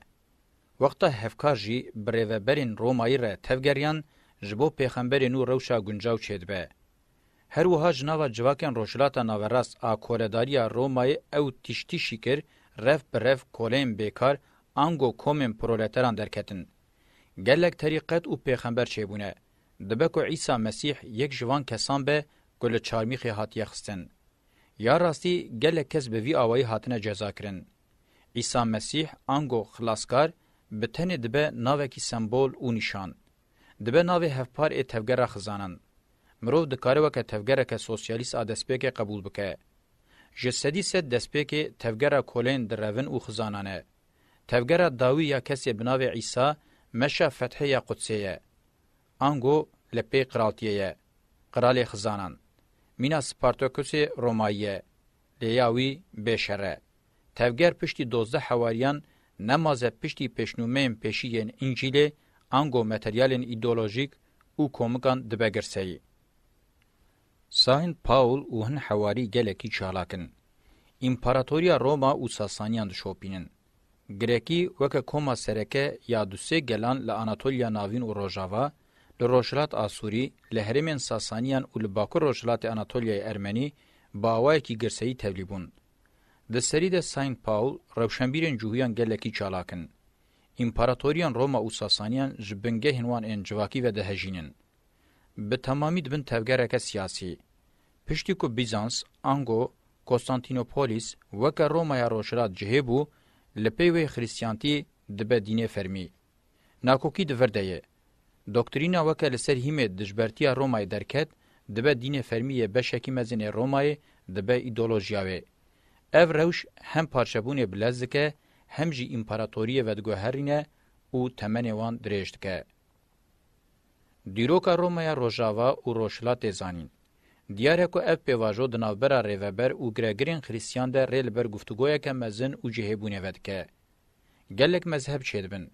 Wexta hevkar jî bi rêveberên Romayî re tevgeriyan ji bo pêxemberê nû rewşa guncaw çêdibe. Her wiha ji nava civakên rojhilata naverast a koledariya Romayê ew tiştî şikir rev bi rev koleyên bêkar ango komên proleteran derketin. Gelek terîqet û pêxember çêbûne. Dibe ku Îsa Mesîh yek ji van kesan be ku li çarmîxê hatiye xistin. یا راستي ګل کس به وی اوای هاتنه جزا کرن عیسی مسیح انګو خلاصکار به تن دبه ناوه کی سمبول او نشان دبه ناوه هفپار ای تفګره خزانن مرو د کار وکه تفګره که سوسیالیست ادسپیکه قبول بکه جسدی سد دسپیکه تفګره کولین درون او خزانانه تفګره داوی یا کس بناوه عیسی مشه فتحیه قدسیه انګو لپی قراتیه قرال خزانان مینا سپارتاکوسی رومایه لیاوی بشره تفگر پشتی دوزده حواریان نمازه پشتی پشنومه پشیین انجیلی انگو متریالین ایدولوژیک او کومکان دبگرسی. ساین پاول او هن حواری گلکی چالاکن. امپاراتوریا روما او ساسانیان دشوپینن. گرکی وکه کوما سرکه یا دوسه گلان لاناتولیا ناوین و روژاوا، Li Rojhilat a Sûrî li herêmên Sasaniyan û li Bakur Rojhilatê Anatolyayê Ermenî bawayekî girseyî tevlî bûn. Di serî de Saint Paul rewşenbîrên cûhiyan gelekî çalakin. İmparatoriyan Roma û Sasaniyan ji bingehên wan ên civakî ve dihejînin. Bi temamî dibin tevgereke siyasî. Piştî ku Bizans, Ango, Konstantinopolis weke Romaya Rojhilat cihê bû, li pêwê Xristiyanî dibe dînê fermî. Nakokî divir de ye. دکترینا وکه لسر هیمه دجبرتیا رومای درکت دبه دین فرمیه بشکی مزین رومای دبه ایدولوژیاوه. او روش هم پارچبونه بلزدکه هم جی امپراتوریه ودگوهرینه او تمنه وان درشتکه. دیروکا رومای روژاوا او روشلا تیزانین. دیاره کو اف پیواژو د ناوبره ریوبر او ګرګرین خریستیان د ریلبر گفتگویا که مزن او جهبونه ودکه. گلک مذهب چیدبن.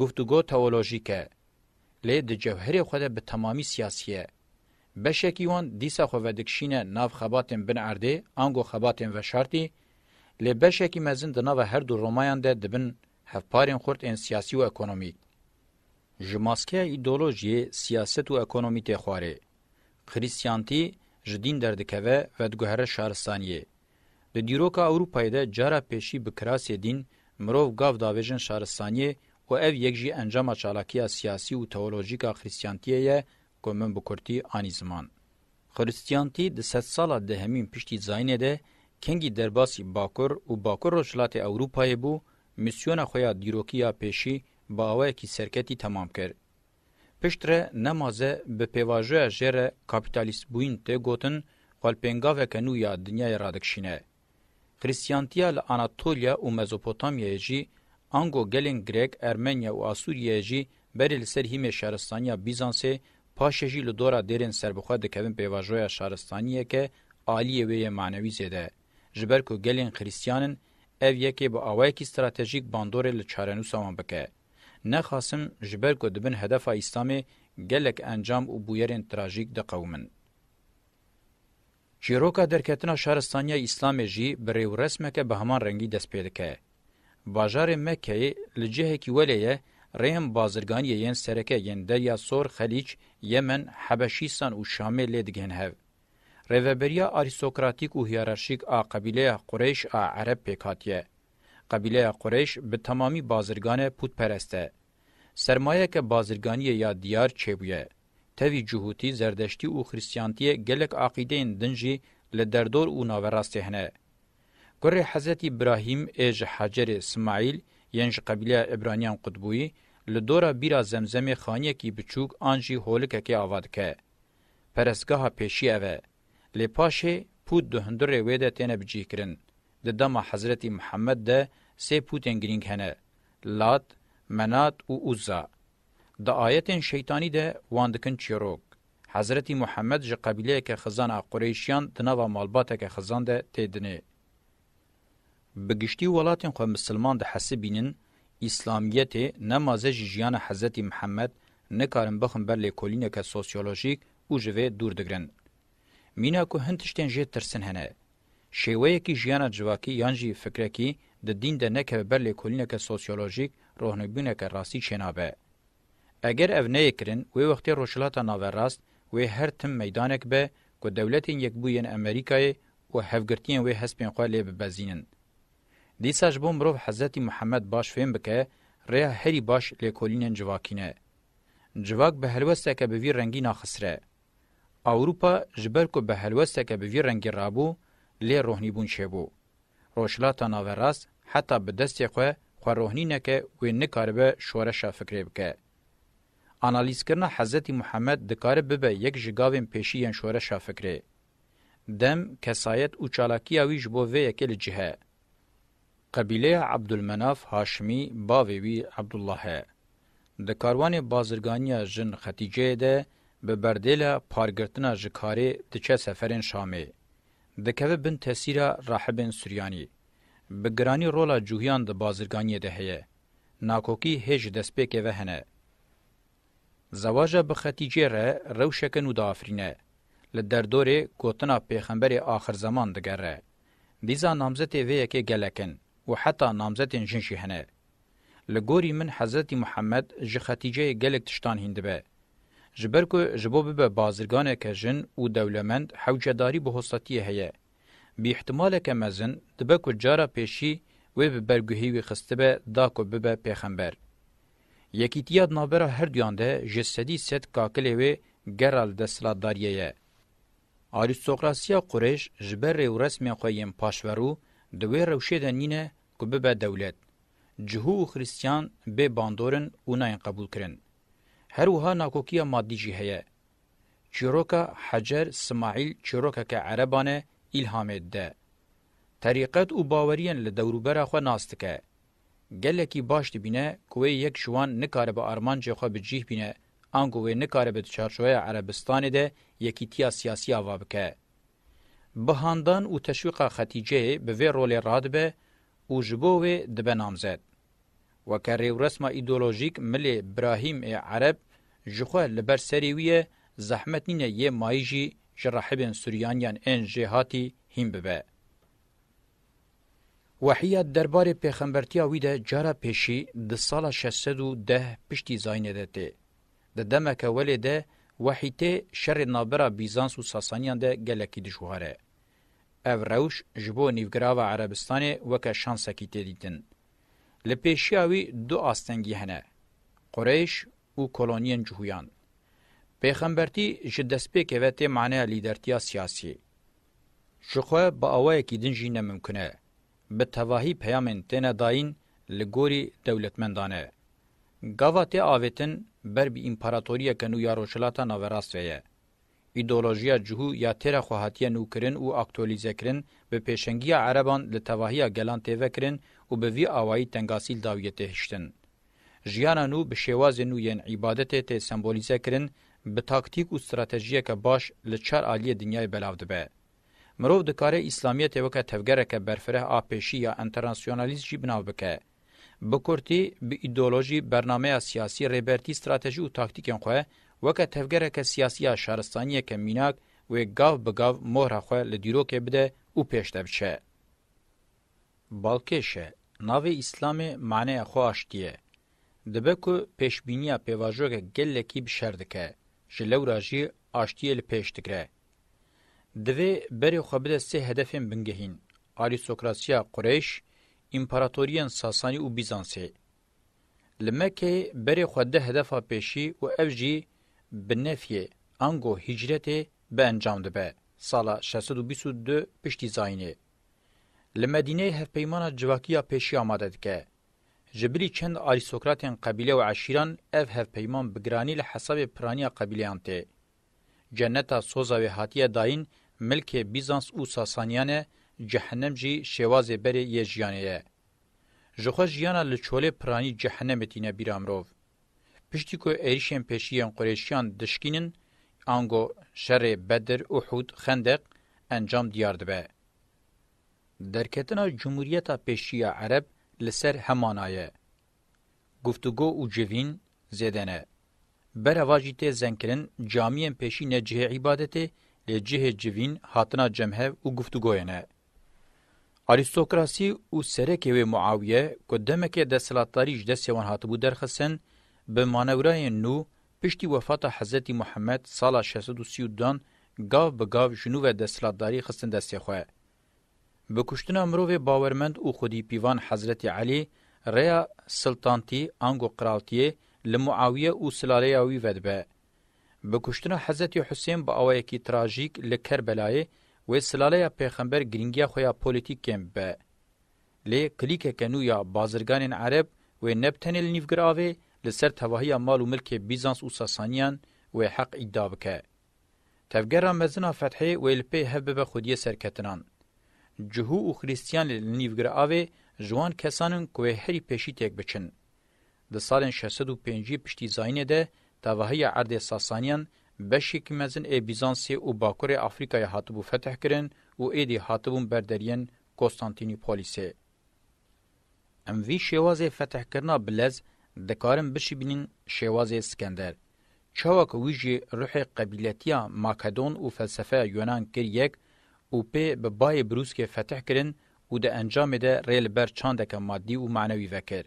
گفتگو تئولوژیکه لی د جوهری خو ده به تمامی سیاسیه بشکی وان دیسا خو ودکشینه ناف خباتن بن ارده انگو خباتن و شرطی لی بشکی مزین ده ناو هر دو رومایان ده دبن هفپارین خورد ان سیاسی و اکونومیک جماسکه ایدولوژی سیاست و اکونومی ته خواره خریسیانتی جدین دردکوه و دگوهره شهرستانیه د دیروکا اروپای ده جارا پیشی بکراسی دین مرو گاو داویژن شارستانی و ev yek jî encama çalakiya siyasî û teolojîka xrîstyantiyê ye ku min bi kurtî anî ziman. Xrîstyantî di sed sala dehemîn piştî zayînê de kengî derbasî Bakur û Bakur Rojhilatê Ewropayê bû, misyona xwe ya dîrokî ya pêşî bi awayekî serketî temam kir. Piştre nemaze bi pêvajoya jê re kapîtalîstbûyîn tê gotin xwalpêngaveke nû ya dinyayê radikşîne. Xrîstyantiya li Anatolya û Mezopotamyayê jî Ango gelên Grek, Ermenya û Asûriyê jî berê li ser hîmê şaristaniya Bizansê paşê jî li dora derên serbixwe dikevin pêvajoya şaristaniyeke aliyê wê yê manewî zêde. Ji ber ku gelên xrîstiyanên ev yekê bi awayekî stratejîk bandorê li çarenûsa wan bike. Nexasim ji ber ku dibin hedefa Îslamê gelek encam û bûyerên trajîk diqewmin. Çîroka derketina şaristaniya Îslamê jî bi rêw resmeke bi heman rengî dest pê dike. bajarê Mekkeyê li cihekî welê ye rêyên bazirganiyê yên sereke yên derya Sor, Xelîç, Yemen, Hebeşistan û Şamê lê digihên hev. Rêveberiya arîstokratik û hiyerarşîk a qebîleya Qureyş a Ereb pêk hatiye. Qebîleya Qureyş bi tamamî bazirgane putperest e. Sermayeke bazirganiyê ya diyar çêbûye. Tevî cuhutî, zerdeştî û xrîsyantiyê gelek aqîdeyên din jî li derdor û naverastê hene. گره حضرت ابراهیم اج حجر اسماعیل ینج قبیله ابرانیان قطبوی لدورا بیرا زمزم خانیه کی بچوک آنجی هولکه که آواد که. پرسگاه پیشی اوه. لپاشه پود دهندر ویده تینه بجی کرن. ده دما حضرت محمد ده سه پوتین گرینگ هنه. لات، منات و اوزا. ده آیتین شیطانی ده واندکن چیروک. حضرت محمد جه قبیله که خزان قریشیان دنوا مالباته که خزان ده تیدنه. بگشتی ولاتین خو مسلمان د حسبینن اسلامیت نمازه جیان حضرت محمد نکارن بخم بر لیکولینه که سوسیولوژیک او جوه دور دگرن. مینا که هندشتین جه ترسن هنه. شیوه کی جیان جواکی یانجی فکره کی د دین ده نکه بر لیکولینه که سوسیولوژیک روحنبینه که راستی چنابه. اگر او نه کرن وی وقتی روشلاتا ناور راست وی هر تم میدانک به که دولتین یک بوین امریکای و هفگرتین وی هسپین خواه لیب بزینن. دیساج بو مرو حضرت محمد باش فهم بکه ری هری باش لیکولینن جواکینه جواک به هلوسته که به وی رنگی ناخسره اوروپا جبر کو به هلوسته که به وی رنگی رابو لی روحنی بون شبو روشلاتا ناوراس حتی به دستی خو خو روحنی نکه و نکاربه شورش فکر بکه انالیز کرنا حضرت محمد دکاره ببه یک جگاوین پیشی ان شورش فکره دم کسایت او چالاکی اویج بو وی یکل جهه قبیله عبدالمناف هاشمی باوی وی عبدالله د کاروان بازرگانی جن ختیجه ده به بردیله پارگرتنا جکاری دچه سفرین شامی د کوه بن تاثیر راهبن سوریانی به گرانی رولا جوهیان د بازرگانی ده هه ناکوکی هج دسپیک وهنه زواجه به ختیجه ره روشکن و دا آفرینه لدردوره گوتنا پیغمبر آخر زمان دگره دیزا نامزد وی یکی گلکن و حتی نامزدین جن شي هنه لګوري من حضرت محمد ژ ختیجه گلک تشتان هندبه جبر کو جبو به بازرگان کژن او دولمند حوجداری به هوستاتیه هه به احتمال کمزن دبه کو جاره پیشی و به برګهی وي خستبه دا کو به پیغمبر یکیتیاد نابره هر دیانده جسدی ست کاکلی و گرال دستلاداریه یه. آریستوکراسیا قریش جبر و رسمی خویم پاشورو دوی روشه دنینه ku bibe dewlet. Cihû û xristiyan bê bandorên û nayên qebûl kirin. Her wiha nakokiya maddî jî heye. Çîroka Hecer Smaîl çîrokeke Erebanê îlhamê de. Terîqet û baweriyên li dewrûbera xwe nas dike. Gelekî baş dibîne ku wê yek şiwan nikare bi armancê xwe bi cih bîne an ku wê nikare bi çarçoya Erebistanê de yekîtiya siyasî ava bike. Bihandan û teşwîqa xetîceyê bi vê rolê radibe û ji bo wê dibe namzed. Weke rêvresma îdeolojîk milê Birahîm ê Ereb ji xwe li ber serê wî ye zehmetnîne yê mayî jî ji rahibên Sûriyaniyan ên jê hatî hîn bibe. Wehiya derbarê pêxembertiya wî de cara pêşî di sala 610 piştî zayinê de tê. Di demeke welê de wehî tê şerê nabera Bîzans û Sasaniyan de gelekî dijwar e. ev rewş ji bo nîvgirava Erebistanê weke şansekî têdîtin. Li pêşiya wî du astengî hene, Qureyş û koloniyên cihûyan. Pêxembertî ji destpêkê ve tê maneya lîdertiya siyasî. Ji xwe bi awayekî din jî nemimkin e. Bi tevahî peyamên têne dayîn li gorî dewletmendan e. Gava tê avêtin ber bi împaratoriyeke nû ya Rojhilata Naverasyayê. ایدولوژیا جهو یا تیره خو هاتیه نوکرین او اکټولیزه کرین به پیشنګیا عربان له توهیه ګلان تیوه کرین او به وی اوایي تنګاسیل داویته هشتن ژیانا نو به شواز نو یان عبادت ته سمبولیزه کرین به تاکتیک او استراتیژیه که باش له چار عالیه دنیای بلاو دبه مرو د کار اسلامیه ته وکه تفګره که برفره اپیشی یا انټرنیشنالیست جی بناو بکه بکورتی به ایدولوژي برنامه سیاسي ریبرتی استراتیژي او تاکتیکن خو وکه تفګره ک سیاسي شهرستانیه ک میناک و گاو بگاو مهر خو له دیروکه بده او پیشته بشه بالکشه ناو اسلام معنی خو اشتیه دبه کو پیشبینیا پیواژوګه ګلکی بشردکه جلوراجی اشتیه له پیشتګره دوی بری خو بده سه هدفین بنګهین آریستوکراسیا قریش امپراتوریان ساسانی او بیزانسی لمکه بری خو ده هدفه پیشی او افجی بنفی انگو هجرت به انجام ده به سال 622 پشتی زاینه. لمدینه هفپیمان جواکی پیشی آماده دکه. جبری چند آریسوکراتین قبیله و عشیران اف هفپیمان بگرانی لحساب پرانی قبیلیان ته. جنتا سوزا و حاتیه داین ملک بیزانس او ساسانیانه جهنم جی شواز بری یه جیانه. جخوا جیانا لچوله پرانی جهنم تینه بیرامروف. پشتی کو ایریشین پیشیان قریشیان دشکینن آنگو شر بدر احود خندق انجام دیار دبه. درکتنا جمهوریت پیشی عرب لسر همانایه. گفتگو و جوین زیدنه. برواجی ته زنکرن جامیین پیشی نجه عبادته لجه جوین حاتنا جمهه و گفتگوینه. آریستوکراسی او سره کې معاویه کو دمکه د سلطاری جده سیوان هاتبو درخصن به مانورای نو پشتی وفات حضرت محمد سال 632 گاو به گاو جنو و دستلاتداری خستن دستی خواه. به کشتن امروه باورمند او خودی پیوان حضرت علی ریا سلطانتی انگو قرالتیه لمعاویه او سلاله اوی ودبه. به کشتن حضرت حسین با اوایکی تراژیک لکربلای و سلاله پیغمبر گرینگیا خویا پولیتیک کم به. لی کلیک کنویا بازرگان عرب و نبتنل نیفگراوه لسر تواهی مال و ملک بیزانس و ساسانیان و حق ادعا بکه. تفگرا مزنا فتحه و الپی هبه به خودی سرکتنان. جهو و خریستیان لنیوگر آوه جوان کسانن که هری پیشی تک بچن. ده سالن 605 پشتی زاینه ده تواهی عرد ساسانیان بشی که مزن ای بیزانسی و باکور افریقای حاطبو فتح کرن و ایدی حاطبون بردرین کستانتینی پولیسه. ام وی شوازه فتح کرنا بلز دکارن بشی بینین شواز سکندر. چاوک ویجی روح قبیلتیا ماکدون او فلسفه یونان کر یک او پی به بای بروس که فتح کرن او د انجام ده ریل بر چاندک مادی او معنوی وکر.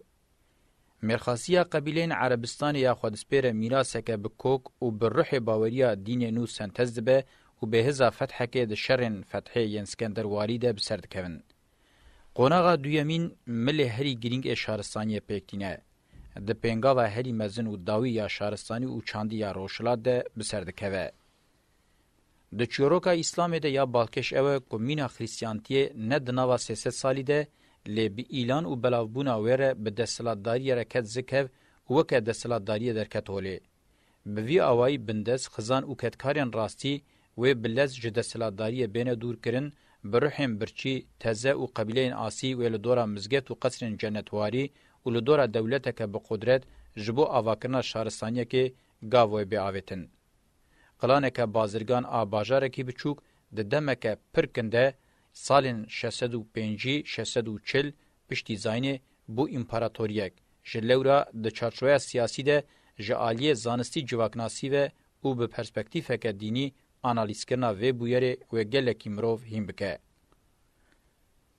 مرخاصیه قبیلین عربستان یا خودسپیر میراسه که بکوک او بر روح باوریا دین نو سنتز به او به هزا فتح که ده شرن فتح ین سکندر واریده بسرد کون. قوناغا دویمین ملی هری گرینگ اشارستانی پکتینه. د پنګاوا هری مزن او داوی یا شارستاني او چاندی یا روشلا ده بسردکوه د چوروکا اسلام ده یا بالکش اوه کومینا خریستیانتی نه د نوا 300 سالی ده لبی اعلان او بلاوبونا وره به د سلاداری حرکت زکه وکه د سلاداری درکته هلی به وی اوای بندس خزان او کتکارین راستی و بلز جده سلاداری بین دور کرن بروحم برچی تزه او قبیلین آسی و له دورا مزګت او قصر جنتواری û li dora dewleteke bi qudret ji bo avakirina şaristaniyekê gavoê biavêtin. Qilaneke bazirgan a bajarekî biçûk di demeke pirkin de salên 650-640 piştî zaynê bu imparatoriyek ji lewra di çarçoya siyasî de ji aliyê zanistî civaknasî ve û bi perspektîfeke dînî analîzkirina vê bûyerê wê gelekî mirov hîn bike.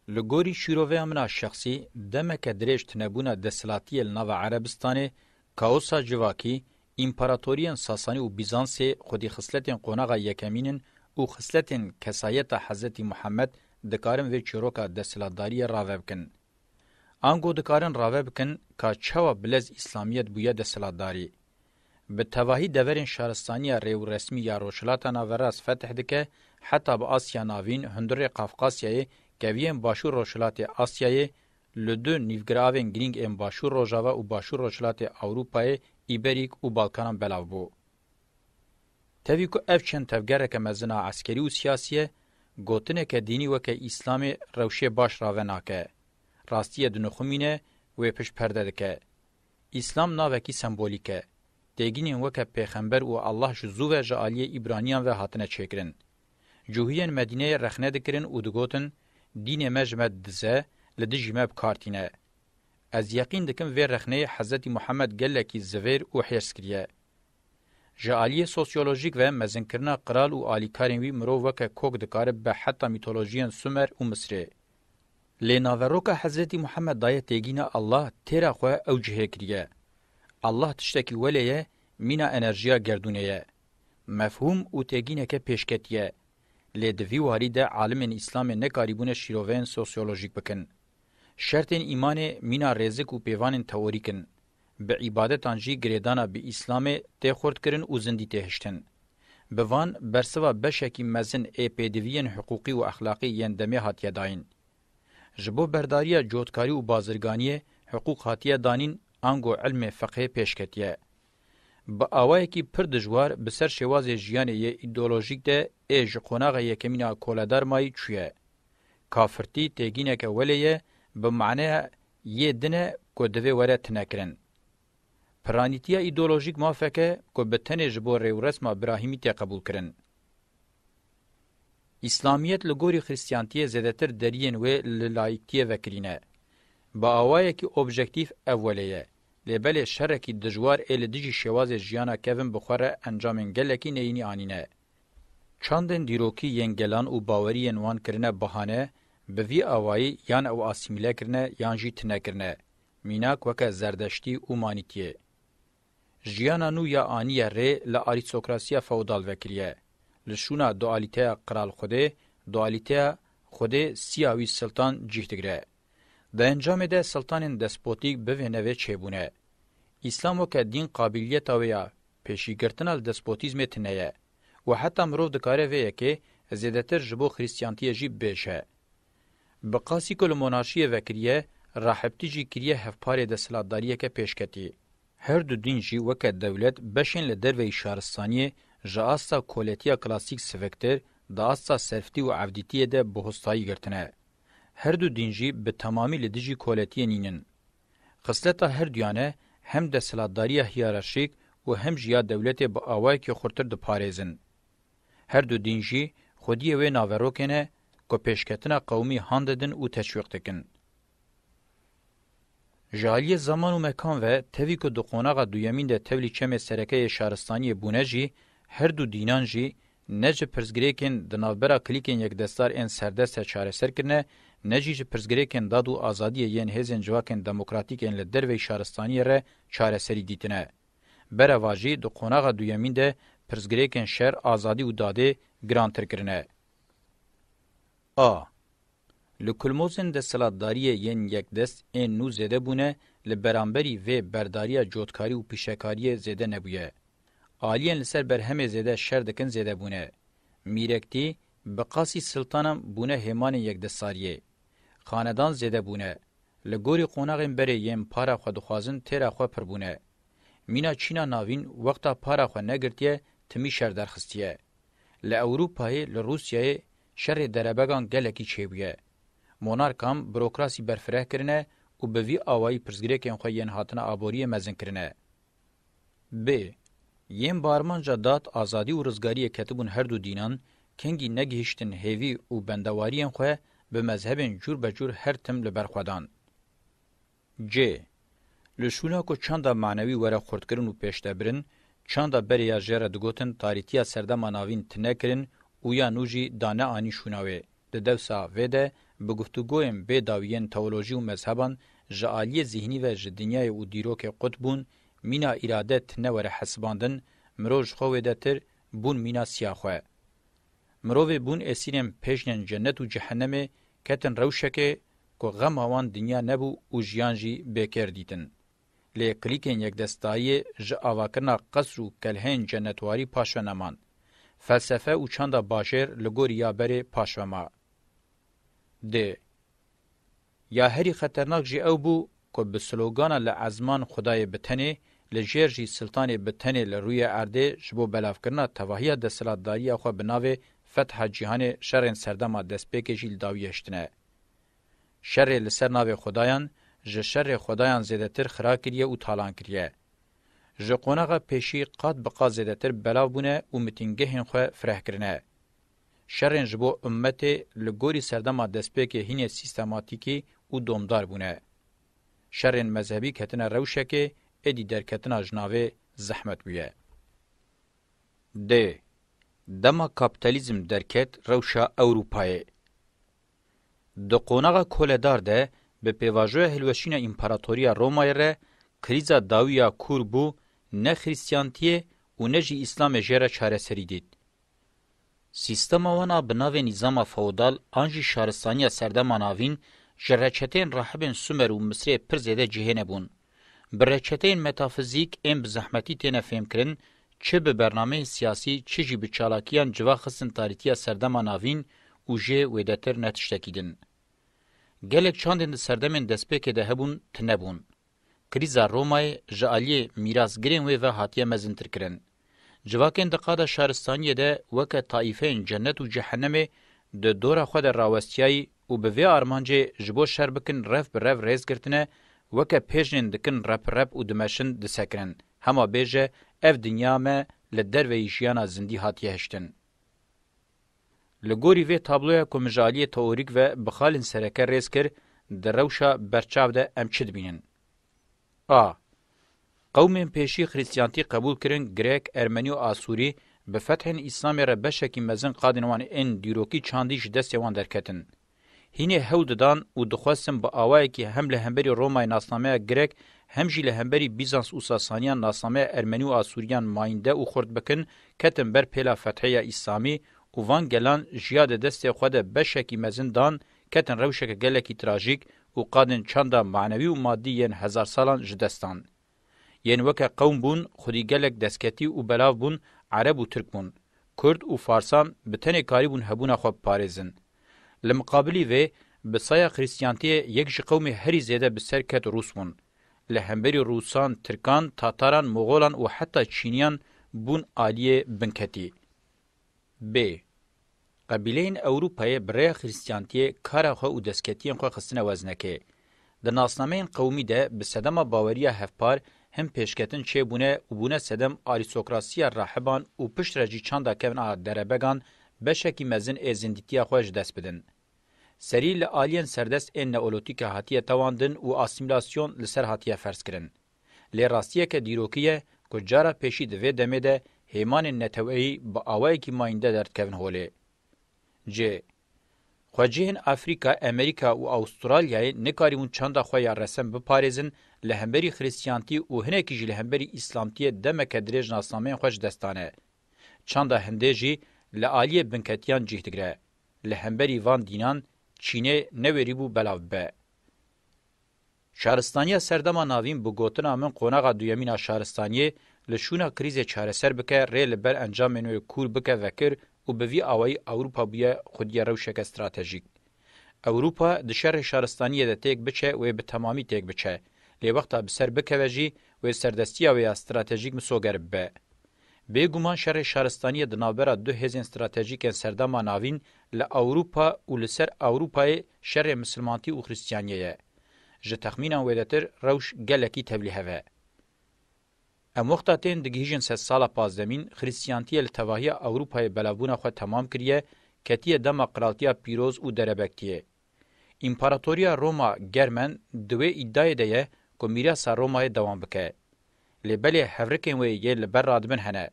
Li gorî şîroveya min a şexsî demeke dirêj tinebûna desilatiyê nava Erebistanê, kaosa civakî, İmparatoriyên Sasanî û Bizansê xwedî xisletên qonaxa yekemînin û xisletên kesayeta Hezretî Muhammed dikarin vê çîroka desilatdariyê rave bikin. Ango dikarin rave bikin ka çawa bilez İslamiyet bûye desilatdarî. Bi tevahî deverên şaristaniya rêw resmî ya roşilata naveras fetih dike, heta bi Asya navîn, Hundurê Kafkasyayê Geviyên başûr Roşhilatê Asyayê li du nîvgiravên girîng ên başûr Rojava û başûr Roşhilatê Ewropayê îberîk û Balkanan belav bû. Tevî ku ev çend tevgereke mezina eskerî û siyasiye, gotineke dînî weke Îslamê rewşê baş rave nake. Rastiye dinixumîne wê piş perde dike. İslam navekî sembolîk e. Dêginên weke pêxember û Allah ji zû ve ji aliyê îbraniyan ve hatine çêkirin. Cuhiyên Medîneyê rexne dikirin û digotin دینê me ji me dize li dijî me bikartîne. Ez yeqîn dikim vê rexneyê Hezretî Muhammed gelekî zivêr û hêrs kiriye. Ji aliyê sosyolojîk ve mezinkirina qiral û alîkarên wî mirov weke kok dikare be heta mîtolojiyên Sumer û Misrê. Lê naveroka Hezretî Muhammed daye têgîna Allah têra xwe ew cihê kiriye. Allah tiştekî welêye mîna enerjiya gerdûnê ye. Mefhum û têgîneke pêşketiye. لدوی واری ده عالمین اسلام نکاریبونه شیروین سوسیولوژیک بکن. شرطین ایمان مینا رزق و پیوان توریکن. به عبادتان جی گریدانا به اسلام ته خورد کرن و زندی ته هشتن. بوان برسوا بشکی مزن ای پیدوین حقوقی و اخلاقی یندمه هاتیه داین. جبو برداریا جوتکاری و بازرگانی حقوق هاتیه دانین انگو علم فقه پیشکتیه. bi awayekî pir dijwar bi ser şêwazê jiyanê yê îdeolojîk de ê ji qonaxa yekemîna koledarmayî çûye. Kafirtî têgîneke welê ye bi meneya yê dine ku divê were tinekirin. Piranîtiya îdeolojîk mafeke ku bi tenê ji bo rêwresma birahîmî tê qebûl kirin. İslamiyet li gorî xristiyantiye zêdetir deriyên wê li layıktiye vekirîne. Bi awayekî objektîv ev welê ye. لبلې شرکی دجوار ال دجی شواز جیانا کوین بخوره انجامن گلکی نینی انینه چاندن دیروکی ینگلان او باوری وان کرنه بهانه به وی اوای یان او اسیمیله کرنه یان جی تنه کرنه میناک وک زردشتي او مانیتیه جیانا نو یا انیه ر ل اریستوکراسیا فودال وکریه لشونه دوالیته قرال خوده دوالیته خوده سیاوی سلطان جهتګره د انجام ده سلطانین دسپوتیک به نوې چبونه اسلامو که دین قابلیت او یا پیشیګرتنال دسپوتیزم تنه و حتی مرو د کاره وی کې زیاتر جبو خریستیانتی جی بشه بقاسی کل مونارشی وکریه راحبتی جی کریه هفپاره د سلاداریه که پیشکتی هر دو دین جی وک دولت بشین له دروی شارستانی جاستا کولتیا کلاسیک سفکتر داستا سرفتی و عفدیتی ده بهستایی گرتنه her du din jî bi temamî li dijî koletiyên înin. Xisleta her duyane hem de silatdariya hiyerarşîk û hem jiya dewletê bi awayekî xurtir diparêzin. Her du din jî xwediyê wê naverokene ku pêşketina qewmî hand didin û teşwîq dikin. Jaliye zaman û mekan ve tevî ku di qonaxa duyemîn de tevlî çemê serekeyê şaristaniyê bûne jî, her du dînan jî ne ji pirzgirêkên di navbera klîkên yekdestar ên serdest e çareser kirine نجی جی پرزګریکن دادو ازادي یین هیزن جواکن دموکراتیکن له دروي شارستاني ر چاره سری دیتنه بره واجی د قونغه دویمین ده پرزګریکن شهر ازادي او داده ګرانتر کرنه ا لکلموزن د سلاداری یین یک دست ان نو زده بونه لبرانبری و برداریا جوتکاری او پیشکاری زده نبویه عالیان لسر برهم زده شر دکن زده بونه میرکتی بقاسی سلطانم بونه همان یک دستاریه خاندان زده بونه لګوري قونغم بری یم پارا خو دخوازن تیرا خو پربونه مینا چینا ناوین وقتا پارا خو نګرتیه تمی شر درخستیه ل اوروپای ل روسیای شر دربگان گلکی چیبیه مونارکام بروکراسی برفره کرنه او به وی اوای پرزګریکن خو یین هاتنه ابوری مزن کرنه ب یم بارمانجا دات ازادي او رزګاری کتبون هر دو دینان کنګی نګهشتن هیوی او بندواریان خو به مذهبین جور به جور هر تم لبر خودان. ج. لشولا کو چاندا معنوی وره خوردکرن و پیشته برن، چاندا بریا جره دگوتن تاریتیا سرده مناوین تنکرن و یا نوجی دانه آنی شوناوه. ده دوسا ویده به گفتگویم به داویین تولوژی و مذهبان جعالی ذهنی و جدنیای و دیروک قطبون مینا اراده تنه وره حسباندن مروج خوه ده تر بون مینا سیاخوه. مروه بون اسیرم پیشنین جنت و جهنمه کتن روشکه کو غم هوان دنیا نبو او ژیان جی بیکر دیتن لې کلیکین یک دستایي ژ اواکنا قصر او کلهن جنتواری پاشونمان فلسفه او چاندا باشر لګوریا بره پاشوما د یا هری خطرناک جی او بو کو به سلوګان له ازمان خدای بتنه لجیر جی سلطان بتنه لروی ارده شبو بلاف کرنا توهیه د سلطداری خو بناوه فتح جهان شرن سردما دسپیک جیل داویشتنه شر لسر ناو خدایان ژ شر خدایان زیاتر خرا کړی او تالان کړی ژ قونغه پېشي قات بقا زیاتر بلاو بونه او متینګه خو فرح کړنه شرن جبو امت لګوري سردما دسپیک هینه سیستماتیکی او دومدار بونه شرن مذهبی کتنه روشکه ادی درکتنه جناوه زحمت بویه د dema kapitalizm derket rewşa Ewropayê. Di qonaxa koledar de bi pêvajoya hilweşîna împaratoriya Romayê re krîza dawiya kûr bû ne xrîsyantiyê û ne jî îslamê jê re çareserî dît. Sîstema wana bi navê nîzama feodal an jî şaristaniya serdema navîn ji reçetên rahibên Sumer û Misrê pir zêde cihêne bûn. Bi reçetên metafizik ên bi zehmetî têne fêmkirin چه به برنامه سیاسی چه جی به چالاکیان جوا خصن تاریتیا سردما ناوین او جه ویدتر نتشتکیدن. گلک چاندن سردمین دسپیک ده هبون تنبون. کریزا رومای جالی میراسگرین وی و هاتیه مزنتر کرن. جواکن د قاده شهرستانی ده وک طائفین جنت او جهنم د دور خو د راوستیای او به وی ارمانجه جبو شهر بکن رف بر رف ریز گرتنه وک پیژن دکن رپ رپ او دمشن د سکرن هما بیجه ev dinya me li derve işyana zindî hatiye heştin. Li gorî vê tabloya ku mijaliyê teorik ve bixalin sereke rêz kir, di rewşa berçav de em çi dibînin? A. Qewmên pêşî xrîsyantî qebûl kirin Grek, Ermenî û Asurî bi fethên Îslamê re beşekî mezin qadên wan ên dîrokî çandî ji destê wan derketin. Hînê hew didan û dixwestin bi awayekî hem li hemberî Romayê nasnameya Grek هم جی له همبري بيزانس او ساسانيان ناسامه ارمني او اسوريان ماينده او خرد بکن کتم بر پلا فتحيه اسلامي او وان گلان جياد دسته خو ده بشکی مزن دان کتن روشک گلکی تراژیک او قادن چاندا معنوي او مادي ين هزار سالان جدستان ين وکه قوم بون خودي گلک دسکتي او بلاو بون عرب او ترک بون کرد او فارسان بتنه کاری بون هبونه خو پاريزن لمقابلی و بسایا خریستیانتی یک جی قومی هری زیده بسر کت روس بون. له همبري روسان، ترکان، تاتاران، مغولان او حتی چینیان بون عالیه بنکتی. ب. قبیلین اوروپای برای خریستیانتی کارا خو او دسکتیان خو خستنه وزنکه. د ناسنامین قومی ده به صدما باوریه هفپار هم پیشکتن چه بونه او بونه صدم آریسوکراسی راهبان او پشت رجی چاندا کبن دربگان بشکی مزن ازندیتیا خوش دست بدن. سری له الیان سردست ان نولوتیک هاتیه تواندن او اسیمیلاسیون لسر هاتیه فرض کرن لی راستیه که دیروکیه کجارا پیشی دوی دمه ده هیمان نتوئی با اوای کی ماینده درد کوین هوله ج خوجهن افریقا امریکا او اوسترالیا نکاریون چاندا خو یا رسم به پاریزن له همبري خريستيانتي او هنه کې جله همبري اسلامتي د مکه درېج ناسنامه خوش دستانه چاندا هندېجی له عالیه بنکتیان جهدګره له همبري وان دینان Çînê newerîbû belav be. Şaristaniya serdema navîn bi gotina min qonaxa duyemîna şaristaniyê li şûna krîzê çareser bike rê li ber encamên wê kûr bike vekir û bi vî awayî Ewropa bûye xudiya rewşeke stratejîk. Ewropa di şerê şaristaniyê de têk biçe wê bi temamî têk biçe. Lê wexta bi ser bikeve jî wê serdestiya wê ya stratejîk misoger be. بېګومان شر شارستانیه د نابرا دوه هیزن ستراتیژیکن سردما ناوین له اوروپا او لسر اوروپای شر مسلمانتی او خریستیانیه ژ تخمینا ولاتر روش گلکی تبلیغه و ام وختاتین د گیجن سه سالا پازدمین خریستیانتی له توهیه اوروپای بلابونه خو تمام کړیه کتیه د مقراتیا پیروز او دربکتیه امپراتوریا روما ګرمن دوی ادعای ده کومیریا سا رومای دوام وکړي li belê hevrikên wê yê li ber radibin hene.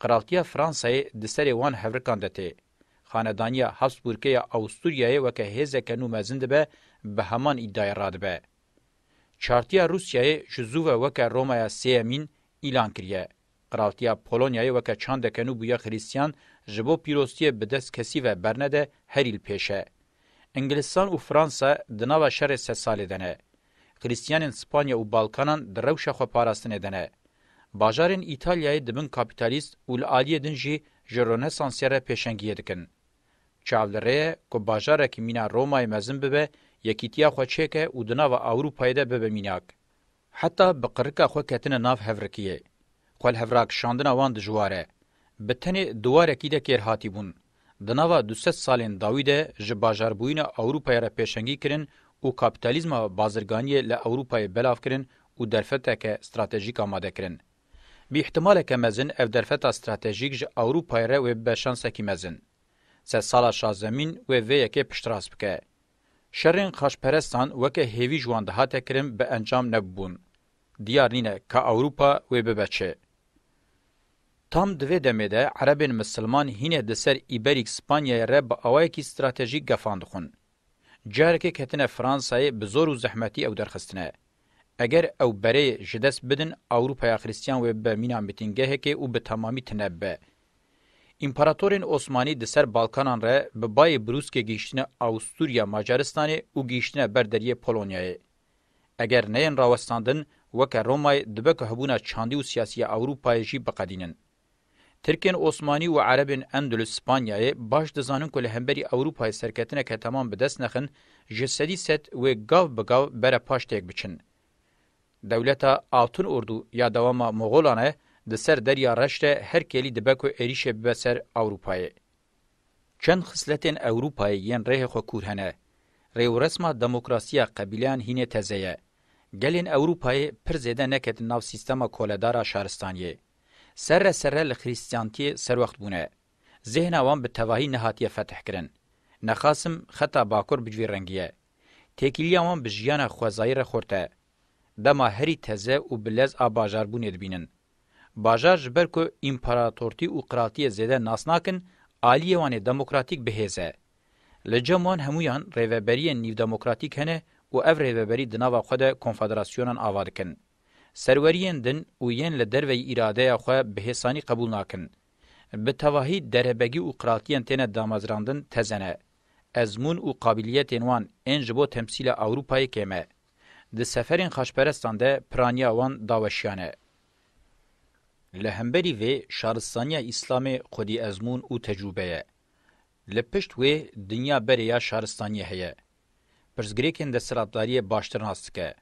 Qiraltiya Fransayê di serê wan hevrikan detê. Xanedaniya Habsburgeya Avusturyayê weke hêzeke nû mezin dibe bi heman îddiaya radibe. Çartiya Rusyayê ji zûve weke Romaya sêyemîn îlan kiriye. Qiraltiya Polonyayê weke çandeke nû bûye Xrîsyan ji bo pîrostiyê bi dest kesî ve bernede herîl pêşe. Englistan û Fransa di nava şerê sesalê dene. خریستیانên Spanya û Balkanan di rewşa xwe parastinê dene. Bajarên Îtalyayê dibin kapîtalîst û li aliyê din jî ji Rönesansya re pêşengiyê dikin. Çav li rêye ku bajarekî mîna Romayê mezin bibe, yekîtiya xwe çêke û di nava Awrupayê de bibe mînak. Heta bi qirika xwe ketine nav hevrikiyê. Xwel hevrak şandina wan dijwar e. Bi tenê duwarekî de kêr hatî bûn. Di nava 200 salên dawî de ji bajarbûyîna Awrupayê re pêşengî kirin û kapîtalîzma bazirganiyê li Ewropayê belav kirin û derfeteke stratejîk amade kirin. Bi ihtimaleke mezin ev derfeta stratejîk ji Ewropayê re wê be şansekî mezin. Se sala şazemîn wê vê yekê piştras bike. Şerên xaşperestan weke hêvî jiwan dihate kirin bi encam nebûn. Diyar nîne ka Ewropa wê bibeçe. Tam divê demê de Erebên Misilman hîne di ser Îberik Spanyayê re bi awayekî stratejîk gefan dixun. جارکه کتنه فرانسای به زور و زحمتی او درخستنه اگر او بره جدس بدن اوروپا خریستیان و به مینا میتینگه که او به تمامی تنبه امپراتورین عثمانی د سر بالکانان ره به بای بروس کې گیشتنه اوستوریا ماجارستان او گیشتنه بر دریه پولونیای اگر نه راوستاندن وکه رومای دبه که هبونه چاندی او سیاسي اوروپای جی بقدینن Tirkên Osmanî û Erebên Endulûs Spanyayê baş dizanin ku li hemberî Ewropayê serketinek tamam bi dest nexin, ji sedî set wê gav bi gav bere paş têk biçin. Dewleta Altun Ordu ya dewama Moğolan e di ser derya reşte her kelî dibe ku êrişê bibe ser Ewropayê. Çend xisletên Ewropayê yên rêhê xwe kûr hene. Rêwresma demokrasiya qebîleyan hînê tezeye. Gelên Ewropayê pir zêde neketin nav sîstema koledara şaristaniyê. سره سره له خریستیانتی سر وخت بونه ذهن اوان به توهی نهاتیه فتح کرن نخاسم خطا باکور بجوی رنگیه تکیلی اوان به جیان خوزایر خورته دما هری تزه او بلز آباجار بونه دبینن باجار جبر کو امپراتورتی او قراتی زده ناسناکن عالیه وانه دموکراتیک بهزه لجمون همویان ریوبری نیو دموکراتیک هنه او اف ریوبری دناوا خود کنفدراسیونان آوادکن. سرورiyên din û yên li derveyî îradeya xwe bi hêsanî qebûl nakin. Bi tevahî derebegî û qiratiyên têne damazrandin tezene. Ezmûn û qabiliyetên wan ên ji bo temsîla Ewropayê kême. Di seferên xaşperestan de piraniya wan daweşiyane. Li hemberî vê şaristaniya İslamê xwedî ezmûn û tecrûbe ye. Li pişt wê dinya berê ya şaristaniyê heye. Pirsgirêkên de serabdariye baştir nas dike.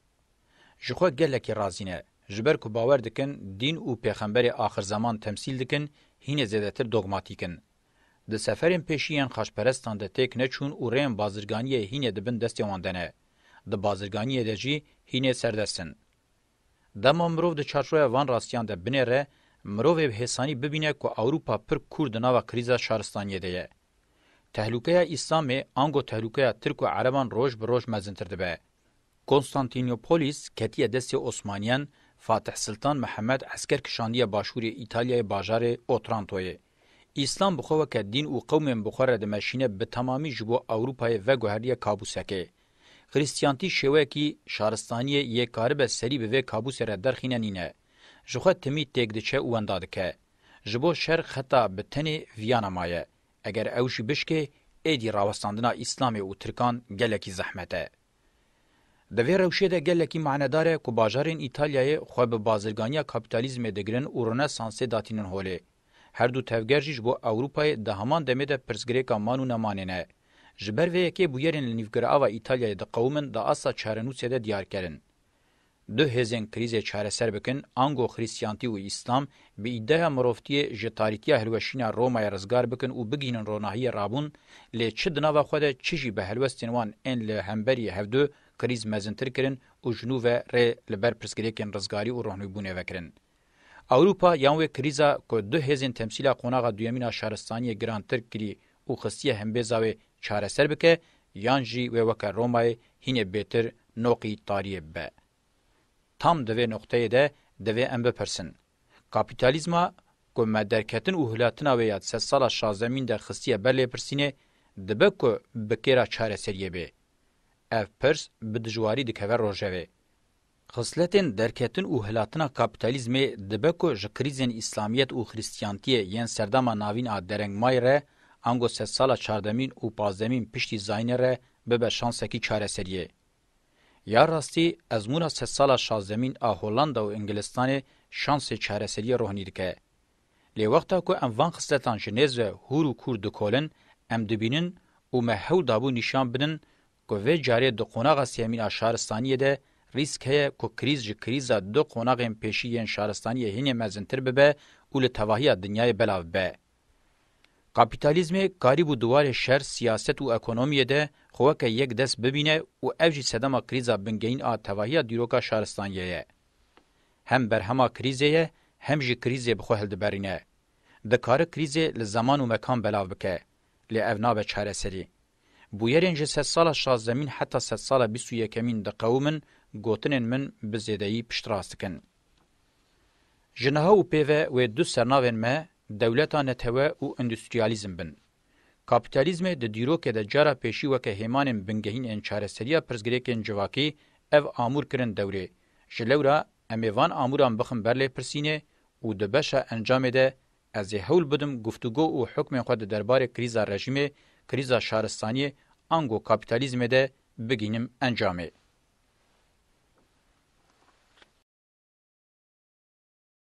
ji xwe gelekî razîne ji ber ku bawer dikin dîn û pêxemberê axirzaman temsîl dikin hînê zêdetir dogmatîk in di seferên pêşî yên xaçperestan de têk neçûn û rêyên bazirganiyê hînê dibin destê wan dene di bazirganiyê de jî hînê serdest in dema mirov di çarçoya van rastiyan de binêre mirovê hêsanî bibîne ku Ewropa pir kûr di nava krîza şaristaniyê de ye tehlûkeya Îslamê ango tehlûkeya Tirk û Ereban roj bi roj mezintir dibe کنستانتینوپولیس کتیه دستی عثمانیان فاتح سلطان محمد عسکر کشاندیه باشور ایتالیا باجار اوترانتوی اسلام بخو که دین او قوم بخوره د ماشینه به تمامی جبو اوروپای و گوهریه کابوسکه خریستیانتی شوه کی شارستانی یک کار به سری به کابوس را درخینه نینه جوخه تمی تک دچه اوانداد که جبو شر خطا به تنی ویانا مایه اگر اوشی بشکه ایدی راوستاندنا اسلام او ترکان گلکی زحمته د ویره او شیده ګلکی معنادار کو بازارین ایتالیای خو به بازرګانی کاپیتالیزم دګرن اورونه سانسه داتینن هولی هر دو تفګرجیج بو اوروپای د همان دمه د پرزګریکا مانو نه ماننه جبر وی کی بو یرن لنیفګرا او ایتالیای د قومن د اسا چارنوسه د دیار کرن دو هزین کریزه چاره سر بکن انگو خریسیانتی و اسلام به ایده مروفتی جتاریتی هلوشین روما رزگار بکن و بگینن روناهی رابون لی چه دنا و خود چجی به هلوستین وان ان لی همبری هفدو kriz mezintir kirin û jinûve rê li ber pirsgirêkên rizgarî û rohnûbûnê vekirin. Ewropa yan wê kriza ku du hêzên temsîla qonağa duyemîna şaristaniye girantir kirî û xistiye hembêza wê çareser bike, yan jî wê weke Romayê hîne bêtir noqî tariyê be. Tam divê noqteyê de divê em bipirsin. Kapitalizma ku me derketin û hilatina wê ya sed sala şazemîn de xistiye berlê pirsînê dibe ku bi kêra çareseriye bê. ev pirs bi dijwarî dikeve rojevê. Xisletên derketin û hilatina kapitalizmê dibe ku ji krîzên Îslamiyet û Xrîstiyaniyê yên serdama navîn a derengmayê re ango sed sala çardemîn û pazdemîn piştî zayinê re bibe şansekî çareseriyê. Ya rastî ezmûna sed sala şazdemîn a Hollanda û Ingilistanê şansê çareseriyê rohnî dike. Lê wexta ku em van xisletan ji nêz ve hûr û kûr dikolin, em dibînin û mehewda bû nîşan bidin کو وی جاری د قونغه سیمین شهرستانیه ده ریسک هه کو کریز جی کریزا د قونغه پیشی ین شهرستانیه هینه مزنتر به او له توهیه دنیای بلاو به کاپیتالیزم کاری بو دوار شر سیاست او اکونومی ده خو که یک دس ببینه او اوج صدما کریزا بنگین ا توهیه دیروکا شهرستانیه هم برهما کریزه هم جی کریزه بخو هل دبرینه د کار کریزه ل زمان او مکان بلاو بکه ل اوناب چاره سری بویرین جه ست سال شازدمین حتی ست سال بیست و یکمین ده قومن گوتنین من بزیدهی پشتراستکن. جنها و پیوه و دو سرناوین ما دولتا نتوه و اندوستریالیزم بن. کاپیتالیزم د دیروکه د جارا پیشی وکه هیمانن بنگهین ان چارسریه پرزګریکن جواکی ev amûr kirin dewrê ji lewra em êvan amûran bixin ber lê pirsînê û di beşa encamê de ez ê hewl bidim guftûgo û hukmên xwe di derbarê krîza rejimê kriza şaristanî ango kapitalizmê de biginim encamê.